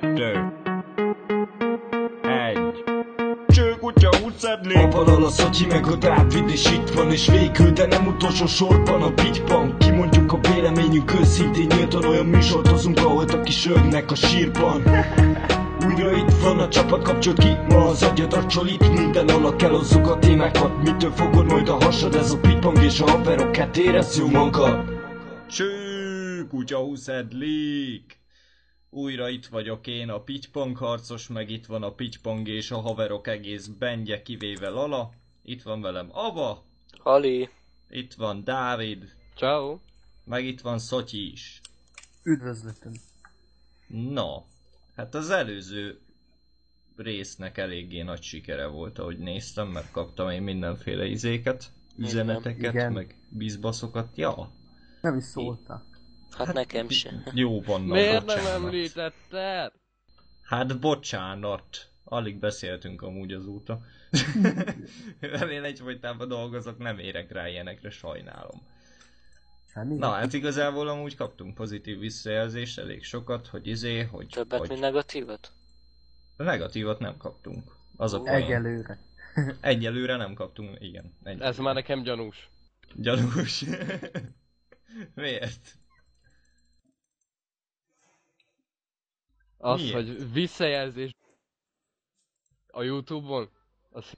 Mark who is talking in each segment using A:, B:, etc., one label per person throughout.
A: kettő, egy. Csőkutya útszedli.
B: Avalal a Szatyi meg a Dávid és itt van És végül, de nem utolsó sorban a Bigban Kimondjuk a véleményünk őszintén nyíltan Olyan műsort hozunk, ahol a kis a sírban Újra itt van a csapat, kapcsolt ki Ma az agyadat csolik, minden alak elozzuk a témákat Mitől fogod majd a hasad, ez a pitpang és a haverok Hát érezd jó magad
A: Csőkutya úszedlik. Újra itt vagyok én, a Pitypong harcos, meg itt van a Pitypong és a haverok egész bendje, kivéve Lala. Itt van velem Ava,
C: Ali.
A: itt van Dávid,
D: Ciao.
A: meg itt van Szotyi is.
E: Üdvözletem.
A: Na, hát az előző résznek eléggé nagy sikere volt, ahogy néztem, mert kaptam én mindenféle izéket, üzeneteket,
E: Igen.
A: meg bizbaszokat. Ja,
E: Nem is szóltál.
C: Hát nekem se.
A: jó vannak,
D: Miért nem
A: bocsánat.
D: említetted?
A: Hát bocsánat, alig beszéltünk amúgy azóta. Remélem egyfolytában dolgozok, nem érek rá ilyenekre, sajnálom.
E: Semmi?
A: Na, hát igazából amúgy kaptunk pozitív visszajelzést, elég sokat, hogy izé, hogy,
C: Többet,
A: hogy
C: mint negatívat?
A: negatívat nem kaptunk. Az a poén.
E: Egyelőre.
A: Egyelőre nem kaptunk, igen. Egyelőre.
D: Ez már nekem gyanús.
A: Gyanús. Miért?
D: Az,
A: Miért?
D: hogy visszajelzés a Youtube-on, az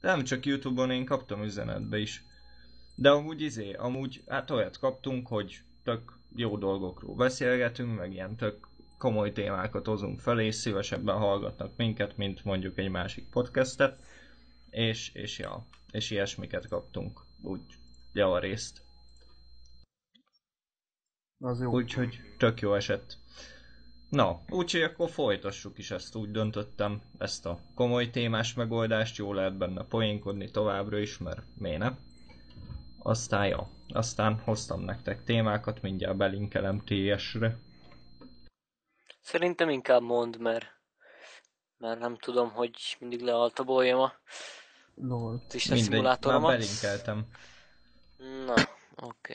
A: Nem csak Youtube-on én kaptam üzenetbe is. De amúgy izé, amúgy hát olyat kaptunk, hogy tök jó dolgokról beszélgetünk, meg ilyen tök komoly témákat hozunk fel, és szívesebben hallgatnak minket, mint mondjuk egy másik podcastet. És, és ja, és ilyesmiket kaptunk úgy javarészt.
E: Az jó.
A: Úgyhogy tök jó esett. Na, úgyhogy akkor folytassuk is ezt, úgy döntöttem, ezt a komoly témás megoldást, jó lehet benne poénkodni továbbra is, mert miért ne? Aztán ja, aztán hoztam nektek témákat, mindjárt belinkelem TS-re.
C: Szerintem inkább mond, mert mert nem tudom, hogy mindig lealtaboljam a
E: Lol.
C: Isten
A: Mindegy, már belinkeltem.
C: Na, oké.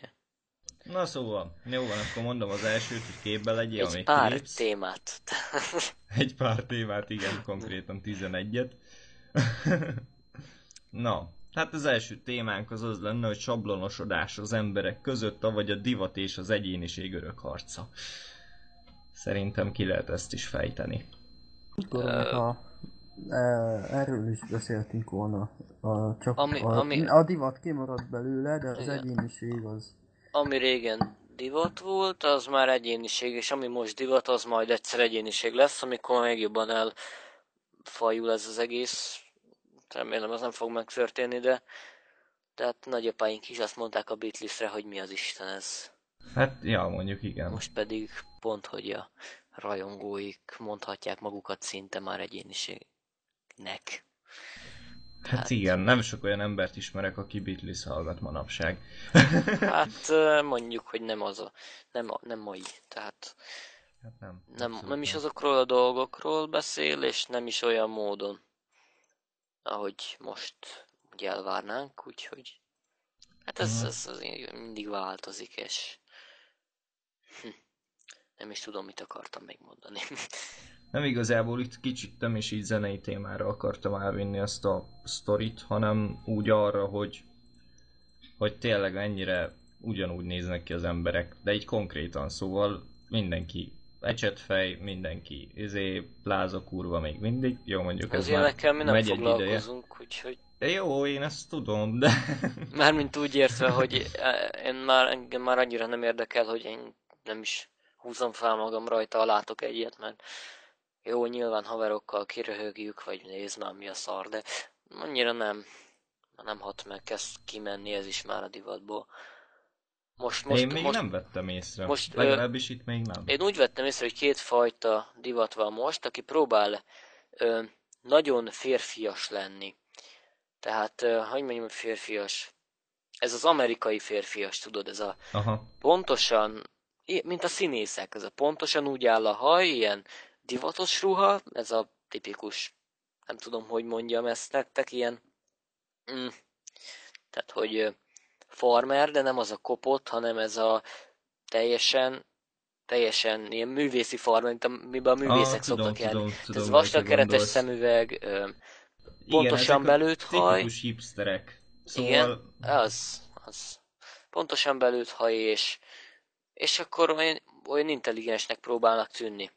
A: Na szóval, jó van, akkor mondom az elsőt, hogy képbe legyél,
C: Egy
A: amíg
C: pár
A: kilépsz.
C: témát.
A: Egy pár témát, igen, konkrétan 11-et. Na, hát az első témánk az az lenne, hogy sablonosodás az emberek között, vagy a divat és az egyéniség örök harca. Szerintem ki lehet ezt is fejteni.
E: Tudom, ha e, erről is beszéltünk volna. A, csak
C: Ami-
E: a,
C: ami-
E: a divat kimaradt belőle, de az
C: Igen.
E: egyéniség az...
C: Ami régen divat volt, az már egyéniség, és ami most divat, az majd egyszer egyéniség lesz, amikor még jobban elfajul ez az egész. Remélem ez nem fog megtörténni, de tehát nagyapáink is azt mondták a Beatlesre, hogy mi az Isten ez.
A: Hát, ja, mondjuk igen.
C: Most pedig pont, hogy a rajongóik mondhatják magukat szinte már egyéniségnek.
A: Hát igen, nem sok olyan embert ismerek, aki Beatles hallgat manapság.
C: Hát mondjuk, hogy nem az a, nem, a, nem mai, tehát
A: Hát nem.
C: nem, nem is azokról a dolgokról beszél, és nem is olyan módon, ahogy most ugye elvárnánk, úgyhogy hát ez, ez, ez mindig változik, és hm, nem is tudom, mit akartam még mondani.
A: Nem igazából itt kicsit nem is így zenei témára akartam elvinni ezt a sztorit, hanem úgy arra, hogy hogy tényleg ennyire ugyanúgy néznek ki az emberek, de így konkrétan, szóval mindenki ecsetfej, mindenki izé, pláza kurva még mindig, jó mondjuk ez
C: Az
A: már
C: ilyenekkel mi nem
A: egy ideje.
C: foglalkozunk, úgyhogy
A: Jó, én ezt tudom, de
C: Mármint úgy értve, hogy eh, én már, engem már annyira nem érdekel, hogy én nem is húzom fel magam rajta, látok egy ilyet, mert jó, nyilván haverokkal kiröhögjük, vagy nézd már mi a szar, de annyira nem, nem hat meg, kezd kimenni ez is már a divatból. Most, most,
A: én még
C: most,
A: nem vettem észre.
C: most, ö,
A: Legalábbis itt még nem.
C: én úgy vettem észre, hogy két fajta divat van most, aki próbál ö, nagyon férfias lenni. Tehát, ö, hogy mondjam, férfias? Ez az amerikai férfias, tudod, ez a
A: Aha.
C: pontosan, mint a színészek, ez a pontosan úgy áll a haj, ilyen divatos ruha, ez a tipikus, nem tudom, hogy mondjam ezt nektek, ilyen, mm, tehát, hogy farmer, de nem az a kopott, hanem ez a teljesen teljesen ilyen művészi forma, mint amiben a művészek
A: Ah,
C: szoktak
A: tudom,
C: járni.
A: tudom,
C: ez vastag keretes
A: gondolsz.
C: szemüveg, ö,
A: Igen,
C: pontosan
A: a
C: belőtt haj.
A: Tipikus hipsterek. Szóval...
C: Igen, az, az. Pontosan belőtt haj, és, és akkor olyan, olyan intelligensnek próbálnak tűnni.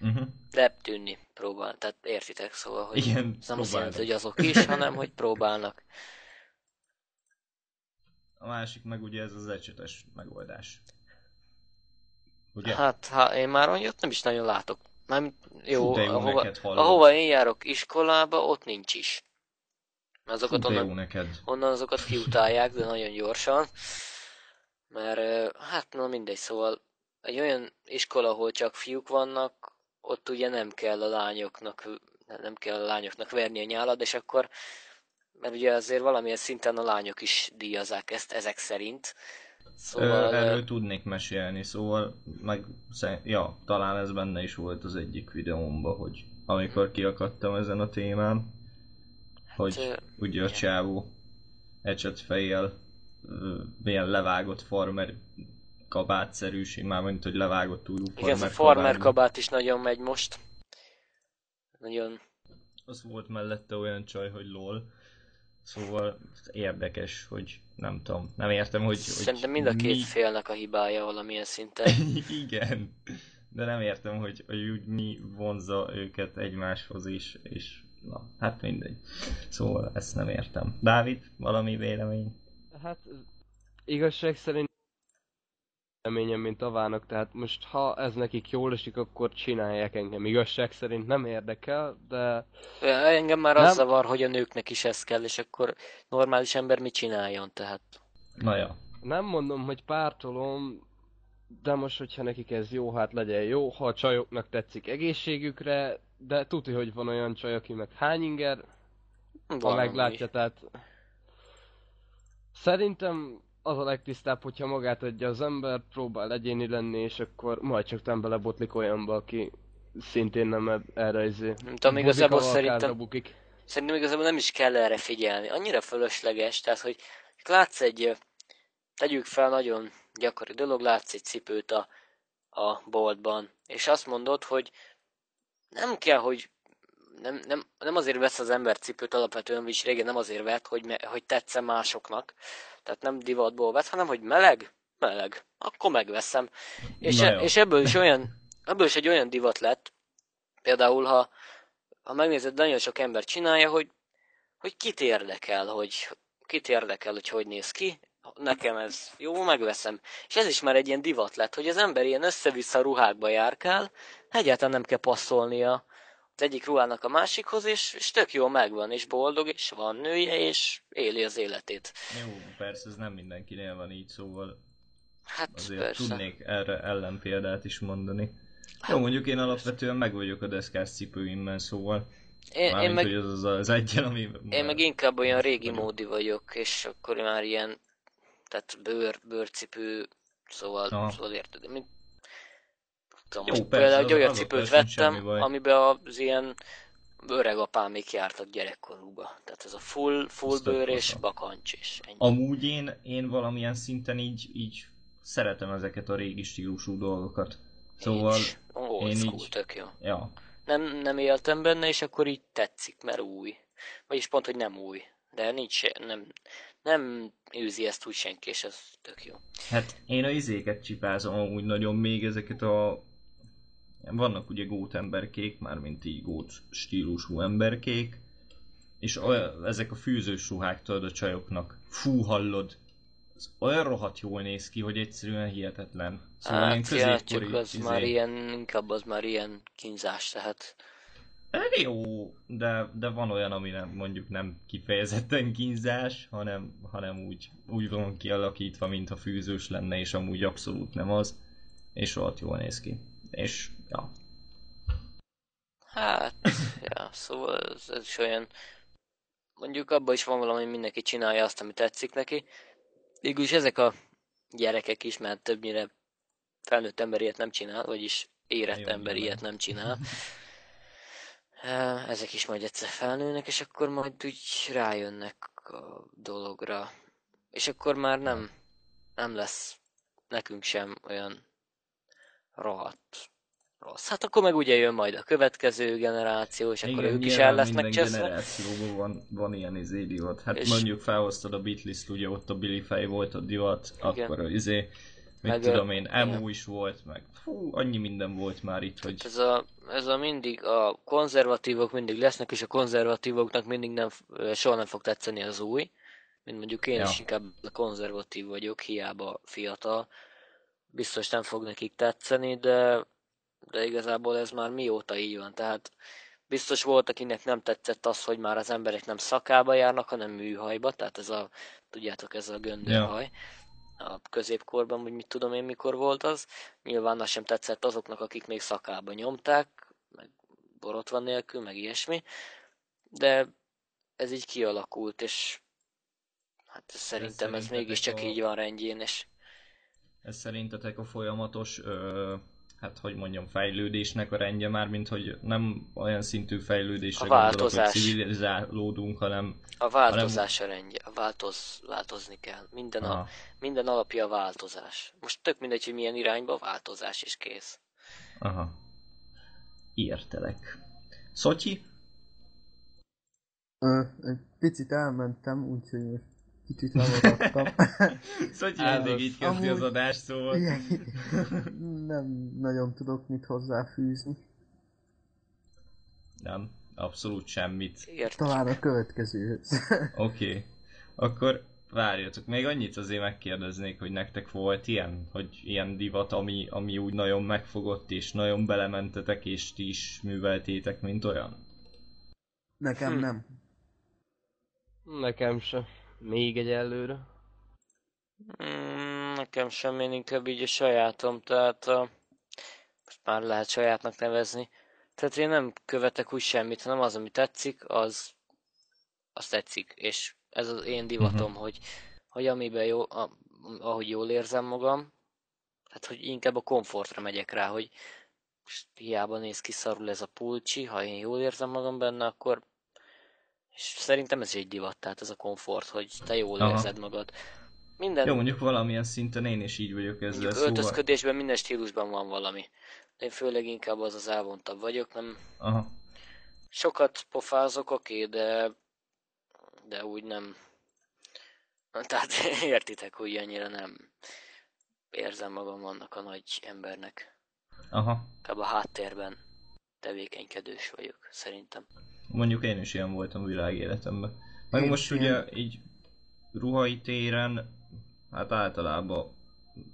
A: Uh-huh.
C: De tűnni próbál, tehát értitek, szóval, hogy
A: Igen,
C: ez nem azt jelenti, hogy azok is, hanem hogy próbálnak.
A: A másik meg ugye ez az ecsetes megoldás. Ugye?
C: Hát, ha én már olyat nem is nagyon látok. Nem, jó,
A: Fú, jó
C: ahova, ahova én járok iskolába, ott nincs is.
A: Fú,
C: Azokat
A: de
C: onnan,
A: neked.
C: onnan azokat kiutálják, de nagyon gyorsan. Mert hát na mindegy, szóval egy olyan iskola, ahol csak fiúk vannak, ott ugye nem kell a lányoknak, nem kell a lányoknak verni a nyálat, és akkor, mert ugye azért valamilyen szinten a lányok is díjazzák ezt ezek szerint.
A: Szóval, Erről tudnék mesélni, szóval meg, ja, talán ez benne is volt az egyik videómban, hogy amikor kiakadtam ezen a témán, hogy
C: ö,
A: ugye a csávó ecset fejjel ilyen levágott farmer kabátszerűség, már mint hogy levágott új
C: igen, ez a
A: farmer
C: farmer
A: kabátban.
C: kabát is nagyon megy most. Nagyon
A: Az volt mellette olyan csaj, hogy lol. Szóval érdekes, hogy nem tudom, nem értem, hogy... hogy
C: Szerintem mind a két
A: mi...
C: félnek a hibája valamilyen szinten.
A: Igen, de nem értem, hogy, hogy úgy mi vonza őket egymáshoz is, és na, hát mindegy. Szóval ezt nem értem. Dávid, valami vélemény?
D: Hát igazság szerint reményem, mint Avának, tehát most ha ez nekik jól esik, akkor csinálják engem. Igazság szerint nem érdekel, de
C: Engem már az
D: Nem.
C: zavar, hogy a nőknek is ez kell, és akkor normális ember mit csináljon, tehát.
A: Na ja,
D: nem mondom, hogy pártolom, de most, hogyha nekik ez jó, hát legyen jó, ha a csajoknak tetszik egészségükre, de tudja, hogy van olyan csaj, aki meg hány inger, ha
C: Valami.
D: meglátja, tehát szerintem az a legtisztább, hogyha magát adja az ember, próbál egyéni lenni, és akkor majd csak nem belebotlik olyanba, aki szintén nem erre izé.
C: Nem tudom, igazából szerintem,
D: bukik.
C: szerintem igazából nem is kell erre figyelni. Annyira fölösleges, tehát hogy látsz egy, tegyük fel nagyon gyakori dolog, látsz egy cipőt a, a boltban, és azt mondod, hogy nem kell, hogy nem, nem, nem azért vesz az ember cipőt alapvetően, vagyis régen nem azért vett, hogy, hogy tetszem másoknak, tehát nem divatból vett, hanem hogy meleg, meleg, akkor megveszem. És, e, és ebből is olyan, ebből is egy olyan divat lett, például ha, ha megnézed, nagyon sok ember csinálja, hogy, hogy kit érdekel, hogy kit érdekel, hogy hogy néz ki, nekem ez jó, megveszem. És ez is már egy ilyen divat lett, hogy az ember ilyen össze-vissza ruhákba járkál, egyáltalán nem kell passzolnia az egyik ruhának a másikhoz, és, és tök jó megvan, és boldog, és van nője, és éli az életét.
A: jó, persze ez nem mindenkinél van így, szóval
C: Hát
A: azért
C: persze.
A: tudnék erre ellenpéldát is mondani. Jó, mondjuk én alapvetően meg vagyok a deszkás cipőimben, szóval
C: Én, én,
A: mármint,
C: meg,
A: hogy az az, az egyen, ami...
C: én meg inkább olyan régi
A: vagyok.
C: módi vagyok, és akkor már ilyen, tehát bőr, bőrcipő, szóval,
A: Aha.
C: szóval érted, mint tudom,
A: Jó,
C: most
A: persze,
C: például egy olyan cipőt vettem, amiben az ilyen öreg apámék jártak gyerekkorukba. Tehát ez a full, full
A: Az tök
C: bőr és bakancs és ennyi.
A: Amúgy én, én valamilyen szinten így, így szeretem ezeket a régi stílusú dolgokat. Szóval,
C: Nincs. Old
A: én
C: school,
A: így-
C: tök jó.
A: ja,
C: Nem, nem éltem benne, és akkor így tetszik, mert új. Vagyis pont, hogy nem új. De nincs, nem, nem űzi ezt úgy senki, és ez tök jó.
A: Hát én a izéket csipázom amúgy nagyon még ezeket a... Vannak ugye gót emberkék, mármint így gót stílusú emberkék, és olyan, ezek a fűzős ruhák tudod a csajoknak. Fú, hallod? Ez olyan rohadt jól néz ki, hogy egyszerűen hihetetlen. Szóval én
C: hát, ja,
A: középkori...
C: csak az
A: izé-
C: már ilyen, inkább az már ilyen kínzás, tehát
A: Hát Jó, de, de van olyan, ami nem, mondjuk nem kifejezetten kínzás, hanem, hanem úgy, úgy van kialakítva, mintha fűzős lenne, és amúgy abszolút nem az, és rohadt jól néz ki. És, ja.
C: Hát, ja, szóval ez, ez is olyan... Mondjuk abban is van valami, hogy mindenki csinálja azt, ami tetszik neki. Végülis ezek a gyerekek is, mert többnyire felnőtt ember ilyet nem csinál, vagyis érett
A: Jó,
C: ember
A: nyilván.
C: ilyet nem csinál. Ezek is majd egyszer felnőnek, és akkor majd úgy rájönnek a dologra. És akkor már nem, nem lesz nekünk sem olyan rohadt rossz. Hát akkor meg ugye jön majd a következő generáció, és akkor
A: Igen,
C: ők is el lesznek cseszve.
A: generációban van, van ilyen izé divat. Hát
C: És-
A: mondjuk felhoztad a Beatles, ugye ott a Billy Fay volt a divat,
C: Igen.
A: akkor izé, mit
C: Meg,
A: tudom én, emo is volt, meg fú, annyi minden volt már itt, hogy
C: Ez a, ez a mindig, a konzervatívok mindig lesznek, és a konzervatívoknak mindig nem, soha nem fog tetszeni az új. Mint mondjuk én
A: Ja.
C: is inkább konzervatív vagyok, hiába fiatal. Biztos nem fog nekik tetszeni, de, de igazából ez már mióta így van. Tehát biztos volt, akinek nem tetszett az, hogy már az emberek nem szakába járnak, hanem műhajba. Tehát ez a, tudjátok, ez a göndörhaj. A középkorban, vagy mit tudom én, mikor volt az. Nyilván az sem tetszett azoknak, akik még szakába nyomták, meg borotva nélkül, meg ilyesmi. De ez így kialakult, és hát szerintem ez,
A: szerintetek
C: mégiscsak
A: a-
C: így van rendjén, és
A: ez szerintetek a folyamatos, ö, hát hogy mondjam, fejlődésnek a rendje már, mint hogy nem olyan szintű fejlődésre
C: A
A: gondolok, hogy
C: változás.
A: civilizálódunk, hanem
C: a változás a rendje, a változ, változni kell. Minden, a, minden alapja a változás. Most tök mindegy, hogy milyen irányba, változás is kész.
A: Aha. Értelek. Szotyi?
E: Ö, egy picit elmentem, úgyhogy most kicsit lemaradtam.
A: Szotyi mindig
D: az.
A: így kezdi az adást, szóval...
E: Igen, nem nagyon tudok mit hozzáfűzni.
A: Nem, abszolút semmit.
C: Ért.
E: Talán a következőhöz.
A: Oké. Okay. Akkor várjatok, még annyit azért megkérdeznék, hogy nektek volt ilyen, hogy ilyen divat, ami, ami úgy nagyon megfogott, és nagyon belementetek, és ti is műveltétek, mint olyan?
E: Nekem
C: Hm.
E: nem.
D: Nekem se. Még egy előre.
C: Mm, nekem sem, én inkább így a sajátom, tehát a, most már lehet sajátnak nevezni. Tehát én nem követek úgy semmit, hanem az, ami tetszik, az, az tetszik. És ez az én divatom, uh-huh. hogy, hogy amiben jó, a, ahogy jól érzem magam, hát hogy inkább a komfortra megyek rá, hogy hiába néz ki szarul ez a pulcsi, ha én jól érzem magam benne, akkor és szerintem ez egy divat, tehát ez a komfort, hogy te jól
A: Aha.
C: érzed magad. Minden,
A: Jó, mondjuk valamilyen szinten én is így vagyok ezzel,
C: Mondjuk
A: szóval...
C: öltözködésben minden stílusban van valami. Én főleg inkább az az elvontabb vagyok, nem
A: Aha.
C: sokat pofázok, oké, de de úgy nem tehát értitek, hogy annyira nem érzem magam annak a nagy embernek.
A: Aha.
C: Inkább a háttérben tevékenykedős vagyok, szerintem.
A: Mondjuk én is ilyen voltam világéletemben. Meg
E: Én
A: most
E: is
A: ugye így ruhai téren, hát általában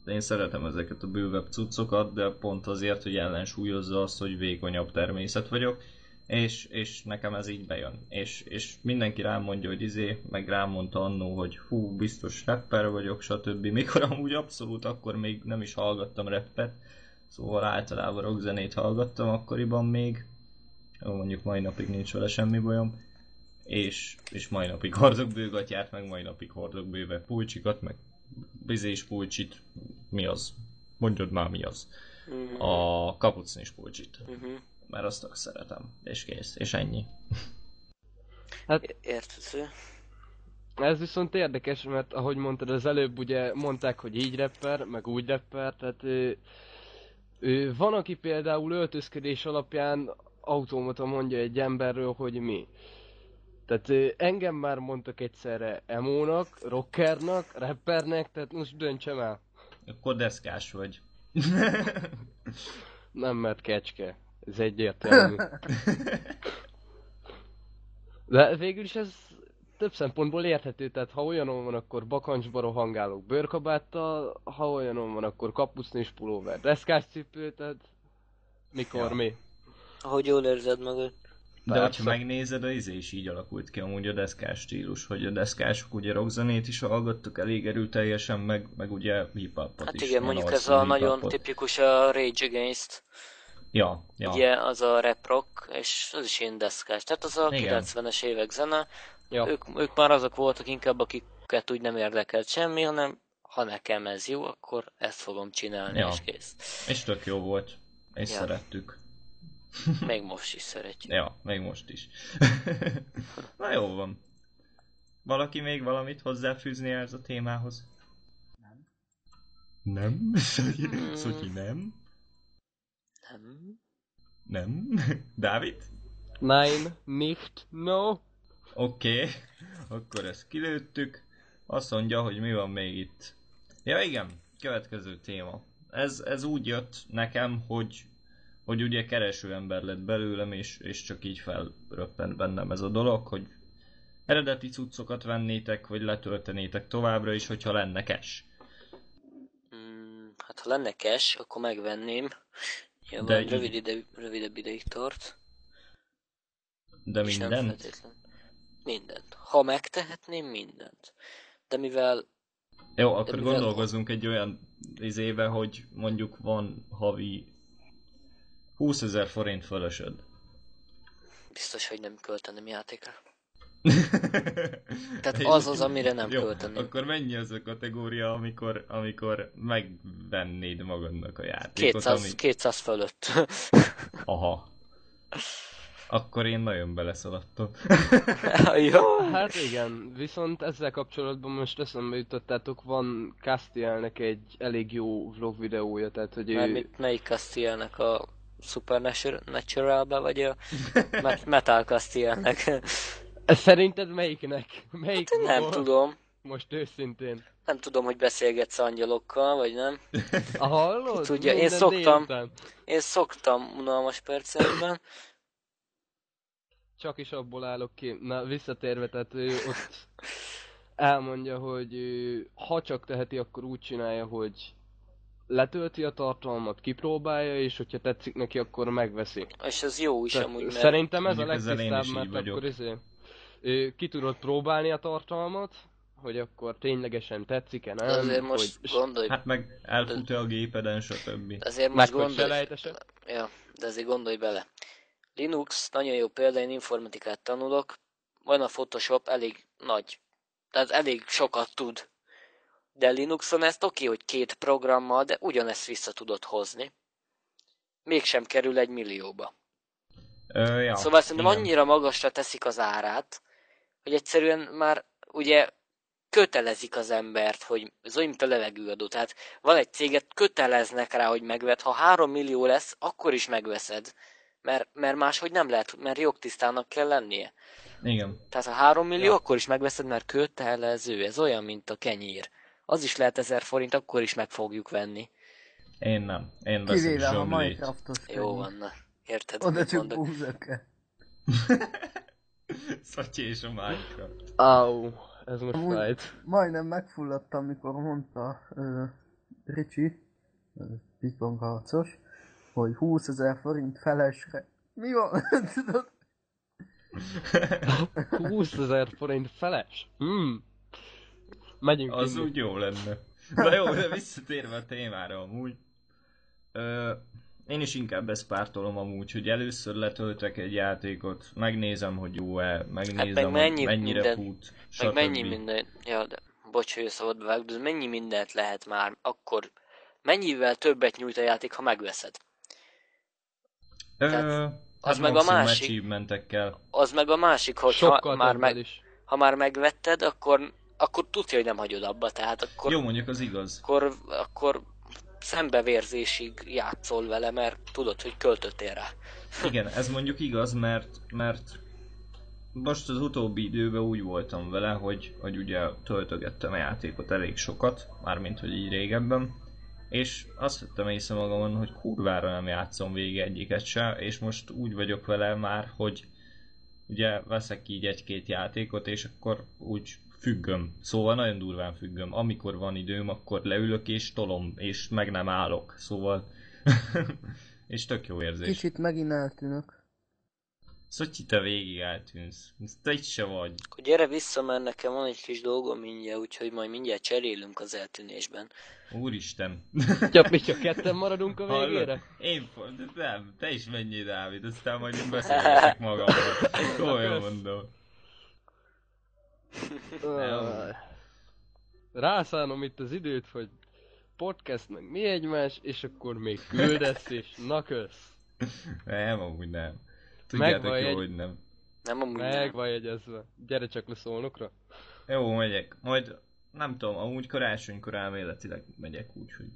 A: én szeretem ezeket a bővebb cuccokat, de pont azért, hogy ellensúlyozza azt, hogy vékonyabb természet vagyok, és, és nekem ez így bejön. És, és mindenki rám mondja, hogy izé, meg rám mondta annó, hogy hú, biztos rapper vagyok, stb. Mikor amúgy abszolút akkor még nem is hallgattam rappet, szóval általában rockzenét hallgattam akkoriban még, mondjuk mai napig nincs vele semmi bajom, és, és mai napig hordok bőgatját, meg mai napig hordok bőve pulcsikat, meg bizés pulcsit, mi az? Mondjad már mi az?
C: Mhm.
A: A kapucnis pulcsit,
C: Mhm.
A: mert azt szeretem, és kész, és ennyi.
C: É- Érthető.
D: Ez viszont érdekes, mert ahogy mondtad az előbb, ugye mondták, hogy így rapper, meg úgy rapper, tehát ő, ő, van, aki például öltözködés alapján automata mondja egy emberről, hogy mi. Tehát engem már mondtak egyszerre emónak, rockernak, rappernek, tehát most döntsem el.
A: Akkor deszkás vagy.
D: Nem, mert kecske. Ez egyértelmű. De végül is ez több szempontból érthető, tehát ha olyanon van, akkor bakancsba rohangálok bőrkabáttal, ha olyanon van, akkor kapucnis pulóver, deszkás cipő, tehát mikor
A: ja.
D: mi.
C: Ahogy jól érzed magad.
A: De
D: Persze.
A: ha megnézed, az izé is így alakult ki amúgy a deszkás stílus, hogy a deszkások ugye rockzenét is hallgattuk elég erőteljesen, meg, meg ugye hip-hopot
C: Hát
A: is.
C: igen, mondjuk ez a nagyon tipikus a Rage Against,
A: Ja, ja.
C: ugye az a rap rock, és az is ilyen deszkás. Tehát az a
A: Igen.
C: 90-es évek zene,
D: Ja.
C: ők, ők már azok voltak inkább, akiket úgy nem érdekelt semmi, hanem ha nekem ez jó, akkor ezt fogom csinálni,
A: Ja.
C: és kész.
A: És tök jó volt. És
C: Ja.
A: szerettük.
C: Még most is szeretjük.
A: Ja, még most is. Na jó van. Valaki még valamit hozzáfűzni ez a témához? Nem. Nem? Szotyi,
C: Mm.
A: Szotyi nem?
C: Nem.
A: Nem? Dávid?
D: Nein, nicht, no.
A: Oké, okay. akkor ezt kilőttük. Azt mondja, hogy mi van még itt. Ja igen, következő téma. Ez, ez úgy jött nekem, hogy hogy ugye kereső ember lett belőlem, és, és csak így felröppent bennem ez a dolog, hogy eredeti cuccokat vennétek, vagy letöltenétek továbbra is, hogyha lenne cash.
C: Mm, hát ha lenne cash, akkor megvenném. Ja,
A: De
C: De rövid ide, rövidebb ideig tart.
A: De
C: és nem
A: mindent?
C: Ha megtehetném, mindent. De mivel
A: Jó, akkor
C: mivel-
A: gondolkozunk egy olyan izébe, hogy mondjuk van havi 20 ezer forint fölösöd.
C: biztos, hogy nem költeném játékra.
A: Tehát
C: az az, amire nem költenék.
A: Akkor mennyi az a kategória, amikor, amikor megvennéd magadnak a játékot,
C: 200,
A: ami...
C: 200 fölött.
A: Aha. Akkor én nagyon beleszaladtam.
C: Jó.
D: Hát igen, viszont ezzel kapcsolatban most eszembe jutottátok, van Castielnek egy elég jó vlog videója, tehát hogy ő...
C: Mármint melyik Castielnek a Supernatural-be, vagy a Me- Metal Castielnek?
D: Szerinted melyiknek? Melyik
C: Hát nem tudom.
D: Most őszintén.
C: Nem tudom, hogy beszélgetsz angyalokkal, vagy nem.
D: A hallod?
C: Tudja, én szoktam.
D: délután.
C: Én szoktam unalmas percekben.
D: Csak is abból állok ki. Na, visszatérve, tehát ő ott elmondja, hogy ha csak teheti, akkor úgy csinálja, hogy letölti a tartalmat, kipróbálja, és hogyha tetszik neki, akkor megveszi.
C: És ez jó is
D: Tehát
C: amúgy, mert
D: Szerintem ez a legtisztább, mert
A: vagyok.
D: akkor izé, ki tudod próbálni a tartalmat, hogy akkor ténylegesen tetszik-e, nem?
C: de azért most
D: hogy,
C: gondolj,
A: Hát meg elfut-e a gépeden, stb.
C: azért
D: meg
C: most
D: hogy
C: gondolj. Ja, de azért gondolj bele. Linux nagyon jó példa, én informatikát tanulok, van a Photoshop elég nagy, tehát elég sokat tud. De Linuxon ezt oké, hogy két programmal, de ugyanezt vissza tudod hozni. Mégsem kerül egy millióba.
A: Ö, ja,
C: Szóval szerintem
A: igen.
C: annyira magasra teszik az árát, hogy egyszerűen már ugye kötelezik az embert, hogy ez olyan, mint a levegőadó. Tehát van egy céget, köteleznek rá, hogy megved. Ha 3 millió lesz, akkor is megveszed. Mert, mert máshogy nem lehet, mert jogtisztának kell lennie.
A: Igen.
C: Tehát ha 3 millió,
A: Ja.
C: akkor is megveszed, mert kötelező. Ez olyan, mint a kenyér. Az is lehet 1000 forint, akkor is meg fogjuk venni.
A: Én nem. Én veszem
E: Kivéve a. Minecraftos
C: Jó van, na. Érted,
E: Oda
C: mit
E: csak
C: mondok?
E: búzöke.
A: Szatyi és a Minecraft.
D: Au, ez most
E: Amúgy-
D: fájt.
E: Majdnem megfulladtam, mikor mondta uh, Ricsi, uh, Bitbank harcos, hogy 20 ezer forint felesre. Mi van? Tudod?
D: 20 ezer forint feles? Hmm. Megyünk
A: Az
D: inni.
A: úgy jó lenne. Na jó, de visszatérve a témára amúgy. Ö, én is inkább ezt pártolom amúgy, hogy először letöltek egy játékot, megnézem, hogy jó-e, megnézem,
C: meg mennyi
A: hogy mennyire
C: minden-
A: fut,
C: Meg
A: stb.
C: mennyi minden... Ja, de bocs, hogy szabad bevág, de mennyi mindent lehet már, akkor mennyivel többet nyújt a játék, ha megveszed?
A: Ö,
C: Tehát
A: hát
C: az meg a másik. Az meg a másik, hogy ha már, meg,
D: is.
C: ha már megvetted, akkor, akkor tudja, hogy nem hagyod abba, tehát akkor,
A: Jó, mondjuk az igaz.
C: akkor, akkor szembevérzésig játszol vele, mert tudod, hogy költöttél rá.
A: Igen, ez mondjuk igaz, mert, mert most az utóbbi időben úgy voltam vele, hogy, hogy ugye töltögettem a játékot elég sokat, mármint hogy így régebben, és azt vettem észre magamon, hogy kurvára nem játszom végig egyiket se, és most úgy vagyok vele már, hogy ugye veszek így egy-két játékot, és akkor úgy függöm. Szóval nagyon durván függöm. Amikor van időm, akkor leülök és tolom, és meg nem állok. Szóval... és tök jó érzés.
E: Kicsit megint eltűnök.
A: Szotyi, te végig eltűnsz. Te itt se vagy.
C: Akkor gyere vissza, mert nekem van egy kis dolgom mindjárt, úgyhogy majd mindjárt cserélünk az eltűnésben.
A: Úristen.
D: Ja, mi csak ketten maradunk a végére?
A: Én de nem, te is menjél, Dávid, aztán majd én beszélgetek magammal. Komolyan mondom.
D: Rászánom itt az időt, hogy podcast meg mi egymás, és akkor még küldesz is. Na kösz.
A: Nem, amúgy nem. Tudjátok jó,
D: egy-
A: hogy nem.
C: Nem amúgy
D: Meg
C: nem.
D: van jegyezve. Gyere csak le szólnokra.
A: Jó, megyek. Majd nem tudom, amúgy karácsonykor elméletileg megyek, úgyhogy...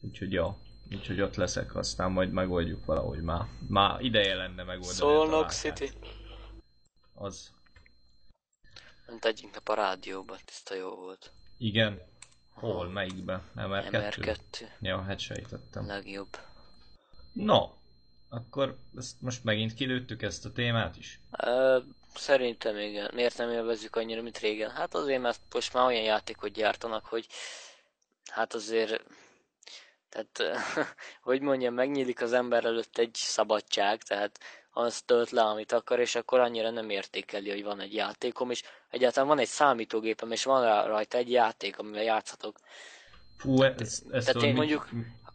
A: Úgyhogy ja. Úgyhogy ott leszek, aztán majd megoldjuk valahogy már. Már ideje lenne megoldani. a
C: Szolnok. City.
A: Az.
C: Ment egyik nap a rádióban, tiszta jó volt.
A: Igen. Hol, melyikbe? MR2?
C: MR2,
A: Ja, hát sejtettem.
C: legjobb.
A: No, akkor ezt most megint kilőttük ezt a témát is.
C: Ö, szerintem igen. Miért nem élvezzük annyira, mint régen? Hát azért, mert most már olyan játékot gyártanak, hogy hát azért tehát, hogy mondjam, megnyílik az ember előtt egy szabadság, tehát az tölt le, amit akar, és akkor annyira nem értékeli, hogy van egy játékom, és egyáltalán van egy számítógépem, és van rá- rajta egy játék, amivel játszhatok.
A: Fú, ezt, ezt
C: Tehát én mondjuk-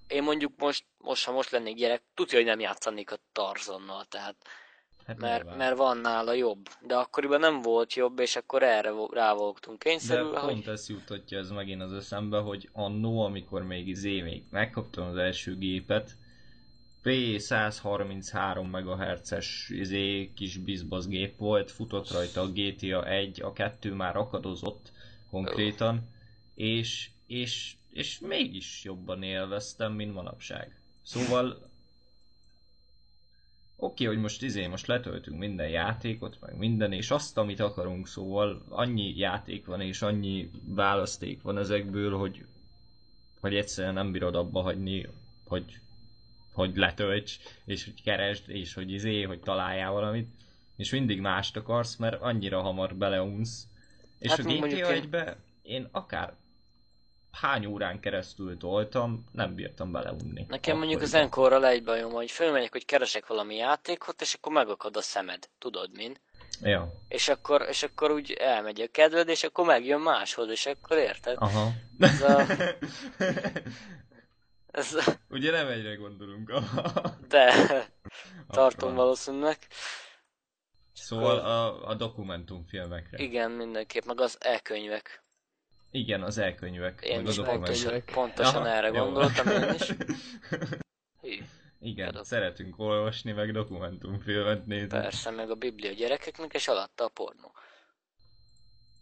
C: Én mondjuk most, most ha most lennék gyerek, tudja, hogy nem játszanék a Tarzonnal, tehát
A: hát
C: mert, mert van nála jobb. De akkoriban nem volt jobb, és akkor erre rá voltunk
A: De
C: hogy
A: pont ezt jutatja ez megint az eszembe, hogy annó, amikor még izé, még megkaptam az első gépet, P133 MHz-es izé, kis bizbasz gép volt, futott rajta a GTA 1, a 2 már akadozott konkrétan, és, és, és mégis jobban élveztem, mint manapság. Szóval Oké, hogy most izé, most letöltünk minden játékot, meg minden, és azt, amit akarunk, szóval annyi játék van, és annyi választék van ezekből, hogy, hogy egyszerűen nem bírod abba hagyni, hogy, hogy letölts, és hogy keresd, és hogy izé, hogy találjál valamit, és mindig mást akarsz, mert annyira hamar beleunsz. És
C: Hát
A: a GTA
C: én-
A: 1-be én akár hány órán keresztül toltam, nem bírtam beleunni.
C: Nekem mondjuk az enkorral egy bajom, hogy fölmegyek, hogy keresek valami játékot, és akkor megakad a szemed. Tudod min?
A: Ja,
C: És akkor, és akkor úgy elmegy a kedved, és akkor megjön máshoz, és akkor érted?
A: aha.
C: Ez a, ez a,
A: Ugye nem egyre gondolunk.
C: de tartom
A: Van.
C: valószínűleg.
A: Szóval a, a dokumentumfilmekre.
C: Igen, mindenképp, meg az e-könyvek.
A: Igen, az elkönyvek.
C: Én
A: meg
C: is
A: a
D: elkönyvek.
C: pontosan
A: Aha,
C: erre
A: jó.
C: gondoltam én is. Hű,
A: Igen,
C: Adok.
A: szeretünk olvasni, meg dokumentumfilmet nézni.
C: persze, meg a Biblia gyerekeknek, és alatta a pornó.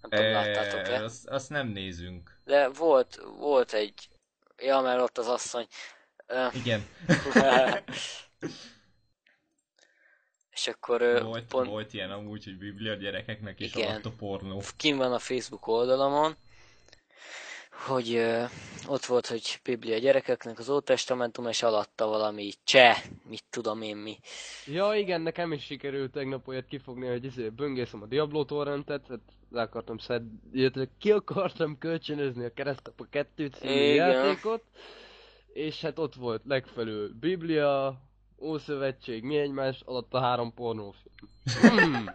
C: Nem tudom, láttátok-e?
A: E, azt, azt nem nézünk.
C: De volt, volt egy... Ja, mert ott az asszony.
A: Igen,
C: és akkor
A: volt,
C: pont
A: volt ilyen amúgy, hogy biblia gyerekeknek is
C: Igen.
A: alatt a pornó.
C: kim van a Facebook oldalamon, hogy ö, ott volt, hogy Biblia gyerekeknek az Ótestamentum, és alatta valami cseh, mit tudom én mi.
D: Ja igen, nekem is sikerült tegnap olyat kifogni, hogy izé, böngészem a Diablo torrentet, hát le akartam szed, illetve ki akartam kölcsönözni a Keresztapa 2 című játékot, és hát ott volt legfelül Biblia, Ószövetség, mi egymás, alatt a három pornófilm. Hmm,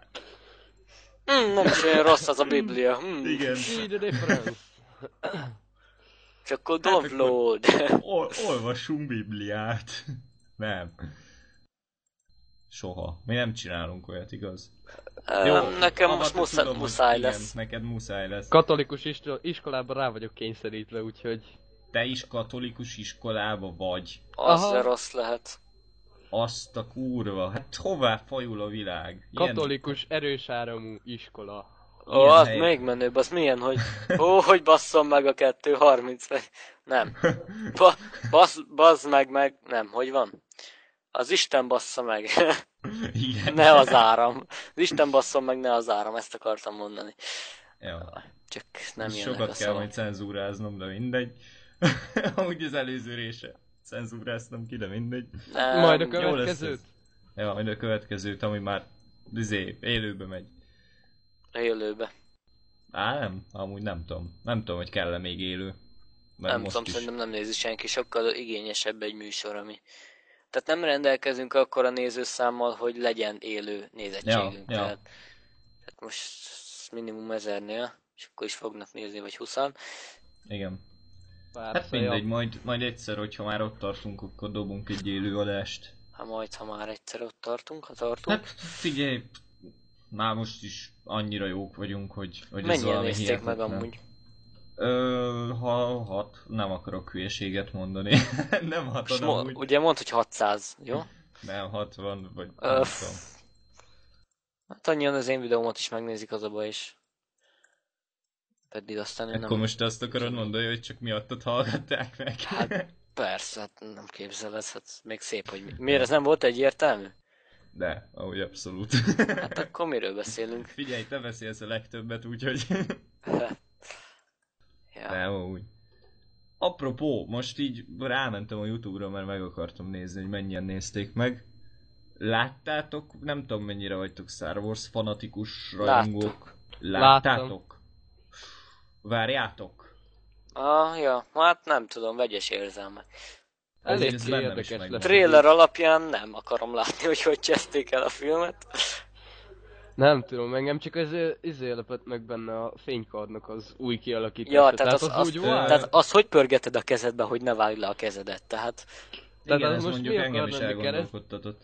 C: Hm, nem is olyan rossz az a Biblia. Hm,
A: Igen.
D: see the difference.
C: Csak akkor
A: Hát akkor-
C: download.
A: Ol, olvassunk bibliát. Nem. Soha. Mi nem csinálunk olyat, igaz?
C: Ö, Nekem
A: Avatok
C: most muszáj,
A: tudom, hogy
C: muszáj
A: igen,
C: lesz.
A: Neked muszáj lesz.
D: Katolikus iskolában rá vagyok kényszerítve, úgyhogy...
A: Te is katolikus iskolába vagy.
C: Az
D: Aha.
C: rossz lehet.
A: Azt a kurva. Hát hová fajul a világ? Ilyen-
D: Katolikus erősáramú iskola.
C: Ó,
A: Ilyen
C: az még menőbb, az milyen, hogy ó, hogy basszom meg a 2.30 vagy... Nem. Ba, bassz, bazd meg meg, nem, hogy van? Az Isten bassza meg.
A: Igen.
C: ne az áram. Az Isten basszon meg, ne az áram, ezt akartam mondani.
A: Ja.
C: Csak nem jönnek
A: Sokat
C: a
A: kell
C: szavak.
A: majd cenzúráznom, de mindegy. Amúgy az előző része cenzúráztam ki, de mindegy.
C: Nem,
D: Majd a
A: jó
D: következőt?
A: ez. Ja, majd a következőt, ami már izé, élőbe megy.
C: Élőbe.
A: Á, nem, amúgy nem tudom. Nem tudom, hogy kell-e még élő. Mert
C: nem
A: most
C: tudom,
A: is.
C: szerintem nem nézi senki, sokkal igényesebb egy műsor, ami... Tehát nem rendelkezünk akkor a nézőszámmal, hogy legyen élő nézettségünk.
A: Ja, ja.
C: Tehát, tehát most minimum ezernél, és akkor is fognak nézni, vagy huszan.
A: Igen.
D: Pár
A: Hát mindegy, majd, majd egyszer, hogyha már ott tartunk, akkor dobunk egy élő adást.
C: Ha majd, ha már egyszer ott tartunk, ha tartunk.
A: Hát figyelj, már most is annyira jók vagyunk, hogy, hogy ez
C: Mennyien
A: valami
C: nézték meg
A: hihetetlen.
C: amúgy?
A: Ö, ha hat, nem akarok hülyeséget mondani. nem haton
C: mo-
A: amúgy.
C: ugye mondd, hogy 600, jó?
A: Nem, 60, vagy
C: Ö,
A: nem tudom.
C: Hát annyian az én videómat is megnézik az a baj is. Pedig aztán én
A: Akkor
C: nem...
A: most azt akarod mondani, hogy csak miattad hallgatták meg?
C: Hát- persze, hát nem képzeled, hát még szép, hogy mi. Miért ez nem volt egyértelmű?
A: De, ahogy abszolút.
C: Hát akkor miről beszélünk?
A: Figyelj, te beszélsz a legtöbbet, úgyhogy...
C: ja.
A: Nem, úgy. Apropó, most így rámentem a Youtube-ra, mert meg akartam nézni, hogy mennyien nézték meg. Láttátok? Nem tudom mennyire vagytok Star Wars fanatikus rajongók.
C: Láttuk.
A: Láttátok? Várjátok?
C: Ah, ja, hát nem tudom, vegyes érzelmek.
D: Elég érdekes lesz.
C: Trailer alapján nem akarom látni, hogy hogy cseszték el a filmet.
D: Nem tudom, engem csak ez izé lepett meg benne a fénykardnak az új kialakítása.
C: Ja, tehát az, az,
D: úgy
A: ö,
D: volt.
C: tehát az, hogy pörgeted a kezedbe, hogy ne vágd le a kezedet, tehát
D: Tehát
A: Igen,
D: az
A: ez
D: most
A: mondjuk
D: mi
A: engem is elgondolkodtatott.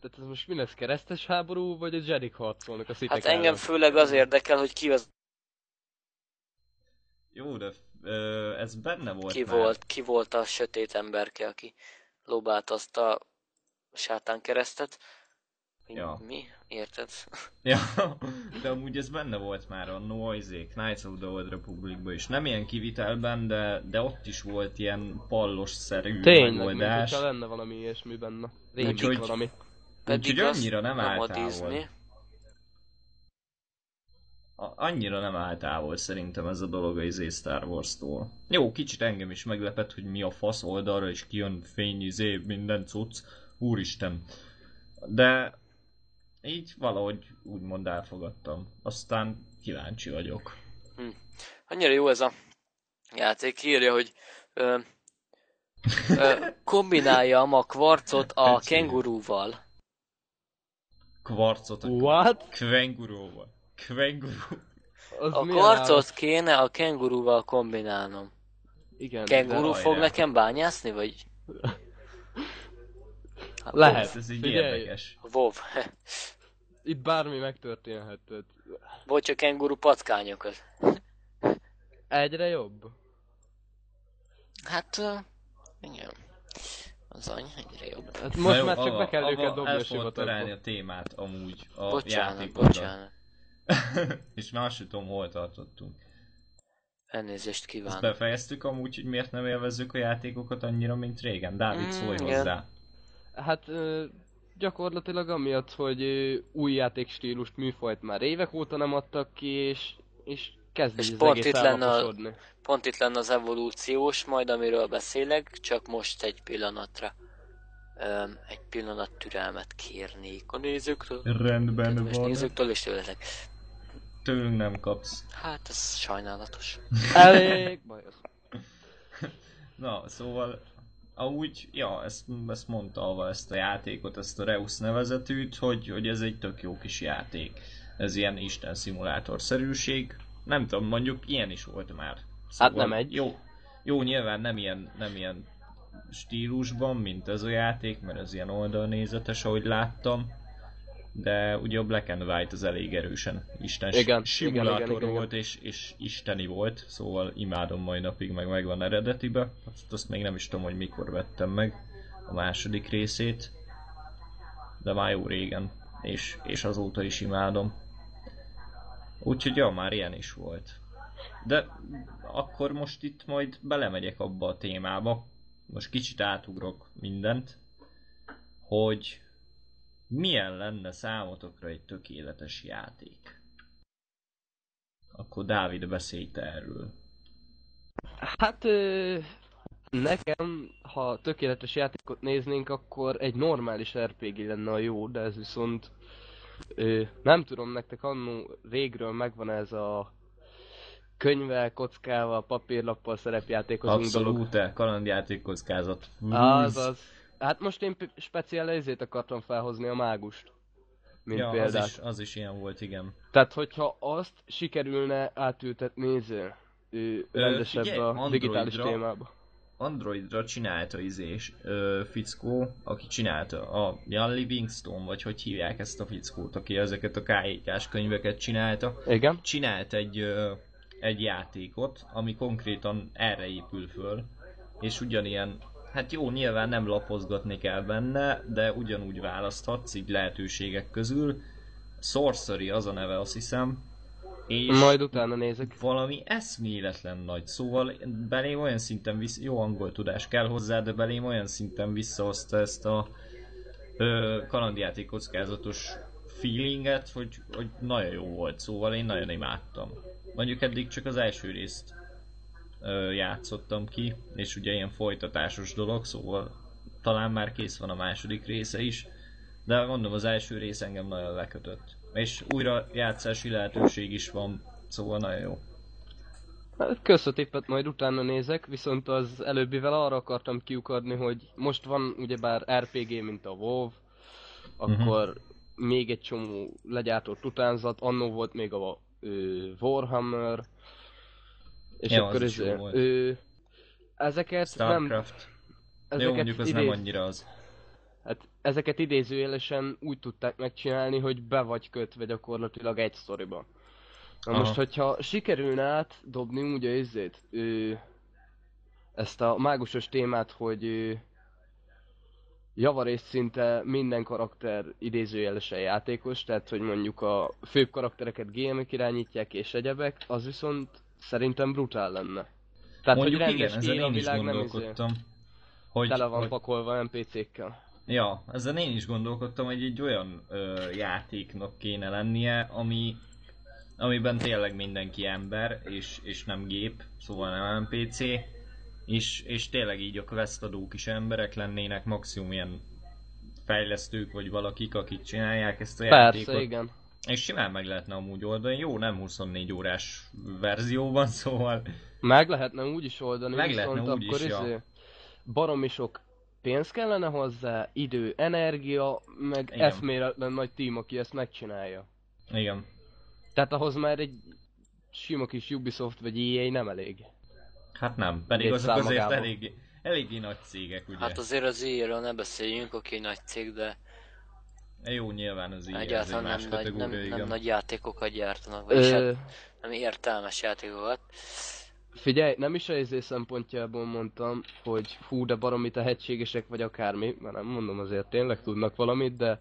D: Tehát ez most mi lesz, keresztes háború, vagy a Jedik harcolnak a szitek
C: hát engem
D: ellen?
C: főleg az érdekel, hogy ki az,
A: Jó, de ö, ez benne volt
C: ki
A: már.
C: volt, ki volt a sötét emberke, aki lobált azt a sátán keresztet. Mi?
A: Ja.
C: mi? Érted?
A: Ja, de amúgy ez benne volt már a Noisy Knights of the Old Republicban is. Nem ilyen kivitelben, de, de ott is volt ilyen pallos-szerű
D: Tényleg,
A: megoldás.
D: hogyha lenne valami ilyesmi benne. Régi
A: Úgyhogy-
D: valami.
C: Pedig
A: Úgyhogy
C: az
A: annyira nem áll
C: a
A: távol. Annyira nem áll távol szerintem ez a dolog a izé Star Wars-tól. Jó, kicsit engem is meglepett, hogy mi a fasz oldalra is kijön fény, izé, minden cucc. Úristen. De így valahogy úgymond elfogadtam. Aztán kíváncsi vagyok.
C: Annyira jó ez a játék, írja, hogy ö, ö, kombináljam a kvarcot a kengurúval.
A: Kvarcot a
D: What?
A: kvenguróval. Kvengurú.
D: Az
C: A kvarcot kéne a kengurúval kombinálnom.
D: Igen.
C: Kenguru fog nekem bányászni, vagy? Hát,
D: Lehet.
A: Ez így
D: Figyelj.
A: érdekes.
C: Vov.
D: Itt bármi megtörténhet. tehát
C: Vagy csak kenguru patkányokat.
D: Egyre jobb.
C: Hát, ö, igen. Az any, egyre jobb.
D: Hát most
A: jó,
D: már csak
A: Ava,
D: be kell
A: Ava,
D: őket dobni a sivatagba.
A: a témát amúgy a
C: Bocsánat,
A: játékodra.
C: bocsánat.
A: És már azt tudom, hol tartottunk.
C: Elnézést
A: Ezt
C: kívánok.
A: befejeztük amúgy, hogy miért nem élvezzük a játékokat annyira, mint régen. Dávid,
C: Mm,
A: szólj
C: igen.
D: Hát gyakorlatilag amiatt, hogy új játékstílust, műfajt már évek óta nem adtak ki, és, és kezd
C: És
D: az
C: pont
D: egész
C: itt lenne a-. Pont itt lenne az evolúciós, majd amiről beszélek, csak most egy pillanatra. Öm, egy pillanat türelmet kérnék a nézőktől.
A: Rendben
C: Kedves
A: van.
C: nézőktől és tőletek.
A: Tőlünk nem kapsz.
C: Hát ez sajnálatos.
D: Elég bajos.
A: Na, szóval amúgy, ja, ezt, ezt mondta Ava, ezt a játékot, ezt a Reus nevezetűt, hogy, hogy ez egy tök jó kis játék. Ez ilyen Isten szimulátor-szerűség. Nem tudom, mondjuk ilyen is volt már. Szóval
D: Hát nem egy.
A: Jó, jó nyilván nem ilyen, nem ilyen stílusban, mint ez a játék, mert ez ilyen oldalnézetes, ahogy láttam. De ugye a Black and White az elég erősen Isten
D: Igen,
A: simulátor
D: igen, igen, igen,
A: volt, És, és isteni volt, szóval imádom mai napig, meg megvan eredetibe. Azt, azt még nem is tudom, hogy mikor vettem meg a második részét, de már jó régen, és, és azóta is imádom. Úgyhogy ja, már ilyen is volt. De akkor most itt majd belemegyek abba a témába, most kicsit átugrok mindent, hogy milyen lenne számotokra egy tökéletes játék? Akkor Dávid beszélj te erről.
D: Hát ö, nekem, ha tökéletes játékot néznénk, akkor egy normális RPG lenne a jó, de ez viszont ö, nem tudom, nektek annó régről megvan ez a könyvvel, kockával, papírlappal szerepjátékozunk dolog.
A: Abszolút, kalandjáték kockázat.
D: Az az. Hát most én speciál ezért akartam felhozni a mágust. Mint
A: ja, az
D: példát.
A: is, az is ilyen volt, igen.
D: Tehát, hogyha azt sikerülne átültetni néző, ő, rendesebb
A: figyelj,
D: a digitális témába.
A: Androidra csinálta izés ö, fickó, aki csinálta a Jan Livingstone, vagy hogy hívják ezt a fickót, aki ezeket a k könyveket csinálta.
D: Igen?
A: csinált egy, ö, egy játékot, ami konkrétan erre épül föl, és ugyanilyen, hát jó, nyilván nem lapozgatni kell benne, de ugyanúgy választhatsz így lehetőségek közül. Sorcery az a neve, azt hiszem, és
D: Majd utána nézek.
A: valami eszméletlen nagy, szóval belém olyan szinten vissza, jó angol tudás kell hozzá, de belém olyan szinten visszahozta ezt a ö, kalandjáték kockázatos feelinget, hogy, hogy nagyon jó volt, szóval én nagyon imádtam. Mondjuk eddig csak az első részt játszottam ki, és ugye ilyen folytatásos dolog, szóval talán már kész van a második része is, de mondom, az első rész engem nagyon lekötött. És újra játszási lehetőség is van, szóval nagyon jó.
D: Hát kösz a tippet, majd utána nézek, viszont az előbbivel arra akartam kiukadni, hogy most van ugyebár RPG, mint a WoW, akkor még egy csomó legyártott utánzat, annó volt még a ö, Warhammer, és
A: Ja,
D: akkor ez, ö, ezeket nem,
A: Starcraft.
D: ezeket
A: Jó, mondjuk az nem
D: idéz-
A: annyira az.
D: Hát ezeket idézőjelesen úgy tudták megcsinálni, hogy be vagy kötve gyakorlatilag egy sztoriba. Na
A: Aha.
D: most, hogyha sikerülne átdobni úgy a izzét, ö, ezt a mágusos témát, hogy ö, javarészt szinte minden karakter idézőjelesen játékos, tehát hogy mondjuk a főbb karaktereket GM-ek irányítják és egyebek, az viszont szerintem brutál lenne. Tehát,
A: mondjuk
D: hogy
A: igen, ezen én is
D: izé,
A: gondolkodtam. Hogy,
D: tele van
A: hogy,
D: pakolva NPC-kkel.
A: ja, ezen én is gondolkodtam, hogy egy olyan ö, játéknak kéne lennie, ami amiben tényleg mindenki ember, és, és nem gép, szóval nem NPC, és, és tényleg így a questadók is emberek lennének, maximum ilyen fejlesztők vagy valakik, akik csinálják ezt a játékot.
D: Persze, igen.
A: És simán meg lehetne amúgy oldani, jó, nem 24 órás verzióban, szóval
D: Meg lehetne úgy is oldani,
A: Meg
D: viszont
A: lehetne úgy
D: akkor
A: is, ja.
D: izé, baromi sok pénz kellene hozzá, idő, energia, meg
A: Igen.
D: Eszméletlen nagy tím, aki ezt megcsinálja.
A: igen.
D: Tehát ahhoz már egy sima kis Ubisoft vagy EA nem elég.
A: Hát nem, pedig
D: Egy
A: azok azért elég, eléggé nagy cégek, ugye?
C: Hát azért az EA-ről ne beszéljünk, oké, nagy cég, de
A: Jó, nyilván az egy
C: egyáltalán
A: más
C: nem nagy, nem,
A: igen.
C: nem nagy játékokat gyártanak, vagyis
D: Ö,
C: hát nem értelmes játékokat.
D: figyelj, nem is a izé szempontjából mondtam, hogy hú, de baromi tehetségesek vagy akármi, mert nem mondom azért tényleg tudnak valamit, de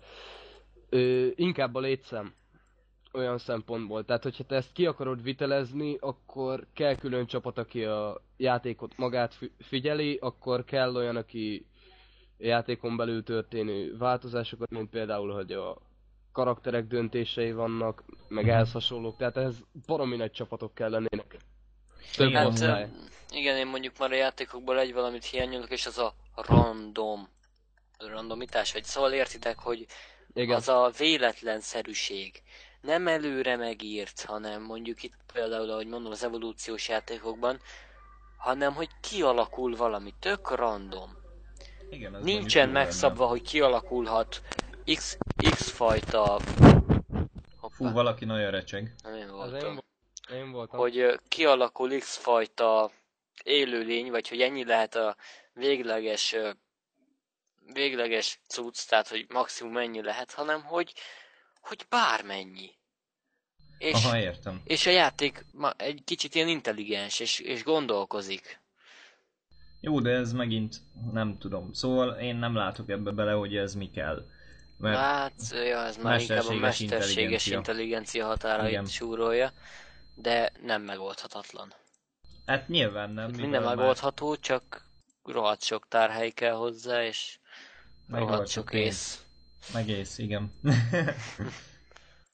D: ö, inkább a létszám olyan szempontból. Tehát, hogyha te ezt ki akarod vitelezni, akkor kell külön csapat, aki a játékot magát fi- figyeli, akkor kell olyan, aki a játékon belül történő változásokat, mint például, hogy a karakterek döntései vannak, meg ehhez hasonlók, tehát ez baromi nagy csapatok kell lennének. Több
A: Igen,
C: Hát, igen, én mondjuk már a játékokból egy valamit hiányolok, és az a random randomitás, vagy szóval értitek, hogy
D: Igen.
C: az a véletlenszerűség. Nem előre megírt, hanem mondjuk itt például, ahogy mondom, az evolúciós játékokban, hanem hogy kialakul valami tök random.
A: Igen az mondjuk
C: Nincsen megszabva, hogy kialakulhat X, X fajta... Hoppá,
A: Fú, valaki nagyon recseg.
C: nem én voltam.
D: én, vo- én voltam.
C: hogy kialakul X fajta élőlény, vagy hogy ennyi lehet a végleges végleges cucc, tehát hogy maximum ennyi lehet, hanem hogy hogy bármennyi. És,
A: Aha, értem.
C: és a játék ma egy kicsit ilyen intelligens, és, és gondolkozik.
A: Jó, de ez megint nem tudom. Szóval én nem látok ebbe bele, hogy ez mi kell. Mert
C: Hát, ja, ez már inkább a
A: mesterséges intelligencia.
C: intelligencia határait
A: Igen.
C: súrolja, de nem megoldhatatlan.
A: hát nyilván nem.
C: Minden
A: mivel már
C: megoldható, csak rohadt sok tárhely kell hozzá, és
A: Meg
C: rohadt sok ész.
A: Megész, igen.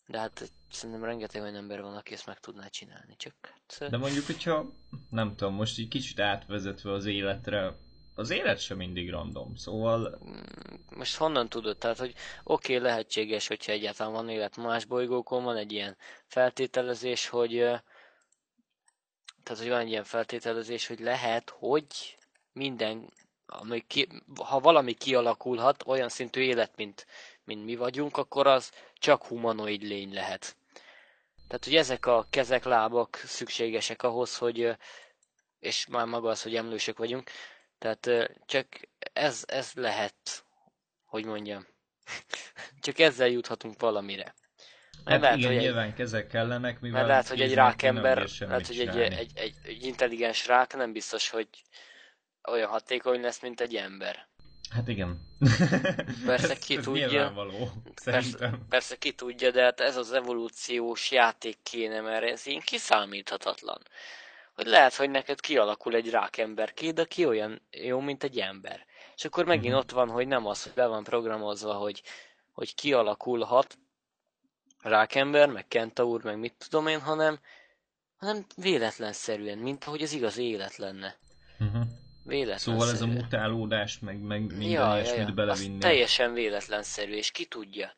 C: De hát szerintem rengeteg olyan ember van, aki ezt meg tudná csinálni, csak hát...
A: De mondjuk, hogyha nem tudom, most egy kicsit átvezetve az életre, az élet sem mindig random, szóval
C: mm, Most honnan tudod? Tehát, hogy oké, okay, lehetséges, hogyha egyáltalán van élet más bolygókon, van egy ilyen feltételezés, hogy... Tehát, hogy van egy ilyen feltételezés, hogy lehet, hogy minden... Ami ki, ha valami kialakulhat, olyan szintű élet, mint, mint mi vagyunk, akkor az csak humanoid lény lehet. Tehát, hogy ezek a kezek, lábak szükségesek ahhoz, hogy, és már maga az, hogy emlősök vagyunk, tehát csak ez, ez lehet, hogy mondjam, csak ezzel juthatunk valamire.
A: Hát
C: lehet,
A: igen,
C: hogy egy,
A: nyilván kezek kellenek, mivel
C: mert lehet, hogy egy rákember, lehet, hogy egy, egy, egy, egy intelligens rák nem biztos, hogy olyan hatékony lesz, mint egy ember.
A: Hát igen.
C: Persze,
A: Ez-
C: ki
A: ez
C: tudja.
A: Szerintem.
C: Persze ki tudja, de hát ez az evolúciós játék kéne, mert ez így kiszámíthatatlan. Hogy lehet, hogy neked kialakul egy rákemberkéd, aki olyan jó, mint egy ember. És akkor megint
A: Mhm.
C: ott van, hogy nem az, hogy be van programozva, hogy, hogy kialakulhat rákember, meg kentaur, meg mit tudom én, hanem, hanem véletlenszerűen, mint ahogy az igaz élet lenne.
A: Uh-huh.
C: Véletlenszerűen.
A: Szóval ez a mutálódás, meg, meg minden
C: Ja, ja,
A: ilyesmit
C: ja.
A: belevinni.
C: Az teljesen véletlenszerű, és ki tudja.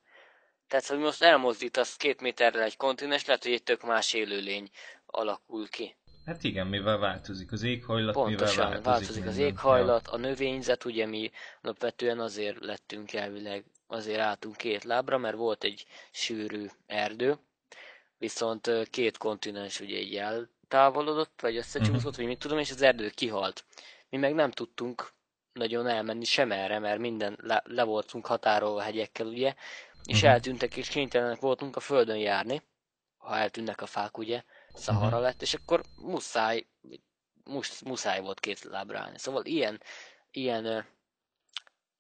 C: Tehát, hogy most elmozdítasz két méterrel egy kontinens, lehet, hogy egy tök más élőlény alakul ki.
A: Hát igen, mivel változik az éghajlat, mivel
C: Pontosan,
A: változik,
C: változik az éghajlat, a növényzet, ugye mi alapvetően azért lettünk elvileg, azért álltunk két lábra, mert volt egy sűrű erdő, viszont két kontinens ugye így eltávolodott, vagy összecsúszott,
A: Mhm.
C: vagy mit tudom, és az erdő kihalt. Mi meg nem tudtunk nagyon elmenni sem erre, mert minden le, le voltunk határolva hegyekkel, ugye, és
A: Mhm.
C: eltűntek, és kénytelenek voltunk a földön járni, ha eltűnnek a fák, ugye, Szahara
A: Mhm.
C: lett, és akkor muszáj, mus, muszáj volt két lábra állni. Szóval ilyen, ilyen,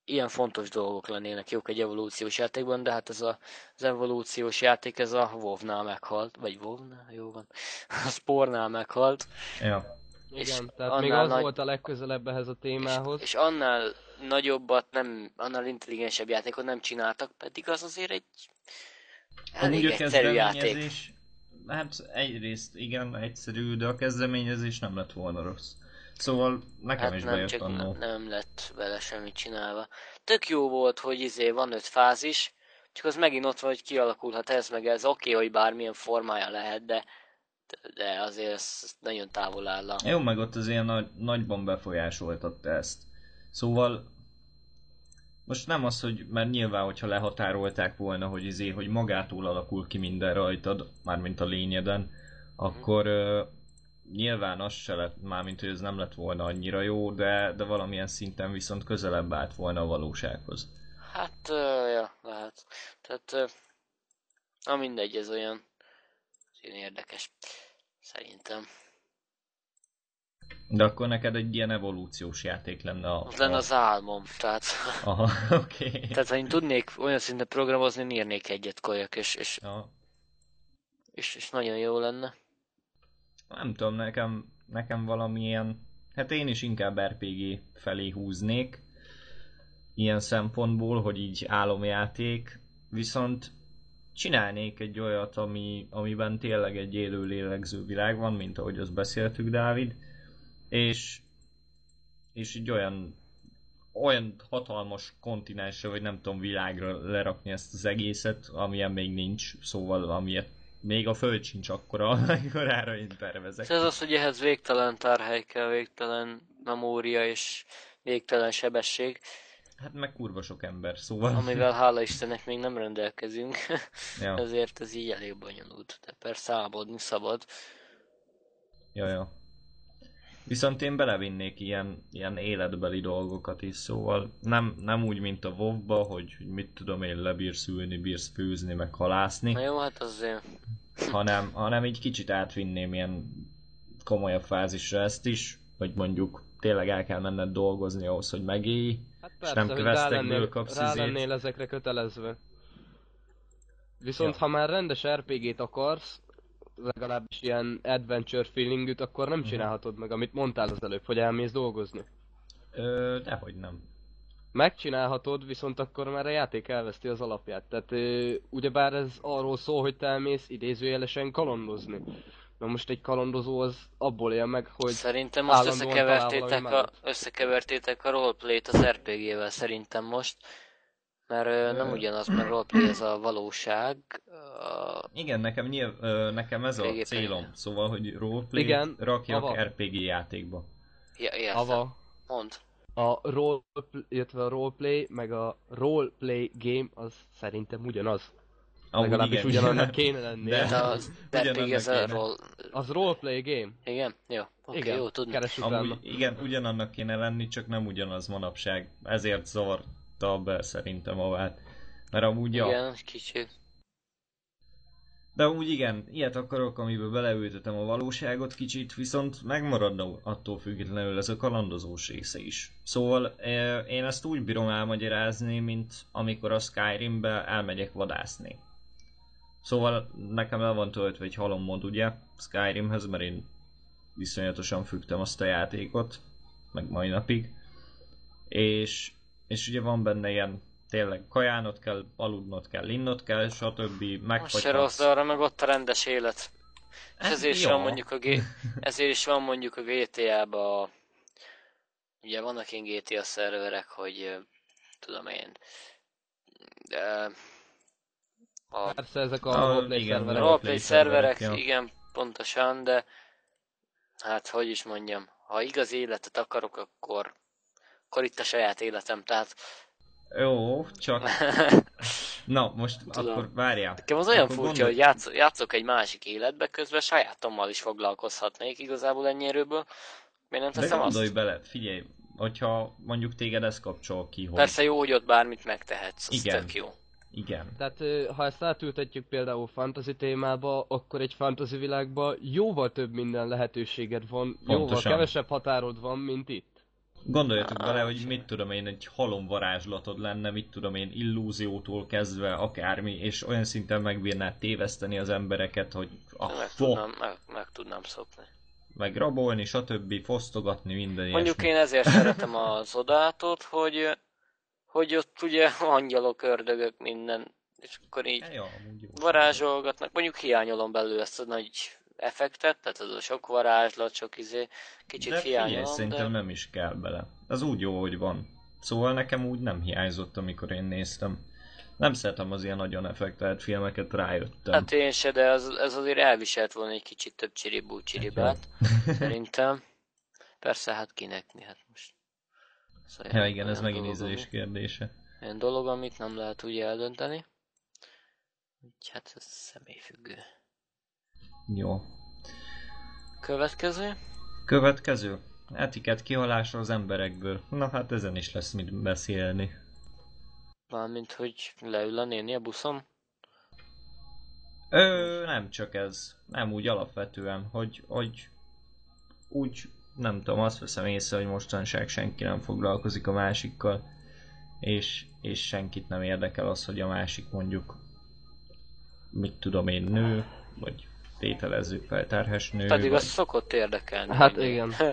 C: ilyen fontos dolgok lennének jók egy evolúciós játékban, de hát ez a, az evolúciós játék, ez a WoW-nál meghalt, vagy WoW-nál, jó van, a Spornál meghalt,
A: Ja.
C: És
D: Igen, tehát még
C: annál
D: az
C: nagy-
D: volt a legközelebb ehhez a témához.
C: és, és annál nagyobbat nem, annál intelligensebb játékot nem csináltak, pedig az azért egy elég
A: Amúgy a
C: egyszerű játék.
A: kezdeményezés, hát egyrészt igen, egyszerű, de a kezdeményezés nem lett volna rossz. Szóval nekem
C: Hát
A: is
C: nem,
A: bejött
C: csak
A: annó.
C: ne, nem lett vele semmit csinálva. Tök jó volt, hogy izé van öt fázis, csak az megint ott van, hogy kialakulhat ez meg ez. Oké, hogy bármilyen formája lehet, de, de azért ez nagyon távol áll a...
A: Jó, meg ott az ilyen nagy, nagyban befolyásoltatta ezt. Szóval most nem az, hogy mert nyilván, hogyha lehatárolták volna, hogy izé, hogy magától alakul ki minden rajtad, mármint a lényeden, akkor uh, nyilván az se lett, mármint hogy ez nem lett volna annyira jó, de, de valamilyen szinten viszont közelebb állt volna a valósághoz.
C: Hát, uh, ja, lehet. Tehát, uh, na mindegy, ez olyan, olyan érdekes. Szerintem.
A: De akkor neked egy ilyen evolúciós játék lenne a...
C: Az lenne az álmom, tehát...
A: Aha, oké. Okay.
C: Tehát, ha én tudnék olyan szinten programozni, én írnék egyet kolyak, és, és, és, és nagyon jó lenne.
A: Nem tudom, nekem, nekem valamilyen... Hát én is inkább RPG felé húznék. Ilyen szempontból, hogy így álomjáték. Viszont csinálnék egy olyat, ami, amiben tényleg egy élő lélegző világ van, mint ahogy azt beszéltük, Dávid. És, és egy olyan olyan hatalmas kontinensre, vagy nem tudom, világra lerakni ezt az egészet, amilyen még nincs, szóval amilyet még a föld sincs akkora, amekkorára én tervezek.
C: Ez az, hogy ehhez végtelen tárhely kell, végtelen memória és végtelen sebesség,
A: Hát meg kurva sok ember, szóval...
C: amivel hála Istennek még nem rendelkezünk,
A: ja,
C: ezért ez így elég bonyolult. De persze álmodni szabad.
A: ja, ja. Viszont én belevinnék ilyen, ilyen életbeli dolgokat is, szóval nem, nem úgy, mint a WoW-ba, hogy, hogy mit tudom én, lebírsz ülni, bírsz főzni, meg halászni,
C: Na jó, hát azért
A: hanem, hanem így kicsit átvinném ilyen komolyabb fázisra ezt is, hogy mondjuk tényleg el kell menned dolgozni ahhoz, hogy megélj,
D: Hát
A: És
D: persze,
A: nem
D: hogy rá lennél,
A: kapsz
D: rá lennél ezekre kötelezve. Viszont
A: Ja.
D: ha már rendes RPG-t akarsz, legalábbis ilyen adventure feelingűt, akkor
A: Mhm.
D: nem csinálhatod meg, amit mondtál az előbb, hogy elmész dolgozni.
A: Ö, dehogy nem.
D: Megcsinálhatod, viszont akkor már a játék elveszti az alapját. Tehát ö, ugyebár ez arról szól, hogy te elmész idézőjelesen kalandozni. Na most egy kalandozó az abból él meg, hogy
C: szerintem most összekevertétek a, összekevertétek a roleplayt az RPG-vel szerintem most. Mert ö, nem ugyanaz, mert roleplay ez a valóság. A...
A: Igen, nekem, nyilv, ö, nekem ez a célom, szóval, hogy roleplay
D: Igen,
A: rakjak
D: ava.
A: RPG játékba.
C: Ja, értem.
D: ava
C: Mond.
D: a roleplay, illetve a roleplay, meg a roleplay game az szerintem ugyanaz.
A: Amúgy
D: Legalábbis
A: igen.
D: ugyanannak kéne lennie.
A: De-
C: az RPG ez a roll...
D: Az roleplay game?
C: Igen? Jó. Oké,
D: Igen,
C: jó tudni.
D: keres utána.
A: Amúgy igen, ugyanannak kéne lenni, csak nem ugyanaz manapság. Ezért zavarta be szerintem a vált. Mert amúgy ja,
C: Igen, kicsit.
A: De úgy igen, ilyet akarok, amiben beleültetem a valóságot kicsit, viszont megmaradna attól függetlenül ez a kalandozós része is. Szóval eh, én ezt úgy bírom elmagyarázni, mint amikor a Skyrimbe elmegyek vadászni. Szóval nekem el van töltve egy halommod ugye Skyrimhez, mert én viszonyatosan fügtem azt a játékot, meg mai napig. És, és ugye van benne ilyen tényleg kajánot kell, aludnod kell, innod kell, stb.
C: Az se
A: Megfagyhatsz.
C: rossz, de arra meg ott a rendes élet.
A: Hát
C: ezért is van mondjuk a, G- ezért is van mondjuk a GTA-ba, ugye vannak ilyen GTA szerverek, hogy tudom én, de a
D: Persze ezek a
A: Ah,
D: roleplay
A: igen,
D: szerverek.
A: role-
C: roleplay szerverek,
A: ja.
C: igen, pontosan, de hát hogy is mondjam, ha igaz életet akarok, akkor, akkor itt a saját életem, tehát
A: Jó, csak... Na, most
C: Tudom.
A: akkor várjál.
C: Nekem az olyan
A: Akkor
C: furcsa,
A: gondolj-
C: hogy játsz, játszok egy másik életbe, közben sajátommal is foglalkozhatnék igazából ennyi erőből. Miért nem
A: De
C: teszem
A: gondolj
C: azt?
A: bele, figyelj, hogyha mondjuk téged ez kapcsol ki, hogy...
C: Persze jó, hogy ott bármit megtehetsz, az
A: Igen.
C: tök jó.
A: Igen.
D: Tehát ha ezt átültetjük például fantasy témába, akkor egy fantasy világban jóval több minden lehetőséged van, jóval
A: Pontosan.
D: kevesebb határod van, mint itt.
A: Gondoljatok bele, hogy mit tudom én, egy halom varázslatod lenne, mit tudom én, illúziótól kezdve akármi, és olyan szinten megbírnád téveszteni az embereket, hogy a
C: Meg
A: fo,
C: tudnám, meg, meg tudnám szopni.
A: meg rabolni, stb. fosztogatni, minden
C: Mondjuk
A: ilyesmi.
C: én ezért szeretem az odátot, hogy, hogy ott ugye angyalok, ördögök, minden, és akkor így
A: Ja, amúgy jó.
C: varázsolgatnak. Mondjuk hiányolom belőle ezt a nagy effektet, tehát az a sok varázslat, sok izé, kicsit
A: De figyelj,
C: hiányolom,
A: szerintem
C: de...
A: nem is kell bele. Ez úgy jó, hogy van. Szóval nekem úgy nem hiányzott, amikor én néztem. Nem szeretem az ilyen nagyon effektelt filmeket, rájöttem.
C: Hát én se, de ez, ez azért elviselt volna egy kicsit több csiribú csiribát, szerintem. Persze, hát kinek mi, hát most. Szóval
A: ja igen, ez megint ízlés kérdése.
C: Olyan dolog, amit nem lehet úgy eldönteni. Úgy, hát ez személyfüggő.
A: Jó.
C: Következő.
A: Következő. Etiket kihalása az emberekből. Na hát ezen is lesz mit beszélni.
C: Mármint, hogy leül a néni a buszon.
A: Ö, nem csak ez. Nem úgy alapvetően, hogy, hogy úgy nem tudom, azt veszem észre, hogy mostanság senki nem foglalkozik a másikkal, és, és senkit nem érdekel az, hogy a másik mondjuk mit tudom én, nő, vagy tételezzük fel terhes nő.
C: Pedig
A: vagy...
C: az szokott érdekelni.
D: Hát
C: nő.
D: igen.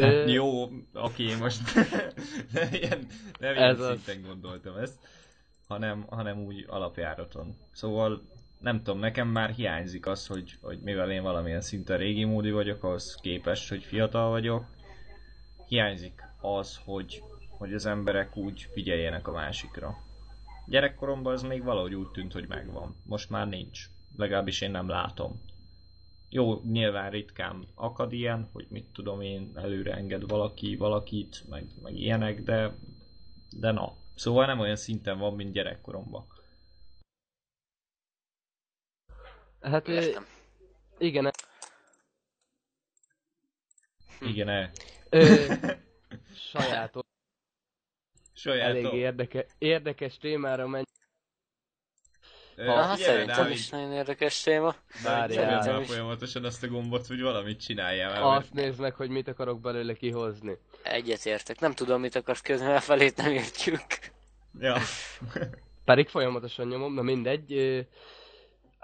A: Hát, jó, oké, most nem ilyen, nem
D: Ez
A: ilyen
D: az.
A: szinten gondoltam ezt, hanem, hanem úgy alapjáraton. Szóval nem tudom, nekem már hiányzik az, hogy, hogy mivel én valamilyen szinten régi módi vagyok, az képest, hogy fiatal vagyok, hiányzik az, hogy, hogy az emberek úgy figyeljenek a másikra. Gyerekkoromban ez még valahogy úgy tűnt, hogy megvan. Most már nincs. Legalábbis én nem látom. Jó, nyilván ritkán akad ilyen, hogy mit tudom én, előre enged valaki valakit, meg, meg ilyenek, de, de na. Szóval nem olyan szinten van, mint gyerekkoromban.
D: Hát
C: Értem.
D: igen,
A: Igen, el.
D: ö, sajátos,
A: Saját
D: elég érdeke, érdekes témára menj.
C: Na, hát szerintem
A: Dávid,
C: is nagyon érdekes téma.
D: Várjál.
A: folyamatosan azt a gombot, hogy valamit csináljál már.
D: Azt nézd meg, hogy mit akarok belőle kihozni.
C: Egyetértek. Nem tudom, mit akarsz közben, mert felét nem értjük.
A: Ja.
D: Pedig folyamatosan nyomom, na mindegy.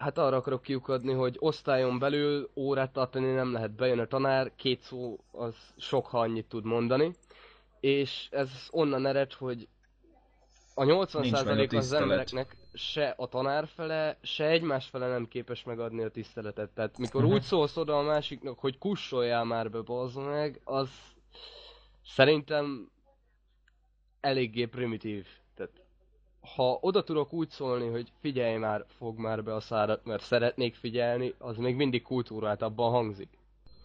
D: Hát arra akarok kiukadni, hogy osztályon belül órát tartani nem lehet. Bejön a tanár, két szó az sok, ha annyit tud mondani. És ez onnan ered, hogy a
A: Nincs meg a
D: 80% az embereknek se a tanár fele, se egymás fele nem képes megadni a tiszteletet. Tehát mikor
A: Mhm.
D: úgy szólsz oda a másiknak, hogy kussoljál már be, bazd meg, az szerintem eléggé primitív. Ha oda tudok úgy szólni, hogy figyelj már, fog már be a szárat, mert szeretnék figyelni, az még mindig kultúrát abban hangzik.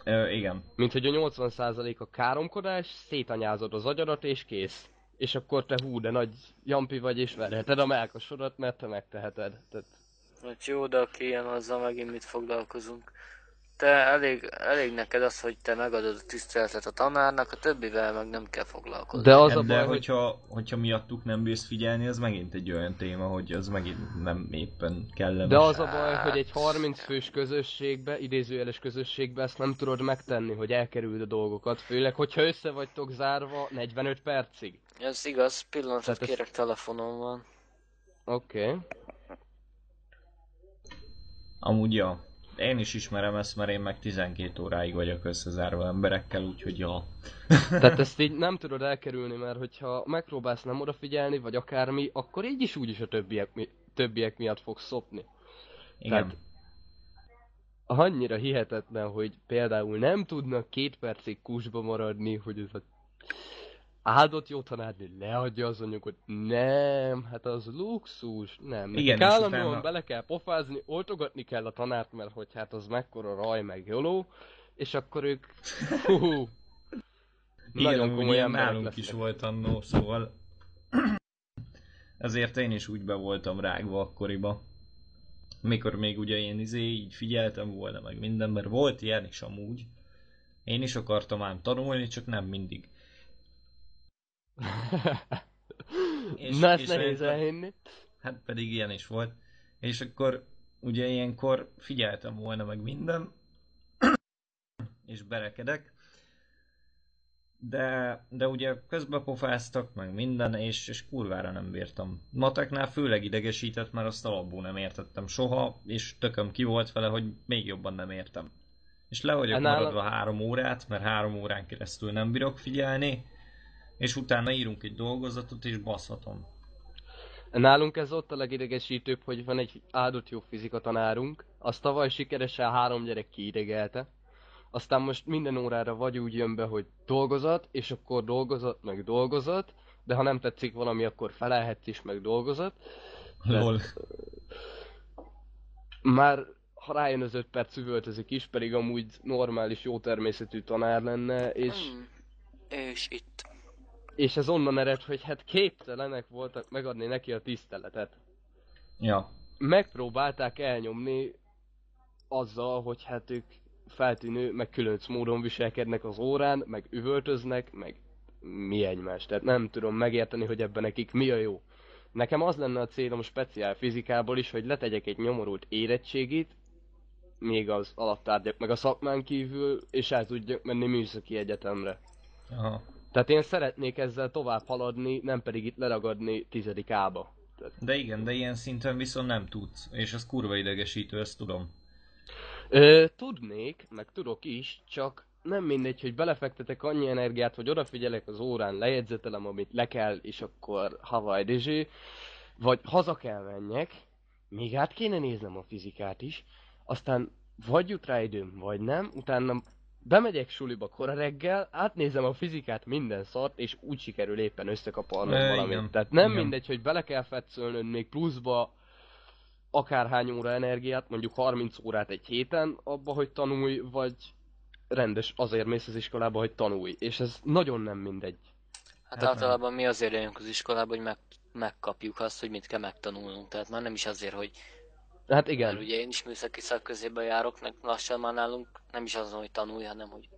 A: Ö, igen.
D: Mint hogy a 80% a káromkodás, szétanyázod az agyadat és kész. És akkor te hú, de nagy jampi vagy és verheted a melkosodat, mert te megteheted. Tehát
C: Hát jó, de aki ilyen, azzal megint mit foglalkozunk. Te elég, elég neked az, hogy te megadod a tiszteletet a tanárnak, a többivel meg nem kell foglalkozni.
D: De az a
A: de
D: baj, hogy
A: hogyha, hogyha miattuk nem bírsz figyelni, az megint egy olyan téma, hogy az megint nem éppen kellemes.
D: De az a baj, hogy egy 30 fős közösségbe, idézőjeles közösségbe ezt nem tudod megtenni, hogy elkerüld a dolgokat, főleg, hogyha össze vagytok zárva 45 percig.
C: Ez igaz, pillanatot
D: Tehát ez-
C: kérek, telefonon van.
D: Oké. Okay.
A: Amúgy ja. Én is ismerem ezt, mert én meg 12 óráig vagyok összezárva emberekkel, úgyhogy ja.
D: Tehát ezt így nem tudod elkerülni, mert hogyha megpróbálsz nem odafigyelni, vagy akármi, akkor így is úgyis a többiek, mi- többiek miatt fogsz szopni.
A: Igen.
D: Tehát- Annyira hihetetlen, hogy például nem tudnak két percig kusba maradni, hogy ez a áldott jó tanárnő leadja az anyagot. Nem, hát az luxus. Nem,
A: Igen,
D: állandóan
A: utána-
D: bele kell pofázni, oltogatni kell a tanárt, mert hogy hát az mekkora raj meg joló, és akkor ők... Hú,
A: Igen,
D: nagyon
A: amúgy
D: komoly
A: ilyen nálunk is
D: lesznek.
A: volt annó, szóval... Ezért én is úgy be voltam rágva akkoriba. Mikor még ugye én izé így figyeltem volna meg minden, mert volt ilyen is amúgy. Én is akartam ám tanulni, csak nem mindig. És-
D: Na, ezt
A: és
D: nehéz elhinni.
A: Hát pedig ilyen is volt. És akkor ugye ilyenkor figyeltem volna meg minden, és berekedek. De, de ugye közbe pofáztak, meg minden, és, és kurvára nem bírtam. Mateknál főleg idegesített, mert azt alapból nem értettem soha, és tököm ki volt vele, hogy még jobban nem értem. És le vagyok
D: Hát nálam-
A: maradva három órát, mert három órán keresztül nem bírok figyelni, és utána írunk egy dolgozatot, és baszhatom.
D: Nálunk ez ott a legidegesítőbb, hogy van egy áldott jó fizika tanárunk, az tavaly sikeresen három gyerek kiidegelte. Aztán most minden órára vagy úgy jön be, hogy dolgozat, és akkor dolgozat, meg dolgozat, de ha nem tetszik valami, akkor felelhetsz is, meg dolgozat. De-
A: Lol.
D: Már ha rájön az öt perc üvöltözik is, pedig amúgy normális, jó természetű tanár lenne, és,
C: Hmm. És itt.
D: És ez onnan ered, hogy hát képtelenek voltak megadni neki a tiszteletet.
A: Ja.
D: megpróbálták elnyomni azzal, hogy hát ők feltűnő, meg különc módon viselkednek az órán, meg üvöltöznek, meg mi egymás. Tehát nem tudom megérteni, hogy ebben nekik mi a jó. Nekem az lenne a célom speciál fizikából is, hogy letegyek egy nyomorult érettségit, még az alaptárgyak, meg a szakmán kívül, és el tudjak menni műszaki egyetemre.
A: Aha.
D: Tehát én szeretnék ezzel tovább haladni, nem pedig itt leragadni tizedik ába.
A: De igen, de ilyen szinten viszont nem tudsz, és ez kurva idegesítő, ezt tudom.
D: Ö, tudnék, meg tudok is, csak nem mindegy, hogy belefektetek annyi energiát, hogy odafigyelek az órán, lejegyzetelem, amit le kell, és akkor havaj vagy haza kell menjek, még át kéne néznem a fizikát is, aztán vagy jut rá időm, vagy nem, utána bemegyek suliba kora reggel, átnézem a fizikát, minden szart, és úgy sikerül éppen összekapalnom
A: E,
D: valamit.
A: igen,
D: Tehát nem
A: igen.
D: mindegy, hogy bele kell fetszölnöd még pluszba akárhány óra energiát, mondjuk 30 órát egy héten abba, hogy tanulj, vagy rendes azért mész az iskolába, hogy tanulj. És ez nagyon nem mindegy.
C: Hát,
A: Hát
C: általában mi azért jönünk az iskolába, hogy meg, megkapjuk azt, hogy mit kell megtanulnunk. Tehát már nem is azért, hogy
D: Hát
C: Mert
D: igen,
C: ugye én is műszaki szakközébe járok, meg lassan már nálunk nem is azon, hogy tanulj, hanem hogy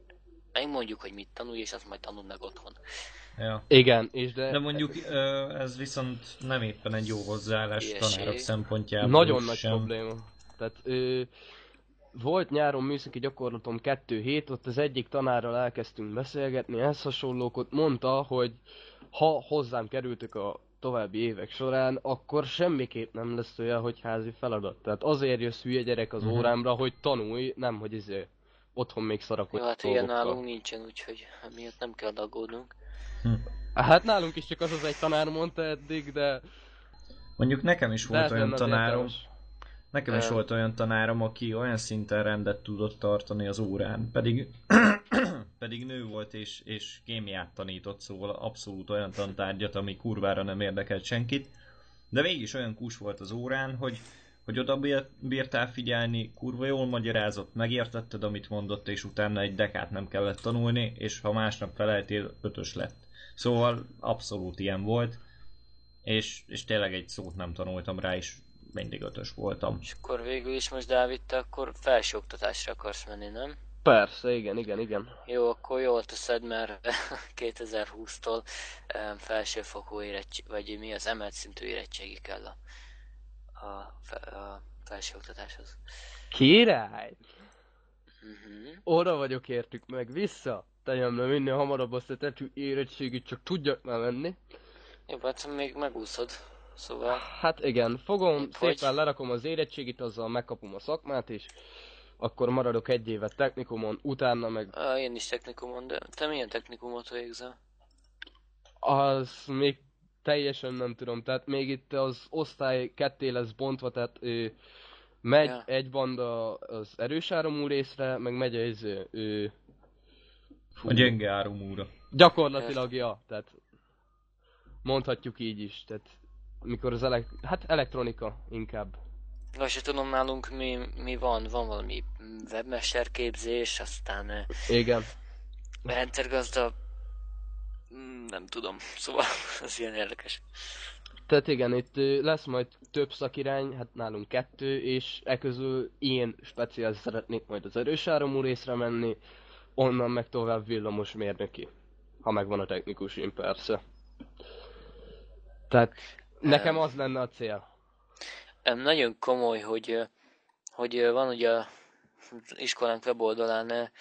C: megmondjuk, hogy mit tanulj, és azt majd tanul meg otthon.
A: Ja.
D: igen, és de,
A: De mondjuk ez viszont nem éppen egy jó hozzáállás
C: Ilyeség.
A: tanárok szempontjából
D: nagyon nagy
A: sem.
D: probléma. Tehát ö, volt nyáron műszaki gyakorlatom kettő hét, ott az egyik tanárral elkezdtünk beszélgetni, ezt hasonlókot mondta, hogy ha hozzám kerültök a további évek során, akkor semmiképp nem lesz olyan, hogy házi feladat. Tehát azért jössz hülye gyerek az
A: Mhm.
D: órámra, hogy tanulj, nem hogy izé otthon még szarakodj
C: Jó, hát ilyen nálunk nincsen, úgyhogy emiatt nem kell aggódnunk.
D: Hát nálunk is csak az az egy tanár mondta eddig, de...
A: Mondjuk nekem is volt
D: ez
A: olyan tanárom,
D: értelmes.
A: nekem is volt olyan tanárom, aki olyan szinten rendet tudott tartani az órán, pedig pedig nő volt és, és kémiát tanított, szóval abszolút olyan tantárgyat, ami kurvára nem érdekelt senkit, de mégis olyan kus volt az órán, hogy hogy oda bír- bírtál figyelni, kurva jól magyarázott, megértetted, amit mondott, és utána egy dekát nem kellett tanulni, és ha másnap feleltél, ötös lett. Szóval abszolút ilyen volt, és, és tényleg egy szót nem tanultam rá, és mindig ötös voltam.
C: És akkor végül is most Dávid, te akkor felsőoktatásra akarsz menni, nem?
D: Persze, igen, igen, igen.
C: Jó, akkor jól teszed, mert 2020-tól em, felsőfokú érettség, vagy mi az emelt szintű érettségi kell a, a, a felsőoktatáshoz.
D: Király!
C: Uh-huh.
D: Oda vagyok értük meg, vissza! Tejem le minél hamarabb azt a tetű érettségit, csak tudjak már menni.
C: Jó, hát még megúszod. Szóval,
D: Hát igen, fogom,
C: Itt
D: szépen
C: vagy.
D: lerakom az érettségit, azzal megkapom a szakmát is. Akkor maradok egy évet technikumon, utána meg
C: á, én is technikumon, de te milyen technikumot végzel?
D: az még teljesen nem tudom, tehát még itt az osztály ketté lesz bontva, tehát ő, megy
C: Ja.
D: egy banda az erős áramú részre, meg megy ez ő, fú,
A: A gyenge áramúra.
D: Gyakorlatilag, ja, tehát mondhatjuk így is, tehát mikor az elek... hát elektronika inkább.
C: Azt se tudom, nálunk mi, mi van, van valami webmesterképzés, aztán eh,
D: Igen.
C: rendszergazda, mm, nem tudom, szóval ez ilyen érdekes.
D: Tehát igen, itt lesz majd több szakirány, hát nálunk kettő, és e közül én speciál szeretnék majd az erős áramú részre menni, onnan meg tovább villamos mérnöki. Ha megvan a technikusim, persze. Tehát nekem az lenne a cél.
C: Nagyon komoly, hogy, hogy van ugye az iskolánk weboldalán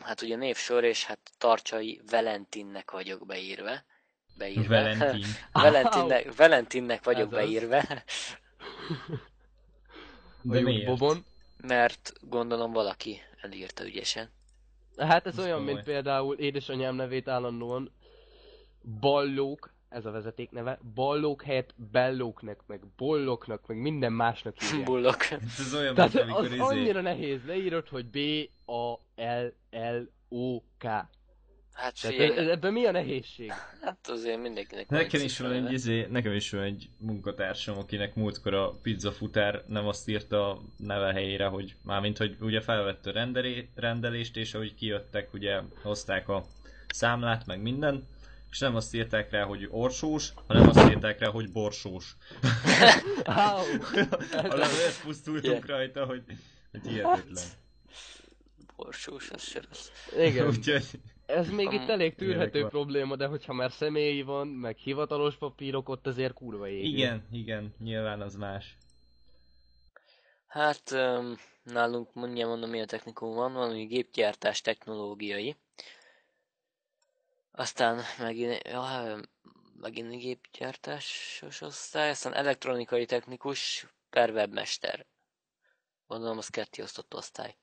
C: hát ugye névsor, és hát Tarcsai Valentinnek vagyok beírva. beírva.
A: Valentin.
C: Valentinnek, Valentinnek vagyok
D: Ez az.
C: beírva,
A: De miért?
D: Bobon.
C: mert gondolom valaki elírta ügyesen.
D: Hát ez
A: Ez
D: olyan,
A: komoly.
D: mint például édesanyám nevét állandóan Ballók, ez a vezeték neve, Ballók helyett Bellóknak, meg Bolloknak, meg minden másnak hívják.
C: Bullok.
A: Ez olyan,
D: Tehát
A: mint
D: az
A: izé...
D: annyira nehéz leírod, hogy B-A-L-L-O-K.
C: Hát figyelj,
D: ebben mi a nehézség?
C: hát azért mindenkinek
A: Nekem is van egy, izé, nekem is van egy munkatársam, akinek múltkor a pizzafutár nem azt írta a neve helyére, hogy mármint, hogy ugye felvette a rendelé, rendelést, és ahogy kijöttek, ugye hozták a számlát, meg minden, és nem azt írták rá, hogy orsós, hanem azt írták rá, hogy borsós.
D: Áú!
A: Valahogy pusztultunk rajta, hogy, hogy hihetetlen.
C: Borsós, az se rossz.
D: Igen,
A: Úgyhogy
D: ez még itt elég tűrhető
A: van.
D: probléma, de hogyha már személyi van, meg hivatalos papírok, ott azért kurva égő.
A: igen, igen, nyilván az más.
C: Hát um, nálunk mondjam mondom milyen technikum van, van hogy gépgyártás technológiai. Aztán megint, ja, megint gépgyártásos osztály, aztán elektronikai technikus per webmester. Gondolom az ketté osztott osztály.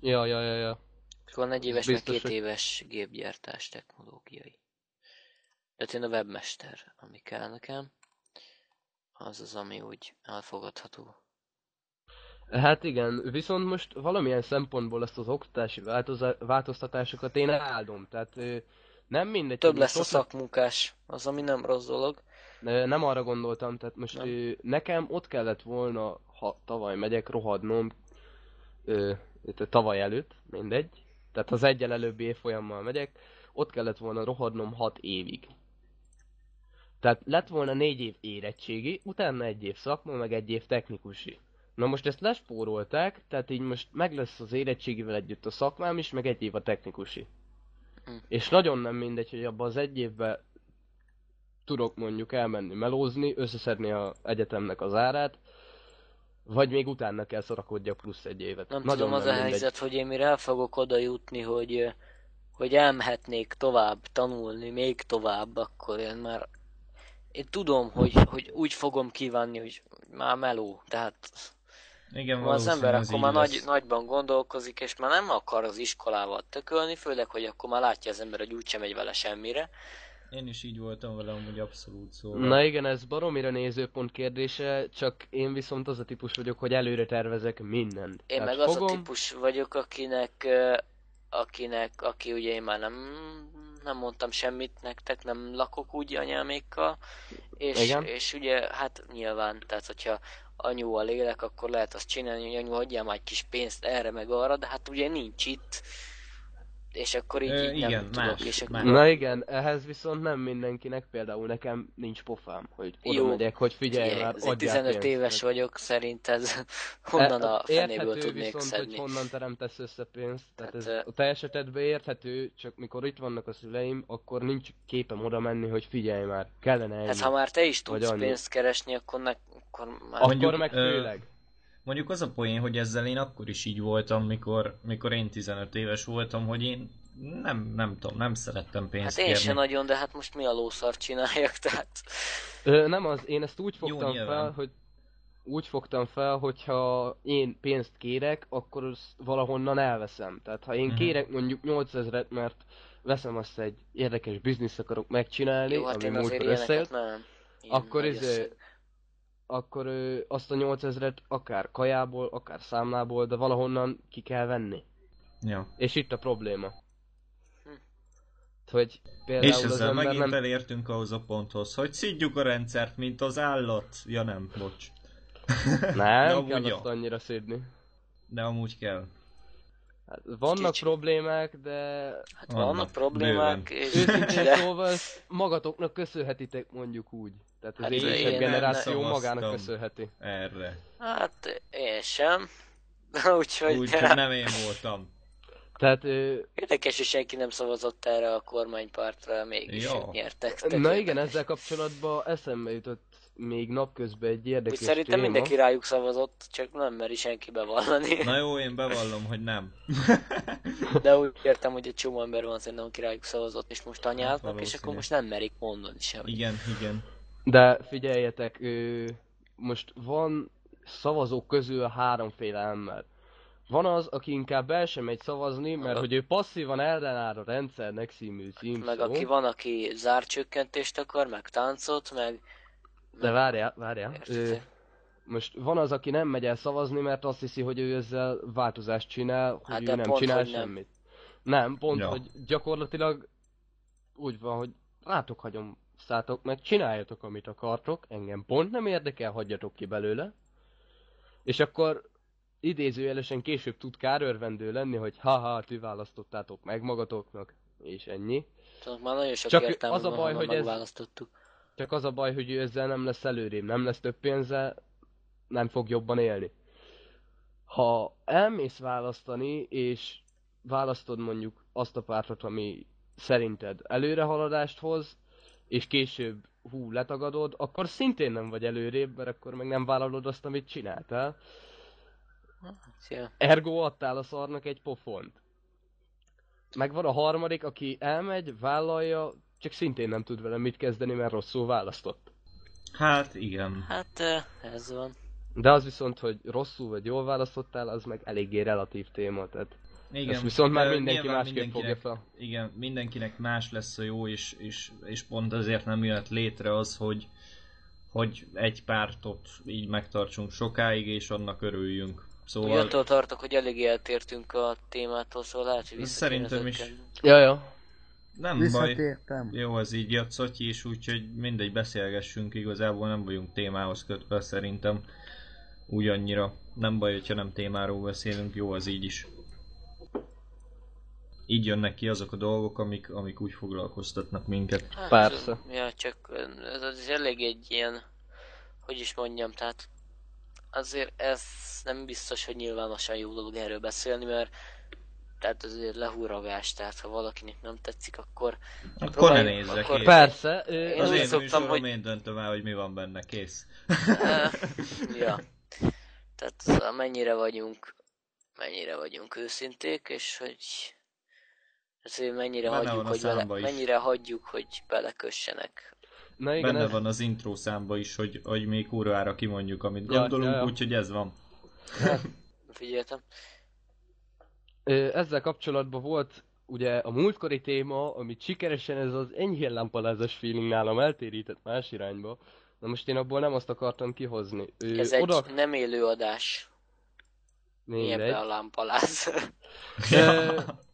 D: Ja, ja, ja, ja.
C: És van egy éves, meg két éves gépgyártás technológiai. Tehát én a webmester, ami kell nekem, az az, ami úgy elfogadható.
D: Hát igen, viszont most valamilyen szempontból ezt az oktatási változtatásokat én áldom. Tehát nem mindegy,
C: Több lesz a szakmunkás, az ami nem rossz dolog.
D: Nem arra gondoltam, tehát most
C: Nem.
D: ö, nekem ott kellett volna, ha tavaly megyek, rohadnom, ö, tavaly előtt, mindegy, tehát az egyel előbbi évfolyammal megyek, ott kellett volna rohadnom 6 évig. Tehát lett volna 4 év érettségi, utána egy év szakma, meg egy év technikusi. Na most ezt lespórolták, tehát így most meg lesz az érettségivel együtt a szakmám is, meg egy év a technikusi.
C: Hm.
D: És nagyon nem mindegy, hogy abban az egy évben tudok mondjuk elmenni melózni, összeszedni a egyetemnek az árát, vagy még utána kell szorakodjak plusz egy évet.
C: Nem
D: Nagyon
C: tudom, az a
D: mindegy.
C: helyzet, hogy én mire el fogok oda jutni, hogy, hogy elmehetnék tovább tanulni, még tovább, akkor én már én tudom, hogy, hogy úgy fogom kívánni, hogy már meló, tehát
A: Igen,
C: Ma az ember akkor már nagy, nagyban gondolkozik, és már nem akar az iskolával tökölni, főleg, hogy akkor már látja az ember, hogy úgysem megy vele semmire.
A: Én is így voltam vele, amúgy abszolút szóval.
D: Na igen, ez baromira nézőpont kérdése, csak én viszont az a típus vagyok, hogy előre tervezek mindent.
C: Én
D: Tehát
C: meg az
D: fogom,
C: a típus vagyok, akinek, akinek, aki ugye én már nem, nem mondtam semmit nektek, nem lakok úgy anyámékkal, és,
D: Igen.
C: és ugye hát nyilván, tehát hogyha anyu a lélek, akkor lehet azt csinálni, hogy anyu adjál már egy kis pénzt erre meg arra, de hát ugye nincs itt, és akkor így,
A: Ö,
C: így nem
A: igen,
C: tudok,
A: más,
C: és akkor...
A: más.
D: Na igen, ehhez viszont nem mindenkinek, például nekem nincs pofám, hogy oda
C: Jó.
D: megyek, hogy figyelj már, adjál
C: 15
D: pénzt,
C: éves vagyok, szerint ez honnan a
D: E-
C: fenéből
D: érthető
C: tudnék
D: viszont,
C: szedni.
D: hogy honnan teremtesz össze pénzt. Tehát,
C: Tehát,
D: ez
C: ö-
D: a te esetedben érthető, csak mikor itt vannak a szüleim, akkor nincs képem oda menni, hogy figyelj már, kellene ennyi.
C: Hát ha már te is
D: Vagy
C: tudsz pénzt keresni, akkor, ne, akkor már...
D: akkor meg
A: ö,
D: főleg.
A: Mondjuk az a poén, hogy ezzel én akkor is így voltam, mikor, mikor én 15 éves voltam, hogy én nem, nem tudom, nem szerettem pénzt
C: Hát én
A: kérni.
C: sem nagyon, de hát most mi a lószart csináljak, tehát...
D: Ö, nem az, én ezt úgy
A: Jó,
D: fogtam
A: nyilván.
D: fel, hogy úgy fogtam fel, hogyha én pénzt kérek, akkor azt valahonnan elveszem. Tehát ha én
A: Mhm.
D: kérek mondjuk 8000-et, mert veszem azt egy érdekes bizniszt akarok megcsinálni,
C: Jó, hát
D: ami
C: én azért
D: összejött,
C: nem. Ilyen
D: akkor izé,
C: összeg.
D: Akkor ö, azt a 8000-et akár kajából, akár számlából, de valahonnan ki kell venni.
A: Ja.
D: És itt a probléma.
C: Hm.
D: Hogy például
A: És
D: az
A: ezzel
D: ember
A: megint
D: nem...
A: elértünk ahhoz a ponthoz, hogy szidjuk a rendszert, mint az állat. Ja nem, bocs.
D: Nem, kell azt annyira szédni.
A: De amúgy kell.
D: Hát vannak
C: Kicsi.
D: problémák, de
C: Hát vannak,
A: vannak,
C: problémák,
A: bőven.
C: és...
D: őszintén szóval magatoknak köszönhetitek mondjuk úgy. Tehát az
C: Hát
D: idősebb generáció magának köszönheti.
A: Erre.
C: Hát én sem. Úgyhogy
A: Úgy, nem én voltam.
D: Tehát, ö,
C: érdekes, hogy senki nem szavazott erre a kormánypártra, mégis
A: Ja.
C: nyertek.
D: na
C: érdekes.
D: igen, ezzel kapcsolatban eszembe jutott még napközben egy
C: Úgy
D: érdekes
C: szerintem
D: téma.
C: mindenki rájuk szavazott, csak nem meri senki bevallani.
A: Na jó, én bevallom, hogy nem.
C: De úgy értem, hogy egy csomó ember van szerintem, aki rájuk szavazott, és most anyáznak, és
A: valószínű.
C: akkor most nem merik mondani sem.
A: Igen, igen.
D: De figyeljetek, most van szavazók közül háromféle ember. Van az, aki inkább el sem megy szavazni, mert hogy ő passzívan ellenáll a rendszernek színű címszó.
C: Meg aki van, aki zárcsökkentést akar, meg táncot, meg...
D: De várjál, várjál. Ö, most van az, aki nem megy el szavazni, mert azt hiszi, hogy ő ezzel változást csinál, hogy
C: Hát
D: ő nem
C: pont,
D: csinál
C: hogy nem.
D: semmit. Nem, pont,
A: Ja.
D: hogy gyakorlatilag úgy van, hogy rátok hagyom szátok meg, csináljatok, amit akartok, engem pont nem érdekel, hagyjatok ki belőle. És akkor idézőjelesen később tud kárörvendő lenni, hogy haha, ti választottátok meg magatoknak, és ennyi.
C: Tudod, már nagyon sok
D: Csak
C: értelme
D: az a baj, hogy ez-
C: megválasztottuk.
D: Csak az a baj, hogy ő ezzel nem lesz előrébb, nem lesz több pénze, nem fog jobban élni. Ha elmész választani, és választod mondjuk azt a pártot, ami szerinted előrehaladást hoz, és később hú, letagadod, akkor szintén nem vagy előrébb, mert akkor meg nem vállalod azt, amit csináltál.
C: Szia.
D: Ergo adtál a szarnak egy pofont. Meg van a harmadik, aki elmegy, vállalja, csak szintén nem tud vele mit kezdeni, mert rosszul választott.
A: Hát igen.
C: Hát ez van.
D: De az viszont, hogy rosszul vagy jól választottál, az meg eléggé relatív téma, tehát
A: Igen.
D: Ezt viszont már mindenki másképp fogja fel.
A: Igen, mindenkinek más lesz a jó, és, és, és pont ezért nem jött létre az, hogy, hogy egy pártot így megtartsunk sokáig, és annak örüljünk.
C: Szóval... Attól tartok, hogy elég eltértünk a témától, szóval lehet, hogy
A: Szerintem is.
D: Ja, ja.
A: nem baj. Jó, az így jött Szotyi is, úgyhogy mindegy, beszélgessünk, igazából nem vagyunk témához kötve szerintem. Úgy annyira. Nem baj, hogyha nem témáról beszélünk, jó az így is. Így jönnek ki azok a dolgok, amik, amik úgy foglalkoztatnak minket.
C: Hát,
D: Persze.
C: Ja, csak ez az elég egy ilyen, hogy is mondjam, tehát azért ez nem biztos, hogy nyilvánosan jó dolog erről beszélni, mert tehát azért lehúragás, tehát ha valakinek nem tetszik, akkor
A: Akkor ne nézzek,
C: akkor-.
D: Persze, ö,
C: Én
A: Az
C: úgy
A: én
C: szoktam, hogy-
A: én döntöm el, hogy mi van benne, kész.
C: Ja. Tehát szóval mennyire vagyunk, mennyire vagyunk őszinték, és hogy ezért mennyire
A: Benne
C: hagyjuk, hogy bele,
A: is.
C: mennyire hagyjuk, hogy belekössenek.
D: na igen,
A: Benne
D: ez,
A: van az intro számba is, hogy, hogy mi kurvára kimondjuk, amit
D: Ja,
A: gondolunk,
D: ja, ja.
A: úgyhogy ez van.
C: Figyeltem.
D: ö, ezzel kapcsolatban volt ugye a múltkori téma, amit sikeresen ez az enyhén lámpalázas feeling nálam eltérített más irányba. Na most én abból nem azt akartam kihozni. Ö,
C: Ez egy
D: oda,
C: nem élő adás. Milyen
D: mindegy.
C: be a lámpaláz.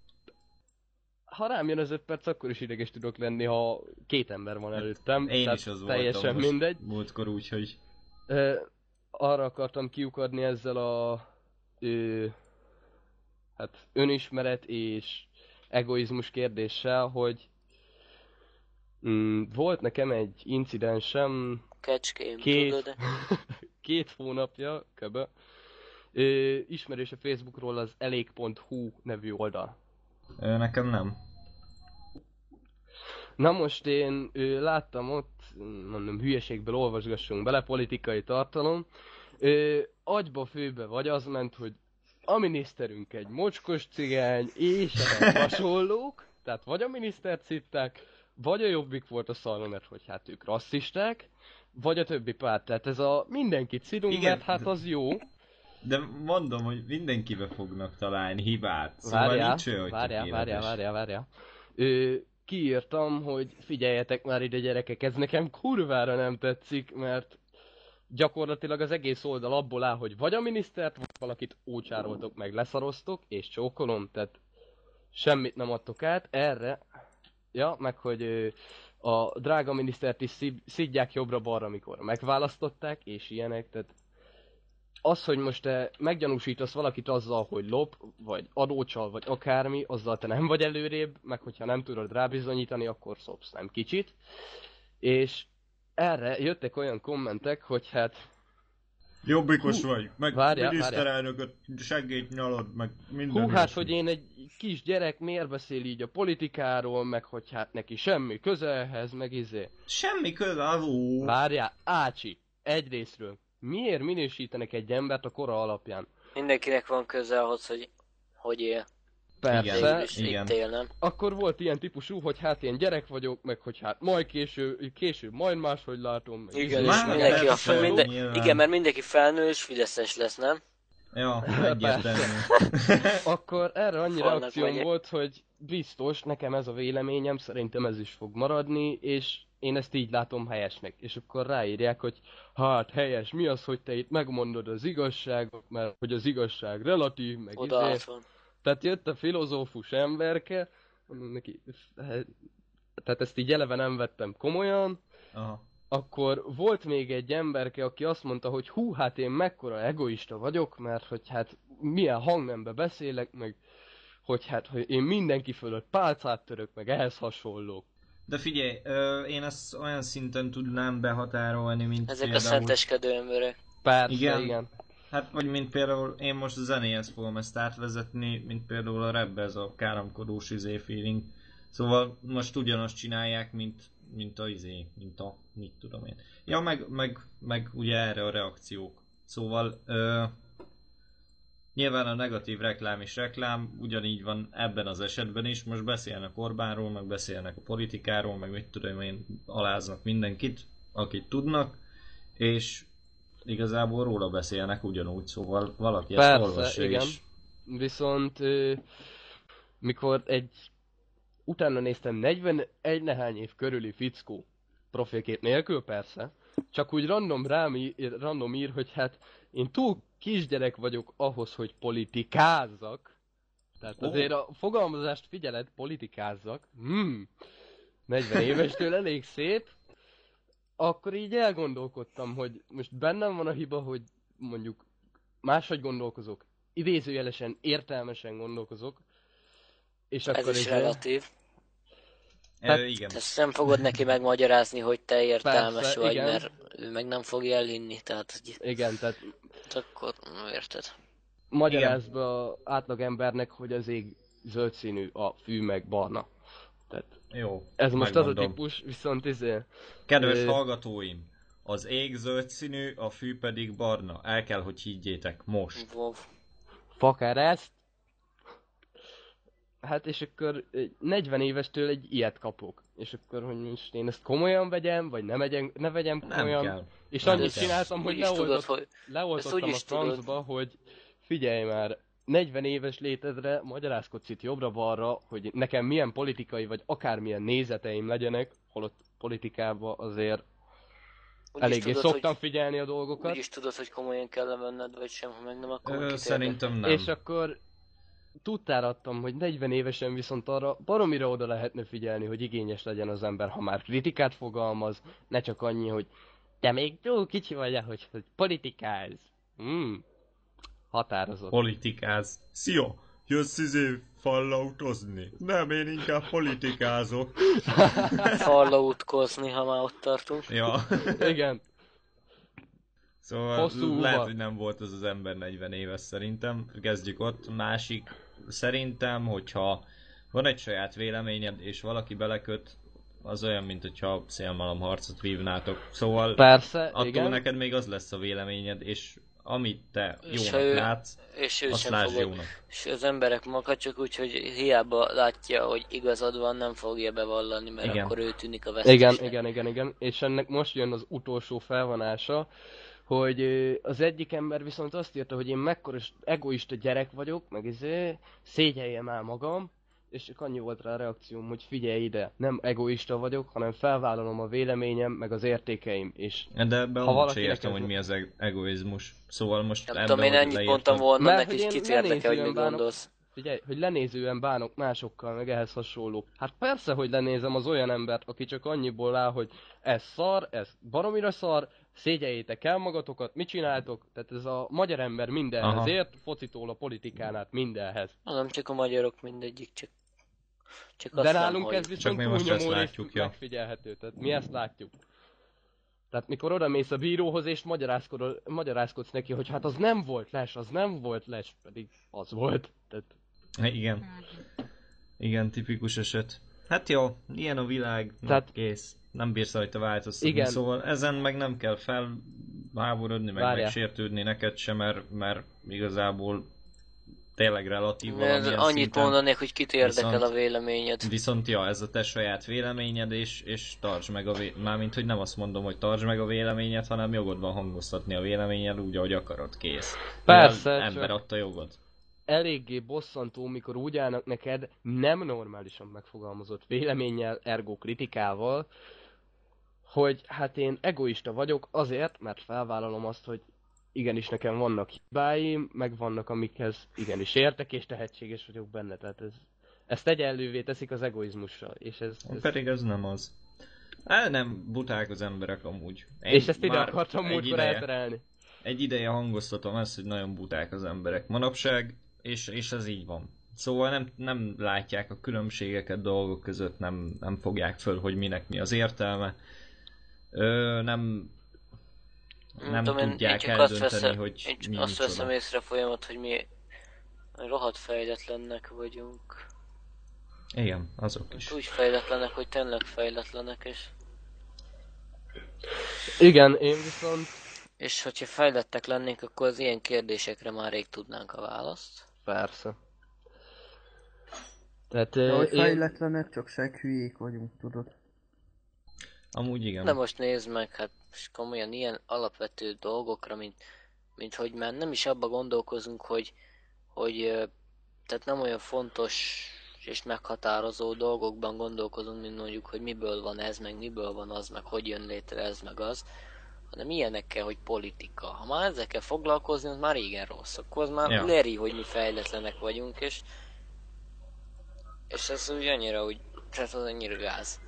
D: Ha rám jön az öt perc, akkor is ideges tudok lenni, ha két ember van előttem.
A: Én
D: tehát
A: is az
D: teljesen
A: voltam most
D: mindegy.
A: múltkor, úgyhogy
D: Ö, arra akartam kiukadni ezzel a ö, hát önismeret és egoizmus kérdéssel, hogy mm, volt nekem egy incidensem
C: Kecském,
D: két,
C: tudod?
D: két hónapja, köbö, ö, ismerős a Facebookról az elég.hu nevű oldal.
A: Ö, nekem nem.
D: Na most én ö, láttam ott, mondom, hülyeségből olvasgassunk bele, politikai tartalom. Ö, agyba főbe vagy az ment, hogy a miniszterünk egy mocskos cigány, és hasonlók, tehát vagy a minisztert szitták, vagy a jobbik volt a szalma, mert hogy hát ők rasszisták, vagy a többi párt. Tehát ez a mindenkit szidunk, mert hát az jó.
A: De mondom, hogy mindenkibe fognak találni hibát. Szóval
D: Várjál,
A: nincs olyan, hogy
D: várjál, várjál, várjál, várjál. Ö, kiírtam, hogy figyeljetek már ide gyerekek, ez nekem kurvára nem tetszik, mert gyakorlatilag az egész oldal abból áll, hogy vagy a minisztert, vagy valakit ócsároltok meg, leszaroztok, és csókolom, tehát semmit nem adtok át. Erre, ja, meg hogy ö, a drága minisztert is szid- szidják jobbra-balra, amikor megválasztották, és ilyenek, tehát az, hogy most te meggyanúsítasz valakit azzal, hogy lop, vagy adócsal, vagy akármi, azzal te nem vagy előrébb, meg hogyha nem tudod rábizonyítani, akkor szopsz nem kicsit. És erre jöttek olyan kommentek, hogy hát
A: Jobbikos vagy, meg
D: Várjál,
A: miniszterelnököt segít nyalod, meg minden
D: hú, hát, hogy én egy kis gyerek miért beszél így a politikáról, meg hogy hát neki semmi köze ehhez, meg izé.
A: Semmi köze, avó.
D: Várjál, Ácsi, egyrésztről. Miért minősítenek egy embert a kora alapján?
C: Mindenkinek van köze ahhoz, hogy hogy él.
D: Persze,
A: Igen.
C: Itt él, nem?
D: akkor volt ilyen típusú, hogy hát én gyerek vagyok, meg hogy hát majd később, később majd máshogy látom. Meg
C: Igen,
D: izé,
C: és
A: Már
D: meg
C: mindenki, a fel, minden, igen, mert mindenki felnő és fideszes lesz, nem?
A: Ja, egyértelmű.
D: Akkor erre annyi reakcióm volt, hogy biztos, nekem ez a véleményem, szerintem ez is fog maradni, és én ezt így látom helyesnek. És akkor ráírják, hogy hát helyes, mi az, hogy te itt megmondod az igazságot, mert hogy az igazság relatív, meg
C: Oda
D: izé.
C: van.
D: Tehát jött a filozófus emberke, neki, hát, tehát ezt így eleve nem vettem komolyan,
A: Aha.
D: akkor volt még egy emberke, aki azt mondta, hogy hú, hát én mekkora egoista vagyok, mert hogy hát milyen hangnembe beszélek, meg hogy hát, hogy én mindenki fölött pálcát török, meg ehhez hasonlók.
A: De figyelj, ö, én ezt olyan szinten tudnám behatárolni, mint
C: Ezek a
A: például...
C: szenteskedő emberek.
D: Persze,
A: Igen.
D: igen. igen.
A: Hát, vagy mint például én most a zenéhez fogom ezt átvezetni, mint például a rapbe ez a káromkodós izé feeling. Szóval most ugyanazt csinálják, mint, mint a izé, mint a, mit tudom én. Ja, meg, meg, meg ugye erre a reakciók. Szóval ö, nyilván a negatív reklám is reklám, ugyanígy van ebben az esetben is. Most beszélnek Orbánról, meg beszélnek a politikáról, meg mit tudom én, aláznak mindenkit, akit tudnak, és igazából róla beszélnek ugyanúgy, szóval valaki ezt
D: Persze,
A: olvassa
D: igen.
A: is.
D: Viszont mikor egy utána néztem 41 nehány év körüli fickó, profilkép nélkül persze, csak úgy random rám ír, random ír, hogy hát én túl kisgyerek vagyok ahhoz, hogy politikázzak. Tehát azért a fogalmazást figyeled, politikázzak. Hmm. 40 évestől elég szép. Akkor így elgondolkodtam, hogy most bennem van a hiba, hogy mondjuk máshogy gondolkozok. Idézőjelesen, értelmesen gondolkozok. És
C: Ez
D: akkor
C: is relatív.
D: Hát-
A: Ö, igen.
C: Ezt nem fogod neki megmagyarázni, hogy te értelmes
D: Persze,
C: vagy,
D: igen.
C: mert ő meg nem fogja elhinni, tehát hogy
D: Igen, tehát
C: akkor érted.
D: magyarázd be a átlag embernek, hogy az ég zöld színű, a fű meg barna. Tehát
A: Jó.
D: ez most az a
A: megmondom.
D: típus, viszont izé...
A: Kedves
D: Ö,
A: hallgatóim, az ég zöld színű, a fű pedig barna. El kell, hogy higgyétek most.
C: Wow.
D: Fakár ezt. Hát és akkor egy 40 évestől egy ilyet kapok. És akkor, hogy most én ezt komolyan vegyem, vagy ne vegyem, ne vegyem
A: Nem
D: komolyan.
A: kell.
D: És
A: Nem
D: annyit
A: kell.
D: csináltam, hogy
C: tudod,
D: leoltott,
C: hogy
D: leoltottam a francba, hogy figyelj már, 40 éves létedre magyarázkodsz itt jobbra-balra, hogy nekem milyen politikai vagy akármilyen nézeteim legyenek, holott politikában azért
C: úgy
D: eléggé
C: tudod,
D: szoktam
C: hogy,
D: figyelni a dolgokat.
C: úgy is tudod, hogy komolyan kell venned, vagy sem, ha meg nem, akkor
A: Ö, szerintem nem.
D: És akkor tudtára adtam, hogy 40 évesen viszont arra baromira oda lehetne figyelni, hogy igényes legyen az ember, ha már kritikát fogalmaz, ne csak annyi, hogy te még túl kicsi vagy ahhoz, hogy politikáz. Hmm. Határozott.
A: Politikáz. Szia! jössz izé fallautozni? Nem, én inkább politikázok.
C: Falloutkozni, ha már ott tartunk.
A: Ja.
D: Igen.
A: Szóval
D: Hosszú
A: lehet,
D: uva.
A: hogy nem volt az az ember 40 éves szerintem. Kezdjük ott. Másik, szerintem, hogyha van egy saját véleményed, és valaki beleköt, az olyan, mint hogyha szélmalom harcot vívnátok. Szóval
D: Persze,
A: attól
D: igen.
A: neked még az lesz a véleményed, és amit te jónak
C: ő-
A: látsz,
C: És ő
A: azt
C: sem
A: lásd
C: fogod.
A: jónak.
C: És az emberek makacsak, úgyhogy hiába látja, hogy igazad van, nem fogja bevallani, mert
A: Igen.
C: akkor ő tűnik a vesztesnek.
D: Igen, igen, igen, igen. És ennek most jön az utolsó felvonása, hogy az egyik ember viszont azt írta, hogy én mekkora egoista gyerek vagyok, meg izé, szégyeljem el magam, és csak annyi volt rá a reakcióm, hogy figyelj ide, nem egoista vagyok, hanem felvállalom a véleményem, meg az értékeim, és
A: De ebben
D: Ha valakinek
A: értem,
D: ez
A: hogy mi az eg- egoizmus. Szóval most
C: Nem
A: ebben,
C: tudom, én ennyit mondtam volna
D: Mert
C: neki,
D: én
C: kit érdekel, hogy mit
D: bánok.
C: gondolsz.
D: Figyelj, hogy lenézően bánok másokkal, meg ehhez hasonló. Hát persze, hogy lenézem az olyan embert, aki csak annyiból áll, hogy ez szar, ez baromira szar, szégyeljétek el magatokat, mit csináltok? Tehát ez a magyar ember mindenhez
A: Aha.
D: ért, focitól a politikán át mindenhez.
C: Nem csak a magyarok mindegyik, csak, csak
D: De
C: nem,
D: nálunk
C: hogy...
D: ez viszont
A: mi most ezt
D: túlnyomó részt
A: látjuk, ja.
D: megfigyelhető, tehát mi ezt látjuk. Tehát mikor oda mész a bíróhoz és magyarázkodol, magyarázkodsz neki, hogy hát az nem volt les, az nem volt les, pedig az volt. Tehát
A: Igen. Igen, tipikus eset. Hát jó, ilyen a világ, Tehát...
D: Tehát-
A: kész. Nem bírsz rajta változtatni.
D: Igen.
A: Szóval ezen meg nem kell felháborodni, meg
D: Várjál.
A: megsértődni neked sem, mert, mert igazából tényleg relatív
C: Mert annyit
A: szinten.
C: mondanék, hogy kit érdekel
A: Viszont-
C: a véleményed.
A: Viszont ja, ez a te saját véleményed, és, és tartsd meg a vé... Mármint, hogy nem azt mondom, hogy tartsd meg a véleményed, hanem jogod van hangoztatni a véleményed úgy, ahogy akarod, kész.
D: Persze,
A: Mivel ember
D: csak-
A: adta jogod.
D: Eléggé bosszantó, mikor úgy állnak neked nem normálisan megfogalmazott véleménnyel, ergo kritikával, hogy hát én egoista vagyok azért, mert felvállalom azt, hogy igenis nekem vannak hibáim, meg vannak amikhez igenis értek, és tehetséges vagyok benne. Tehát ez, ezt egyenlővé teszik az egoizmussal, és ez, ez
A: Pedig ez nem az. Hát nem, buták az emberek amúgy. Én
D: és ezt ide akartam múltkor elterelni.
A: Egy ideje hangoztatom ezt, hogy nagyon buták az emberek manapság, és, és ez így van. Szóval nem, nem látják a különbségeket dolgok között, nem, nem fogják föl, hogy minek mi az értelme. Ö, nem nem
C: tudom,
A: tudják
C: én csak azt
A: eldönteni,
C: veszem,
A: hogy
C: én csak
A: mi
C: azt
A: micsoda.
C: veszem észre folyamat, hogy mi rohadt fejletlennek vagyunk.
A: Igen, azok is.
C: Úgy fejletlenek, hogy tényleg fejletlenek, és,
D: Igen, én viszont
C: és hogyha fejlettek lennénk, akkor az ilyen kérdésekre már rég tudnánk a választ.
D: Persze. Tehát
E: De hogy
D: én,
E: fejletlenek, csak seg hülyék vagyunk, tudod.
A: Amúgy igen.
C: De most nézd meg, hát most komolyan ilyen alapvető dolgokra, mint, mint hogy már nem is abba gondolkozunk, hogy, hogy tehát nem olyan fontos és meghatározó dolgokban gondolkozunk, mint mondjuk, hogy miből van ez, meg miből van az, meg hogy jön létre ez, meg az, hanem ilyenekkel, hogy politika. Ha már ezekkel foglalkozni, az már régen rossz. Akkor az már
A: Ja.
C: leri, hogy mi fejletlenek vagyunk, és és ez úgy annyira, úgy, tehát az annyira gáz.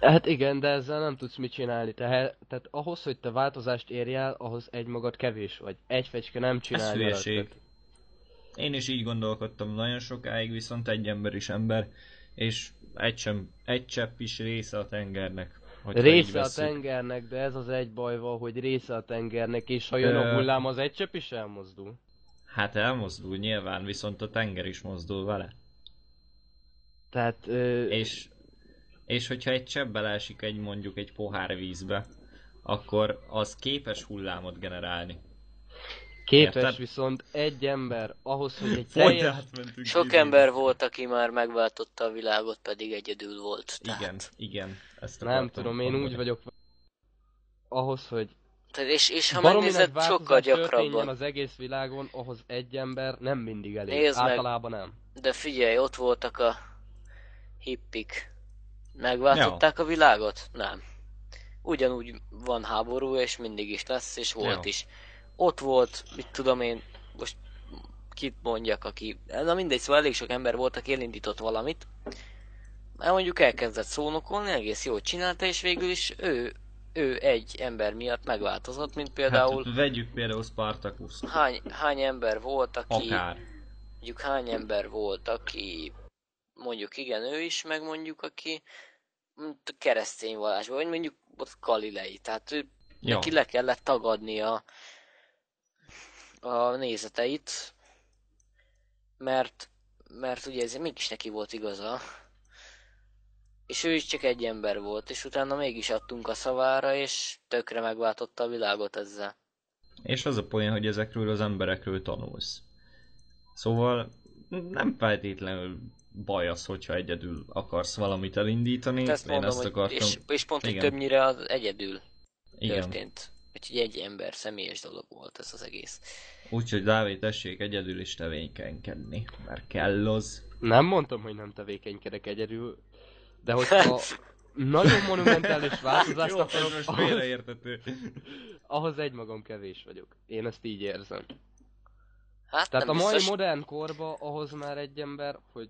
D: Hát igen, de ezzel nem tudsz mit csinálni. Tehát, tehát ahhoz, hogy te változást érj el, ahhoz egymagad kevés vagy. Egy fecske nem csinál.
A: hülyeség.
D: tehát-
A: Én is így gondolkodtam nagyon sokáig, viszont egy ember is ember, és egy, sem, egy csepp is része a tengernek.
D: Része a tengernek, de ez az egy baj van, hogy része a tengernek, és ha jön a hullám, az egy csepp is elmozdul.
A: Hát elmozdul nyilván, viszont a tenger is mozdul vele.
D: Tehát, ö,
A: És, és hogyha egy csepp beleesik egy mondjuk egy pohár vízbe, akkor az képes hullámot generálni.
D: Képes
A: érted?
D: viszont egy ember ahhoz, hogy egy teljes...
C: Sok
A: vízbe.
C: ember volt, aki már megváltotta a világot, pedig egyedül volt. Tehát,
A: Igen, igen. Ezt
D: Nem tudom, én
A: mondani.
D: úgy vagyok ahhoz, hogy
C: Tehát és, és ha
D: baromi
C: megnézed, sokkal gyakrabban.
D: az egész világon, ahhoz egy ember nem mindig elég.
C: Nézd meg.
D: Általában nem.
C: De figyelj, ott voltak a hippik. Megváltották a világot? Nem. Ugyanúgy van háború, és mindig is lesz, és volt
A: Ja.
C: is. Ott volt, mit tudom én, most kit mondjak, aki... Na mindegy, szóval elég sok ember volt, aki elindított valamit. Már mondjuk elkezdett szónokolni, egész jól csinálta, és végül is ő, ő egy ember miatt megváltozott, mint például
A: Hát, vegyük például Spartacus.
C: hány, hány ember volt, aki...
A: Akár.
C: mondjuk hány ember volt, aki mondjuk igen, ő is, meg mondjuk aki keresztény vallásban, vagy mondjuk ott Galilei, tehát ő,
A: Ja.
C: neki le kellett tagadni a, nézeteit, mert, mert ugye ez mégis neki volt igaza, és ő is csak egy ember volt, és utána mégis adtunk a szavára, és tökre megváltotta a világot ezzel.
A: És az a poén, hogy ezekről az emberekről tanulsz. Szóval nem feltétlenül baj az, hogyha egyedül akarsz valamit elindítani.
C: Ezt
A: Én
C: mondom,
A: ezt
C: hogy,
A: akartam.
C: és, és pont, hogy
A: Igen.
C: többnyire az egyedül
A: Igen.
C: történt. Úgyhogy egy ember, személyes dolog volt ez az egész.
A: Úgyhogy Dávid tessék egyedül is tevékenykedni, mert kell az.
D: Nem mondtam, hogy nem tevékenykedek egyedül, de hogyha nagyon monumentális változást akarok,
A: most
D: ahhoz,
A: félreértető.
D: ahhoz egymagam kevés vagyok. Én ezt így érzem.
C: Hát
D: Tehát a mai
C: biztos,
D: modern korba ahhoz már egy ember, hogy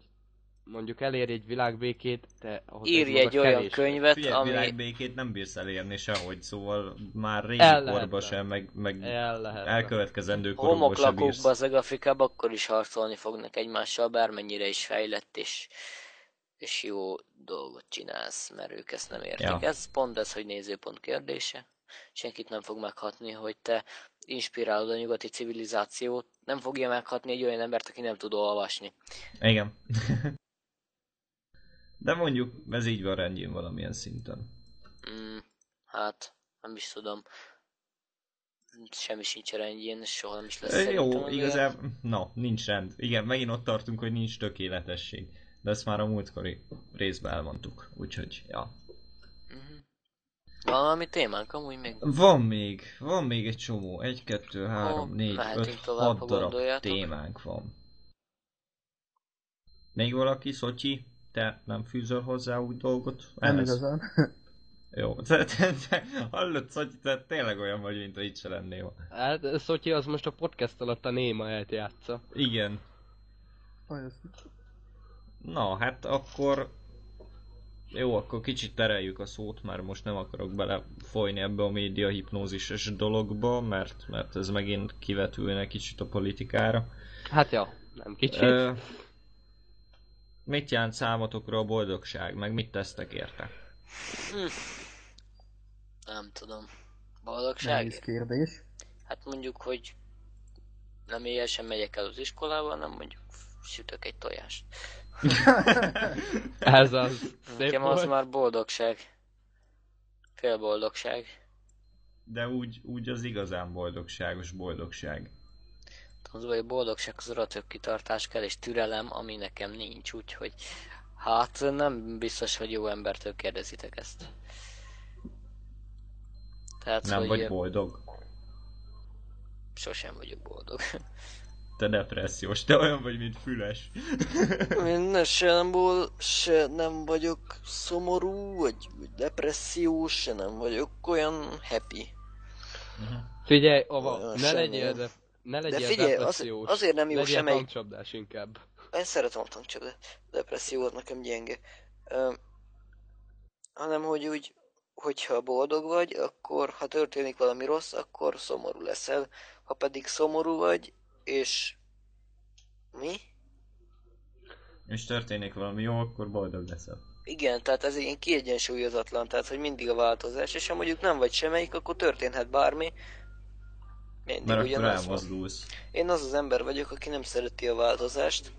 D: mondjuk elérj egy világbékét, te ahhoz
C: írj egy olyan
D: kevés
C: könyvet,
A: Figyelj,
C: ami...
A: világbékét nem bírsz elérni sehogy, szóval már régi
D: El
A: sem, meg, meg
D: El
A: elkövetkezendő
C: A
A: korokban sem bírsz.
C: az Afrikában akkor is harcolni fognak egymással, bármennyire is fejlett és, és jó dolgot csinálsz, mert ők ezt nem értik.
A: Ja.
C: Ez pont ez, hogy nézőpont kérdése. Senkit nem fog meghatni, hogy te inspirálod a nyugati civilizációt, nem fogja meghatni egy olyan embert, aki nem tud olvasni.
A: Igen. De mondjuk ez így van rendjén valamilyen szinten.
C: Mm, hát, nem is tudom. Semmi sincs rendjén, és soha nem is lesz
A: Jó, igazából, na, nincs rend. Igen, megint ott tartunk, hogy nincs tökéletesség. De ezt már a múltkori részben elmondtuk, úgyhogy, ja.
C: Van valami témánk amúgy még?
A: Van még, van még egy csomó. Egy, kettő, három,
C: Ó,
A: négy, öt,
C: tovább,
A: hat
C: ha
A: darab témánk van. Még valaki, Szotyi? Te nem fűzöl hozzá úgy dolgot?
E: Nem
A: Ehhez?
E: igazán.
A: Jó, te, te, te, hallod, Szotyi, te tényleg olyan vagy, mint ha itt se lennél.
D: Hát Szotyi az most a podcast alatt a néma eljátsza.
A: Igen. Na, hát akkor... Jó, akkor kicsit tereljük a szót, mert most nem akarok belefolyni ebbe a média hipnózises dologba, mert, mert ez megint kivetülne kicsit a politikára.
D: Hát ja, nem kicsit.
A: Ö, mit jelent számotokra a boldogság, meg mit tesztek érte?
C: Nem tudom.
E: Nehéz
C: Boldogság?
E: kérdés.
C: Hát mondjuk, hogy nem éjjel megyek el az iskolába, hanem mondjuk sütök egy tojást.
D: Ez az. Szép
C: Nekem az
D: volt.
C: már boldogság. Fél boldogság.
A: De úgy, úgy az igazán boldogságos boldogság.
C: Az vagy a boldogság az több kitartás kell, és türelem, ami nekem nincs, úgyhogy hát nem biztos, hogy jó embertől kérdezitek ezt. Tehát,
A: Nem
C: hogy
A: vagy boldog.
C: sosem vagyok boldog.
A: Te depressziós, te olyan vagy, mint füles.
C: Én ne, se nem, ból, se nem vagyok szomorú, vagy, depressziós, se nem vagyok olyan happy.
D: Figyelj, Ava,
C: Olyan
D: ne legyél, de, ne legyél
C: figyelj, az-
D: depressziós.
C: azért nem jó
D: legyél
C: semmelyik-
D: tankcsapdás inkább.
C: Én szeretem a tankcsapdát. Depresszió az nekem gyenge. Ö, hanem, hogy úgy, hogyha boldog vagy, akkor ha történik valami rossz, akkor szomorú leszel. Ha pedig szomorú vagy, és... Mi?
A: És történik valami jó, akkor boldog leszel.
C: Igen, tehát ez ilyen kiegyensúlyozatlan, tehát hogy mindig a változás, és ha mondjuk nem vagy semmelyik, akkor történhet bármi. Mindig
A: Mert akkor elmozdulsz.
C: Én az az ember vagyok, aki nem szereti a változást.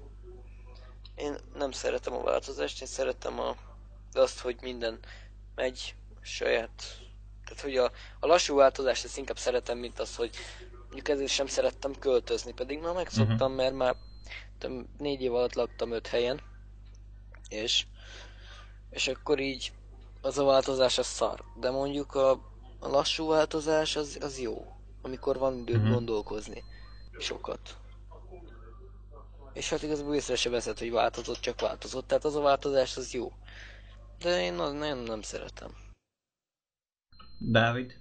C: Én nem szeretem a változást, én szeretem a, azt, hogy minden megy saját. Tehát, hogy a, a lassú változást ezt inkább szeretem, mint az, hogy mondjuk ezért sem szerettem költözni, pedig már megszoktam, uh-huh. mert már tudom, négy év alatt laktam öt helyen, és, és akkor így az a változás az szar. De mondjuk a, a lassú változás az, az jó, amikor van időt
A: Mhm.
C: uh-huh. gondolkozni. Sokat. És hát igazából észre se veszed, hogy változott, csak változott. Tehát az a változás az jó. De én az nem, nem szeretem.
A: Dávid?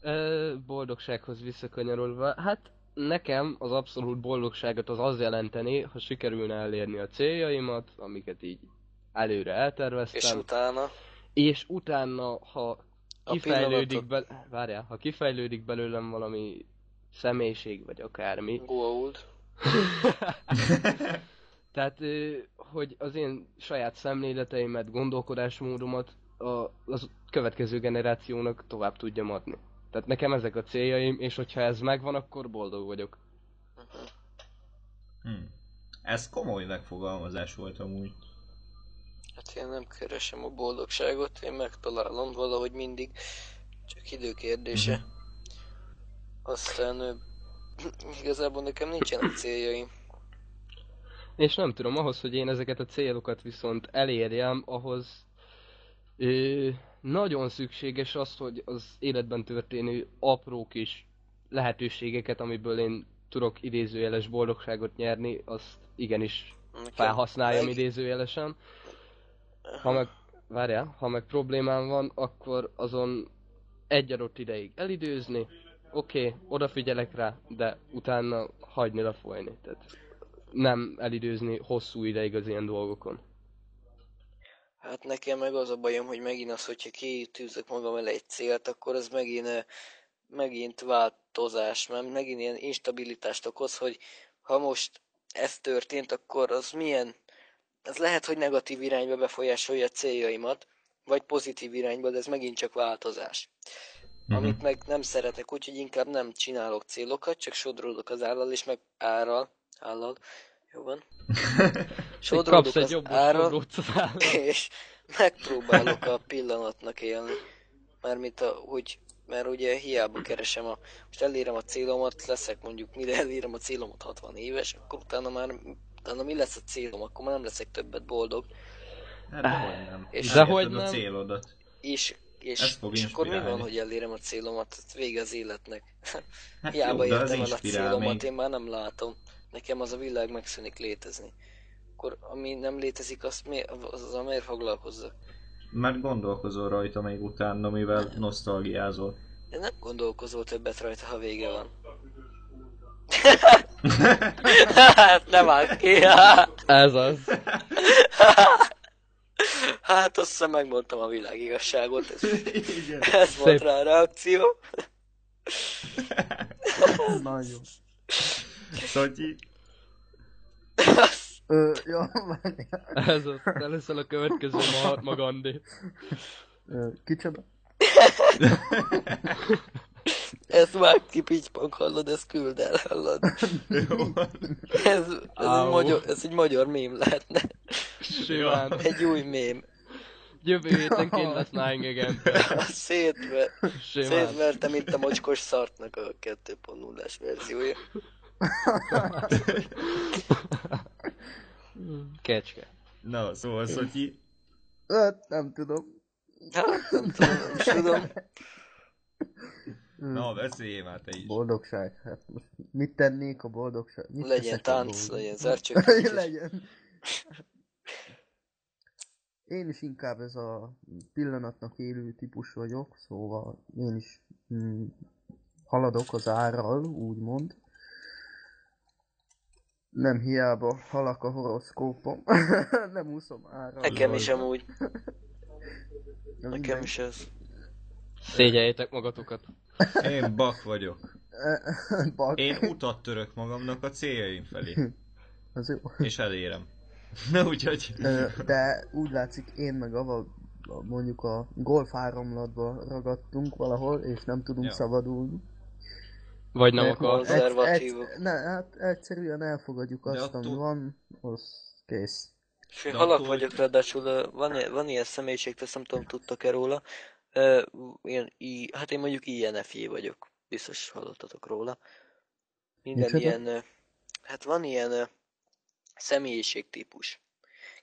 D: Ö, boldogsághoz visszakanyarodva, hát nekem az abszolút boldogságot az az jelenteni, ha sikerülne elérni a céljaimat, amiket így előre elterveztem,
C: És utána
D: és utána, ha kifejlődik
C: pillanatot-
D: be... Várjál, ha kifejlődik belőlem valami személyiség, vagy akármi,
C: go old.
D: Tehát, hogy az én saját szemléleteimet, gondolkodásmódomat a, az következő generációnak tovább tudjam adni. Tehát nekem ezek a céljaim, és hogyha ez megvan, akkor boldog vagyok.
A: Hm. Ez komoly megfogalmazás volt amúgy.
C: Hát én nem keresem a boldogságot, én megtalálom valahogy mindig, csak idő kérdése.
A: Mhm.
C: Aztán igazából nekem nincsenek céljaim.
D: És nem tudom, ahhoz, hogy én ezeket a célokat viszont elérjem, ahhoz ö, nagyon szükséges az, hogy az életben történő apró kis lehetőségeket, amiből én tudok idézőjeles boldogságot nyerni, azt igenis felhasználjam idézőjelesen. Ha meg, várjál, ha meg problémám van, akkor azon egy adott ideig elidőzni, oké, okay, odafigyelek rá, de utána hagyni lefolyni. Tehát nem elidőzni hosszú ideig az ilyen dolgokon.
C: Hát nekem meg az a bajom, hogy megint az, hogyha kitűzök magam elé egy célt, akkor az megint, megint változás, mert megint ilyen instabilitást okoz, hogy ha most ez történt, akkor az milyen, ez lehet, hogy negatív irányba befolyásolja a céljaimat, vagy pozitív irányba, de ez megint csak változás.
A: Mhm.
C: Amit meg nem szeretek, úgyhogy inkább nem csinálok célokat, csak sodródok az állal, és meg árral, állal, jó van? Sodródok
D: Kapsz egy
C: az
D: jobb
C: árral, és megpróbálok a pillanatnak élni. Mármint a, úgy, mert ugye hiába keresem a, most elérem a célomat, leszek mondjuk, mire elérem a célomat 60 éves, akkor utána már, utána mi lesz a célom, akkor már nem leszek többet boldog.
A: Hát dehogy nem.
C: És-
D: De hogy
A: a
D: nem.
A: célodat.
C: És, és,
A: Ez fog
C: és akkor mi van, hogy elérem a célomat? Hát vége az életnek.
A: Hát
C: Hiába
A: jó,
C: értem el a célomat,
A: még.
C: én már nem látom. Nekem az a világ megszűnik létezni. Akkor ami nem létezik, azt mi, az, az miért foglalkozzak?
A: Mert gondolkozol rajta még utána, mivel nosztalgiázol.
C: De nem gondolkozol többet rajta, ha vége van. Hát nem áll ki.
D: Ez az.
C: hát azt hiszem megmondtam a világ igazságot. Ez,
A: Igen.
C: ez volt rá a reakció.
E: Nagyon.
A: Szotyi.
E: Ö, jó.
D: Ez az. Te leszel a következő Mahatma Gandhi.
E: Ö, Kicsoda?
C: Ezt vág ki pitypang, hallod, ezt küld el, hallod.
A: Jó.
C: Ez, ez, egy magyar, ez egy magyar mém lehetne.
D: Simán.
C: Egy új mém.
D: Jövő héten kint lesz Nine again
C: Szétve,
D: Simán.
C: szétvertem, mint a mocskos szartnak a 2.0-ás verziója.
D: Kecske.
A: Na, szóval Szotyi.
E: Ö, nem tudom.
C: Hát, nem tudom, nem tudom.
E: Ö,
A: Na, beszéljél már te is.
E: Boldogság. Hát most mit tennék a boldogság? Mit
C: Legyen tánc,
E: boldog-
C: legyen zárcsökkentés.
E: legyen. Én is inkább ez a pillanatnak élő típus vagyok, szóval én is mm, haladok az árral, úgymond. Nem hiába halak a horoszkópom. nem úszom árral.
C: Nekem is amúgy, nekem is ez.
D: Szégyeljétek magatokat.
A: Én bak vagyok.
E: Bak.
A: Én utat török magamnak a céljaim felé.
E: Az jó.
A: És elérem. Na úgyhogy...
E: De úgy látszik, én meg ava, mondjuk a golf áramlatba ragadtunk valahol, és nem tudunk
A: Ja.
E: szabadulni.
D: Vagy nem.
C: Egy- konzervatívok.
E: egy- ne, hát egyszerűen elfogadjuk
A: De
E: azt, ami
A: attól-
E: van, az kész.
C: És én
A: De
C: halak
A: attól,
C: vagyok,
A: hogy-
C: ráadásul van, van ilyen személyiségtest, nem tudom, tudtak-e róla. Ö, Ilyen, i, hát én mondjuk INFJ vagyok. Biztos hallottatok róla. Minden
E: Micsoda?
C: ilyen, ö, hát van ilyen ö, személyiségtípus.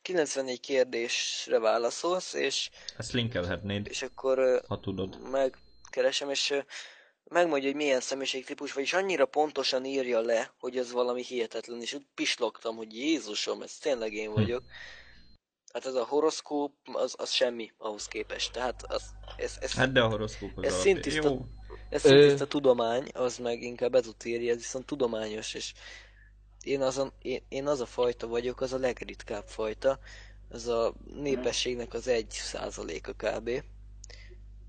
C: 94 kérdésre válaszolsz, és,
A: Ezt linkelhetnéd,
C: és akkor ö,
A: ha tudod.
C: megkeresem, és ö, megmondja, hogy milyen személyiségtípus, vagyis annyira pontosan írja le, hogy ez valami hihetetlen, és úgy pislogtam, hogy Jézusom, ez tényleg én vagyok. Hát ez a horoszkóp, az, az semmi ahhoz képest. Tehát az, ez, ez,
A: Hát de a horoszkóp az
C: Ez szintiszta-
A: Jó.
C: ez
D: Ö.
C: szintiszta tudomány, az meg inkább ezotérja, ez viszont tudományos, és én, azon, én, én az a fajta vagyok, az a legritkább fajta, ez a népességnek az egy százaléka kb.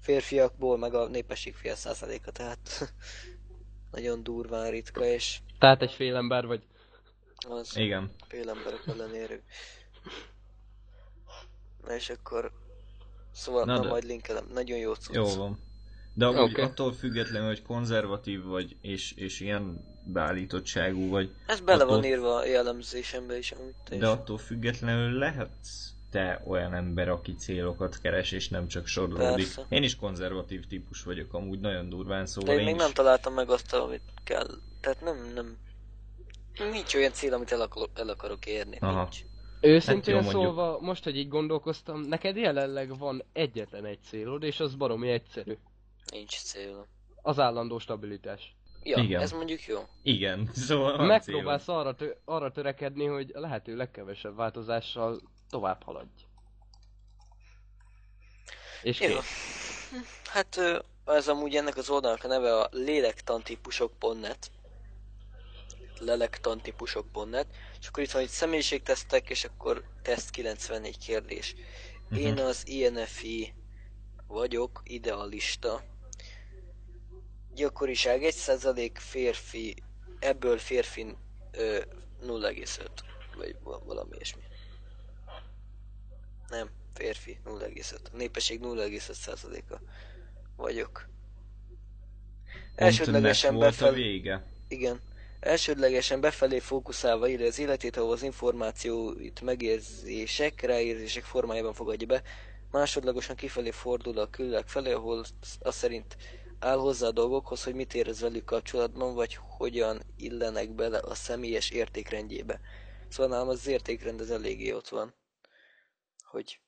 C: Férfiakból meg a népesség fél százaléka, tehát nagyon durván ritka, és
D: Tehát egy fél ember vagy.
C: Az
A: Igen.
C: fél emberek ellen érő. Na és akkor... Szóval,
A: Na
C: na,
A: de-
C: majd linkelem. Nagyon jó cucc.
A: Jó van. De amúgy okay. attól függetlenül, hogy konzervatív vagy, és, és ilyen beállítottságú vagy,
C: Ez bele van
A: Attól-
C: írva a jellemzésembe is amúgy. te is.
A: de attól függetlenül lehetsz te olyan ember, aki célokat keres, és nem csak sodródik.
C: Persze.
A: Én is konzervatív típus vagyok, amúgy nagyon durván, szóval
C: De én
A: én
C: még
A: is...
C: nem találtam meg azt, amit kell. Tehát nem, nem... Nincs olyan cél, amit el, akar, el akarok érni.
A: Aha.
C: Nincs.
D: Őszintén
A: Hát mondjuk.
D: szólva, most, hogy így gondolkoztam, neked jelenleg van egyetlen egy célod, és az baromi egyszerű.
C: Nincs cél.
D: Az állandó stabilitás.
C: Ja,
A: Igen.
C: ez mondjuk jó.
A: Igen, szóval van
D: Megpróbálsz arra, tö- arra törekedni, hogy a lehető legkevesebb változással tovább haladj. És
C: Jó.
D: kész.
C: Hát ez amúgy ennek az oldalnak a neve a lélektantípusok.net lelektantípusok.net és akkor itt van egy személyiségtesztek, és akkor teszt 94 kérdés. Én
A: Mhm.
C: az INFI vagyok, idealista. Gyakoriság 1% férfi, ebből férfi ö, 0,5 vagy va- valami ilyesmi. Nem, férfi 0,5. A népesség 0,5%-a vagyok. Elsődlegesen
A: volt a
C: befel...
A: vége.
C: Igen. Elsődlegesen befelé fókuszálva írja az életét, ahol az információit megérzések, ráérzések formájában fogadja be. Másodlagosan kifelé fordul a külvilág felé, ahol az szerint áll hozzá a dolgokhoz, hogy mit érez velük kapcsolatban, vagy hogyan illenek bele a személyes értékrendjébe. Szóval nálam az értékrend az eléggé ott van. Hogy,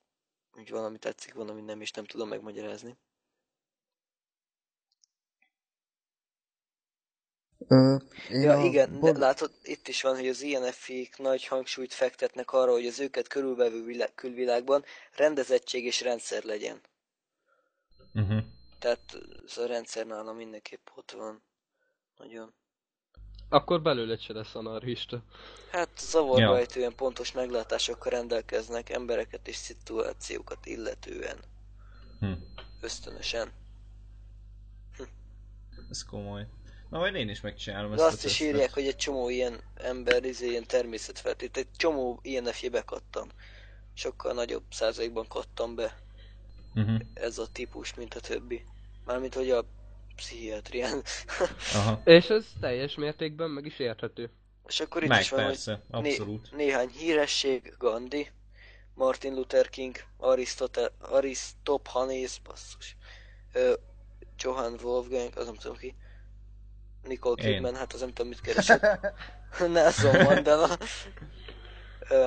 C: hogy valami tetszik, valami nem, és nem tudom megmagyarázni.
E: Ö,
C: Ja,
E: a
C: igen, de látod, itt is van, hogy az INF-ik nagy hangsúlyt fektetnek arra, hogy az őket körülvevő vilá- külvilágban rendezettség és rendszer legyen.
A: Uh-huh.
C: Tehát ez a rendszer nálam mindenképp ott van. Nagyon.
D: Akkor belőled se lesz anarchista.
C: Hát zavarba
A: Ja.
C: ejtően pontos meglátásokkal rendelkeznek embereket és szituációkat illetően.
A: Hm.
C: Ösztönösen.
A: Ez komoly. Na majd én is megcsinálom ezt
C: De
A: a
C: azt is írják, hogy egy csomó ilyen ember, izé, ilyen természetfeltét, egy csomó INF-je bekattam. Sokkal nagyobb százalékban kattam be.
A: Uh-huh.
C: ez a típus, mint a többi. Mármint, hogy a pszichiátrián.
A: Aha.
D: És ez teljes mértékben meg is érthető.
C: És akkor itt
A: Meg
C: is van,
A: persze,
C: hogy né-
A: abszolút.
C: néhány híresség, Gandhi, Martin Luther King, Aristote- Aristophanes, basszus, ö, Johann Wolfgang, az nem tudom ki, Nicole. Kidman, hát az nem tudom mit keresett, Nelson Mandela,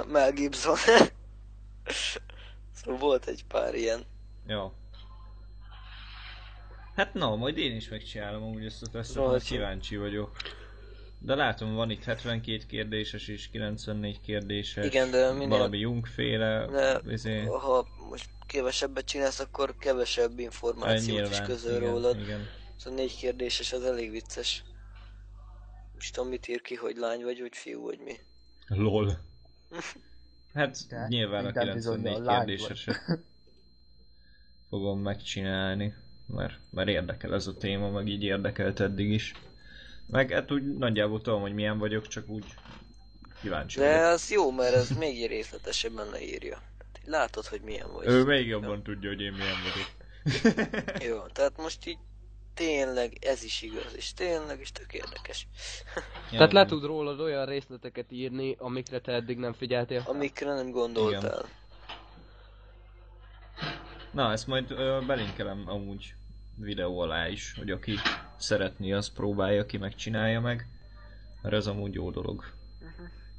C: Mel Gibson, szóval volt egy pár ilyen.
A: Jó. Hát na, majd én is megcsinálom amúgy ezt a tesztet, mert kíváncsi vagyok. De látom, van itt 72 kérdéses és 94 kérdéses.
C: Igen, de minél-
A: Valami Jungféle,
C: De
A: izé,
C: ha most kevesebbet csinálsz, akkor kevesebb információt is
A: nyilván,
C: közöl
A: igen,
C: rólad.
A: igen.
C: Szóval négy kérdéses, az elég vicces. Most tudom, mit ír ki, hogy lány vagy, vagy fiú, vagy mi.
A: LOL. Hát
E: De
A: nyilván a
E: minden bizonnyal
A: 94
E: lány
A: kérdéseset fogom megcsinálni, mert, mert érdekel ez a téma, meg így érdekelt eddig is. Meg hát úgy nagyjából tudom, hogy milyen vagyok, csak úgy kíváncsi
C: De
A: vagyok.
C: az jó, mert ez még részletesebben leírja. Így látod, hogy milyen vagy.
A: Ő még jobban tudja, hogy én milyen vagyok.
C: Jó, tehát most így tényleg ez is igaz, és tényleg is tök érdekes.
D: Tehát le tud rólad olyan részleteket írni, amikre te eddig nem figyeltél.
C: Amikre nem gondoltál.
A: Na, ezt majd ö, belinkelem amúgy videó alá is, hogy aki szeretné, az próbálja ki, megcsinálja meg. Mert ez amúgy jó dolog.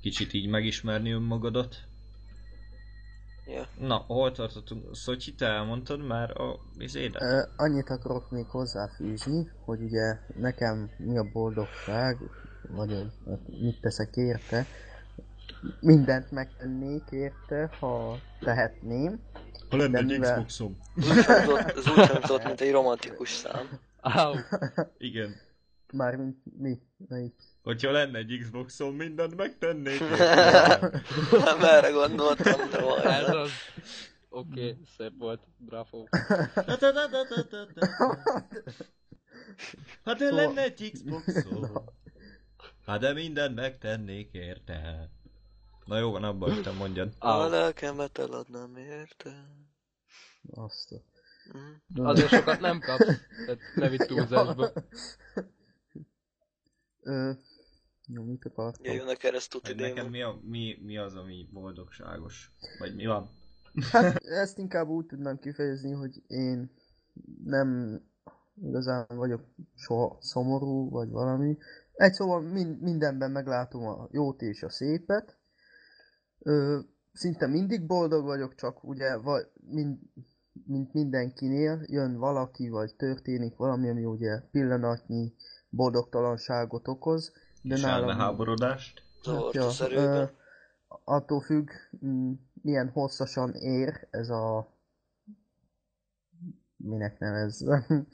A: Kicsit így megismerni önmagadat.
C: Ja.
A: Na, hol tartottunk? Szocsi, te elmondtad már a vizédet?
E: Ö, annyit akarok még hozzáfűzni, hogy ugye nekem mi a boldogság, vagy hát mit teszek érte. Mindent megtennék érte, ha tehetném.
A: Ha lenne egy
E: mivel-
A: Xboxom.
C: Az úgy hangzott, mint egy romantikus szám.
D: Áú,
A: Igen.
E: Mármint mi? Melyik?
A: Hogyha lenne egy Xboxom, mindent megtennék.
C: Nem erre gondoltam, de
D: ez az. Oké, okay, szép volt, bravo.
A: Ha te lenne egy Xboxom. Hát de mindent megtennék érte. Na jó van, abba hagytam, mondjad.
C: A lelkemet eladnám érte.
E: Azt a... Na,
D: azért sokat nem kapsz, tehát ne vitt túlzásba.
E: Ö, jó, mit akartam?
C: Jöjjön a keresztúti
A: Hogy neked
C: démon.
A: mi, a, mi, mi az, ami boldogságos? Vagy mi van?
E: Hát ezt inkább úgy tudnám kifejezni, hogy én nem igazán vagyok soha szomorú, vagy valami. Egy szóval min- mindenben meglátom a jót és a szépet. Ö, szinte mindig boldog vagyok, csak ugye, vagy, mind, mint mindenkinél, jön valaki, vagy történik valami, ami ugye pillanatnyi boldogtalanságot okoz. De
A: És
E: nálam...
A: elmeháborodást?
C: Zavart
E: Hát,
C: az
E: ja, ö, attól függ, mm, milyen hosszasan ér ez a... Minek nevezzem?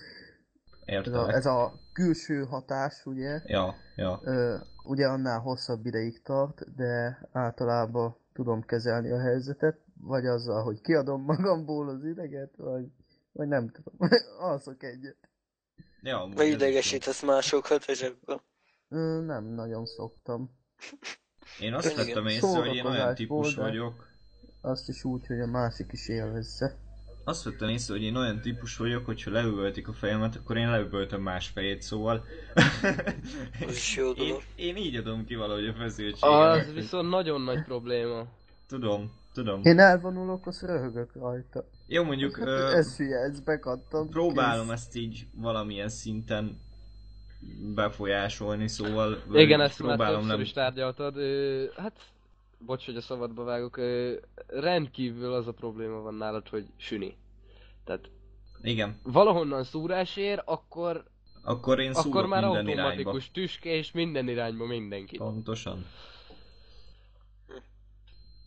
E: ez, a, ez a külső hatás, ugye?
A: Ja, ja.
E: Ö, ugye annál hosszabb ideig tart, de általában tudom kezelni a helyzetet, vagy azzal, hogy kiadom magamból az ideget, vagy, vagy nem tudom. Alszok egyet.
A: Ja amúgy
C: Vagy idegesítesz másokat, és akkor...
E: Ö, nem nagyon szoktam.
A: Én azt
C: Igen.
A: vettem észre, hogy én olyan típus
E: volt, de-
A: vagyok,
E: Azt is úgy, hogy a másik is élvezze.
A: azt vettem észre, hogy én olyan típus vagyok, hogyha leüvöltik a fejemet, akkor én leüvöltöm más fejét, szóval...
C: Az is jó
A: én, én így adom ki valahogy a feszültségemet.
D: Az viszont nagyon nagy probléma.
A: Tudom, tudom.
E: Én elvonulok, azt röhögök rajta.
A: Jó, mondjuk
E: Hát,
A: ö,
E: ez bekattam.
A: próbálom
E: kész.
A: ezt így valamilyen szinten befolyásolni, szóval
D: Igen, ezt már
A: próbálom
D: többször
A: nem...
D: is tárgyaltad. Ö, hát, bocs, hogy a szabadba vágok. Ö, rendkívül az a probléma van nálad, hogy süni. Tehát
A: Igen,
D: valahonnan szúrás ér, akkor,
A: akkor én
D: akkor már
A: minden
D: automatikus
A: irányba.
D: tüske, és minden irányba mindenki.
A: Pontosan.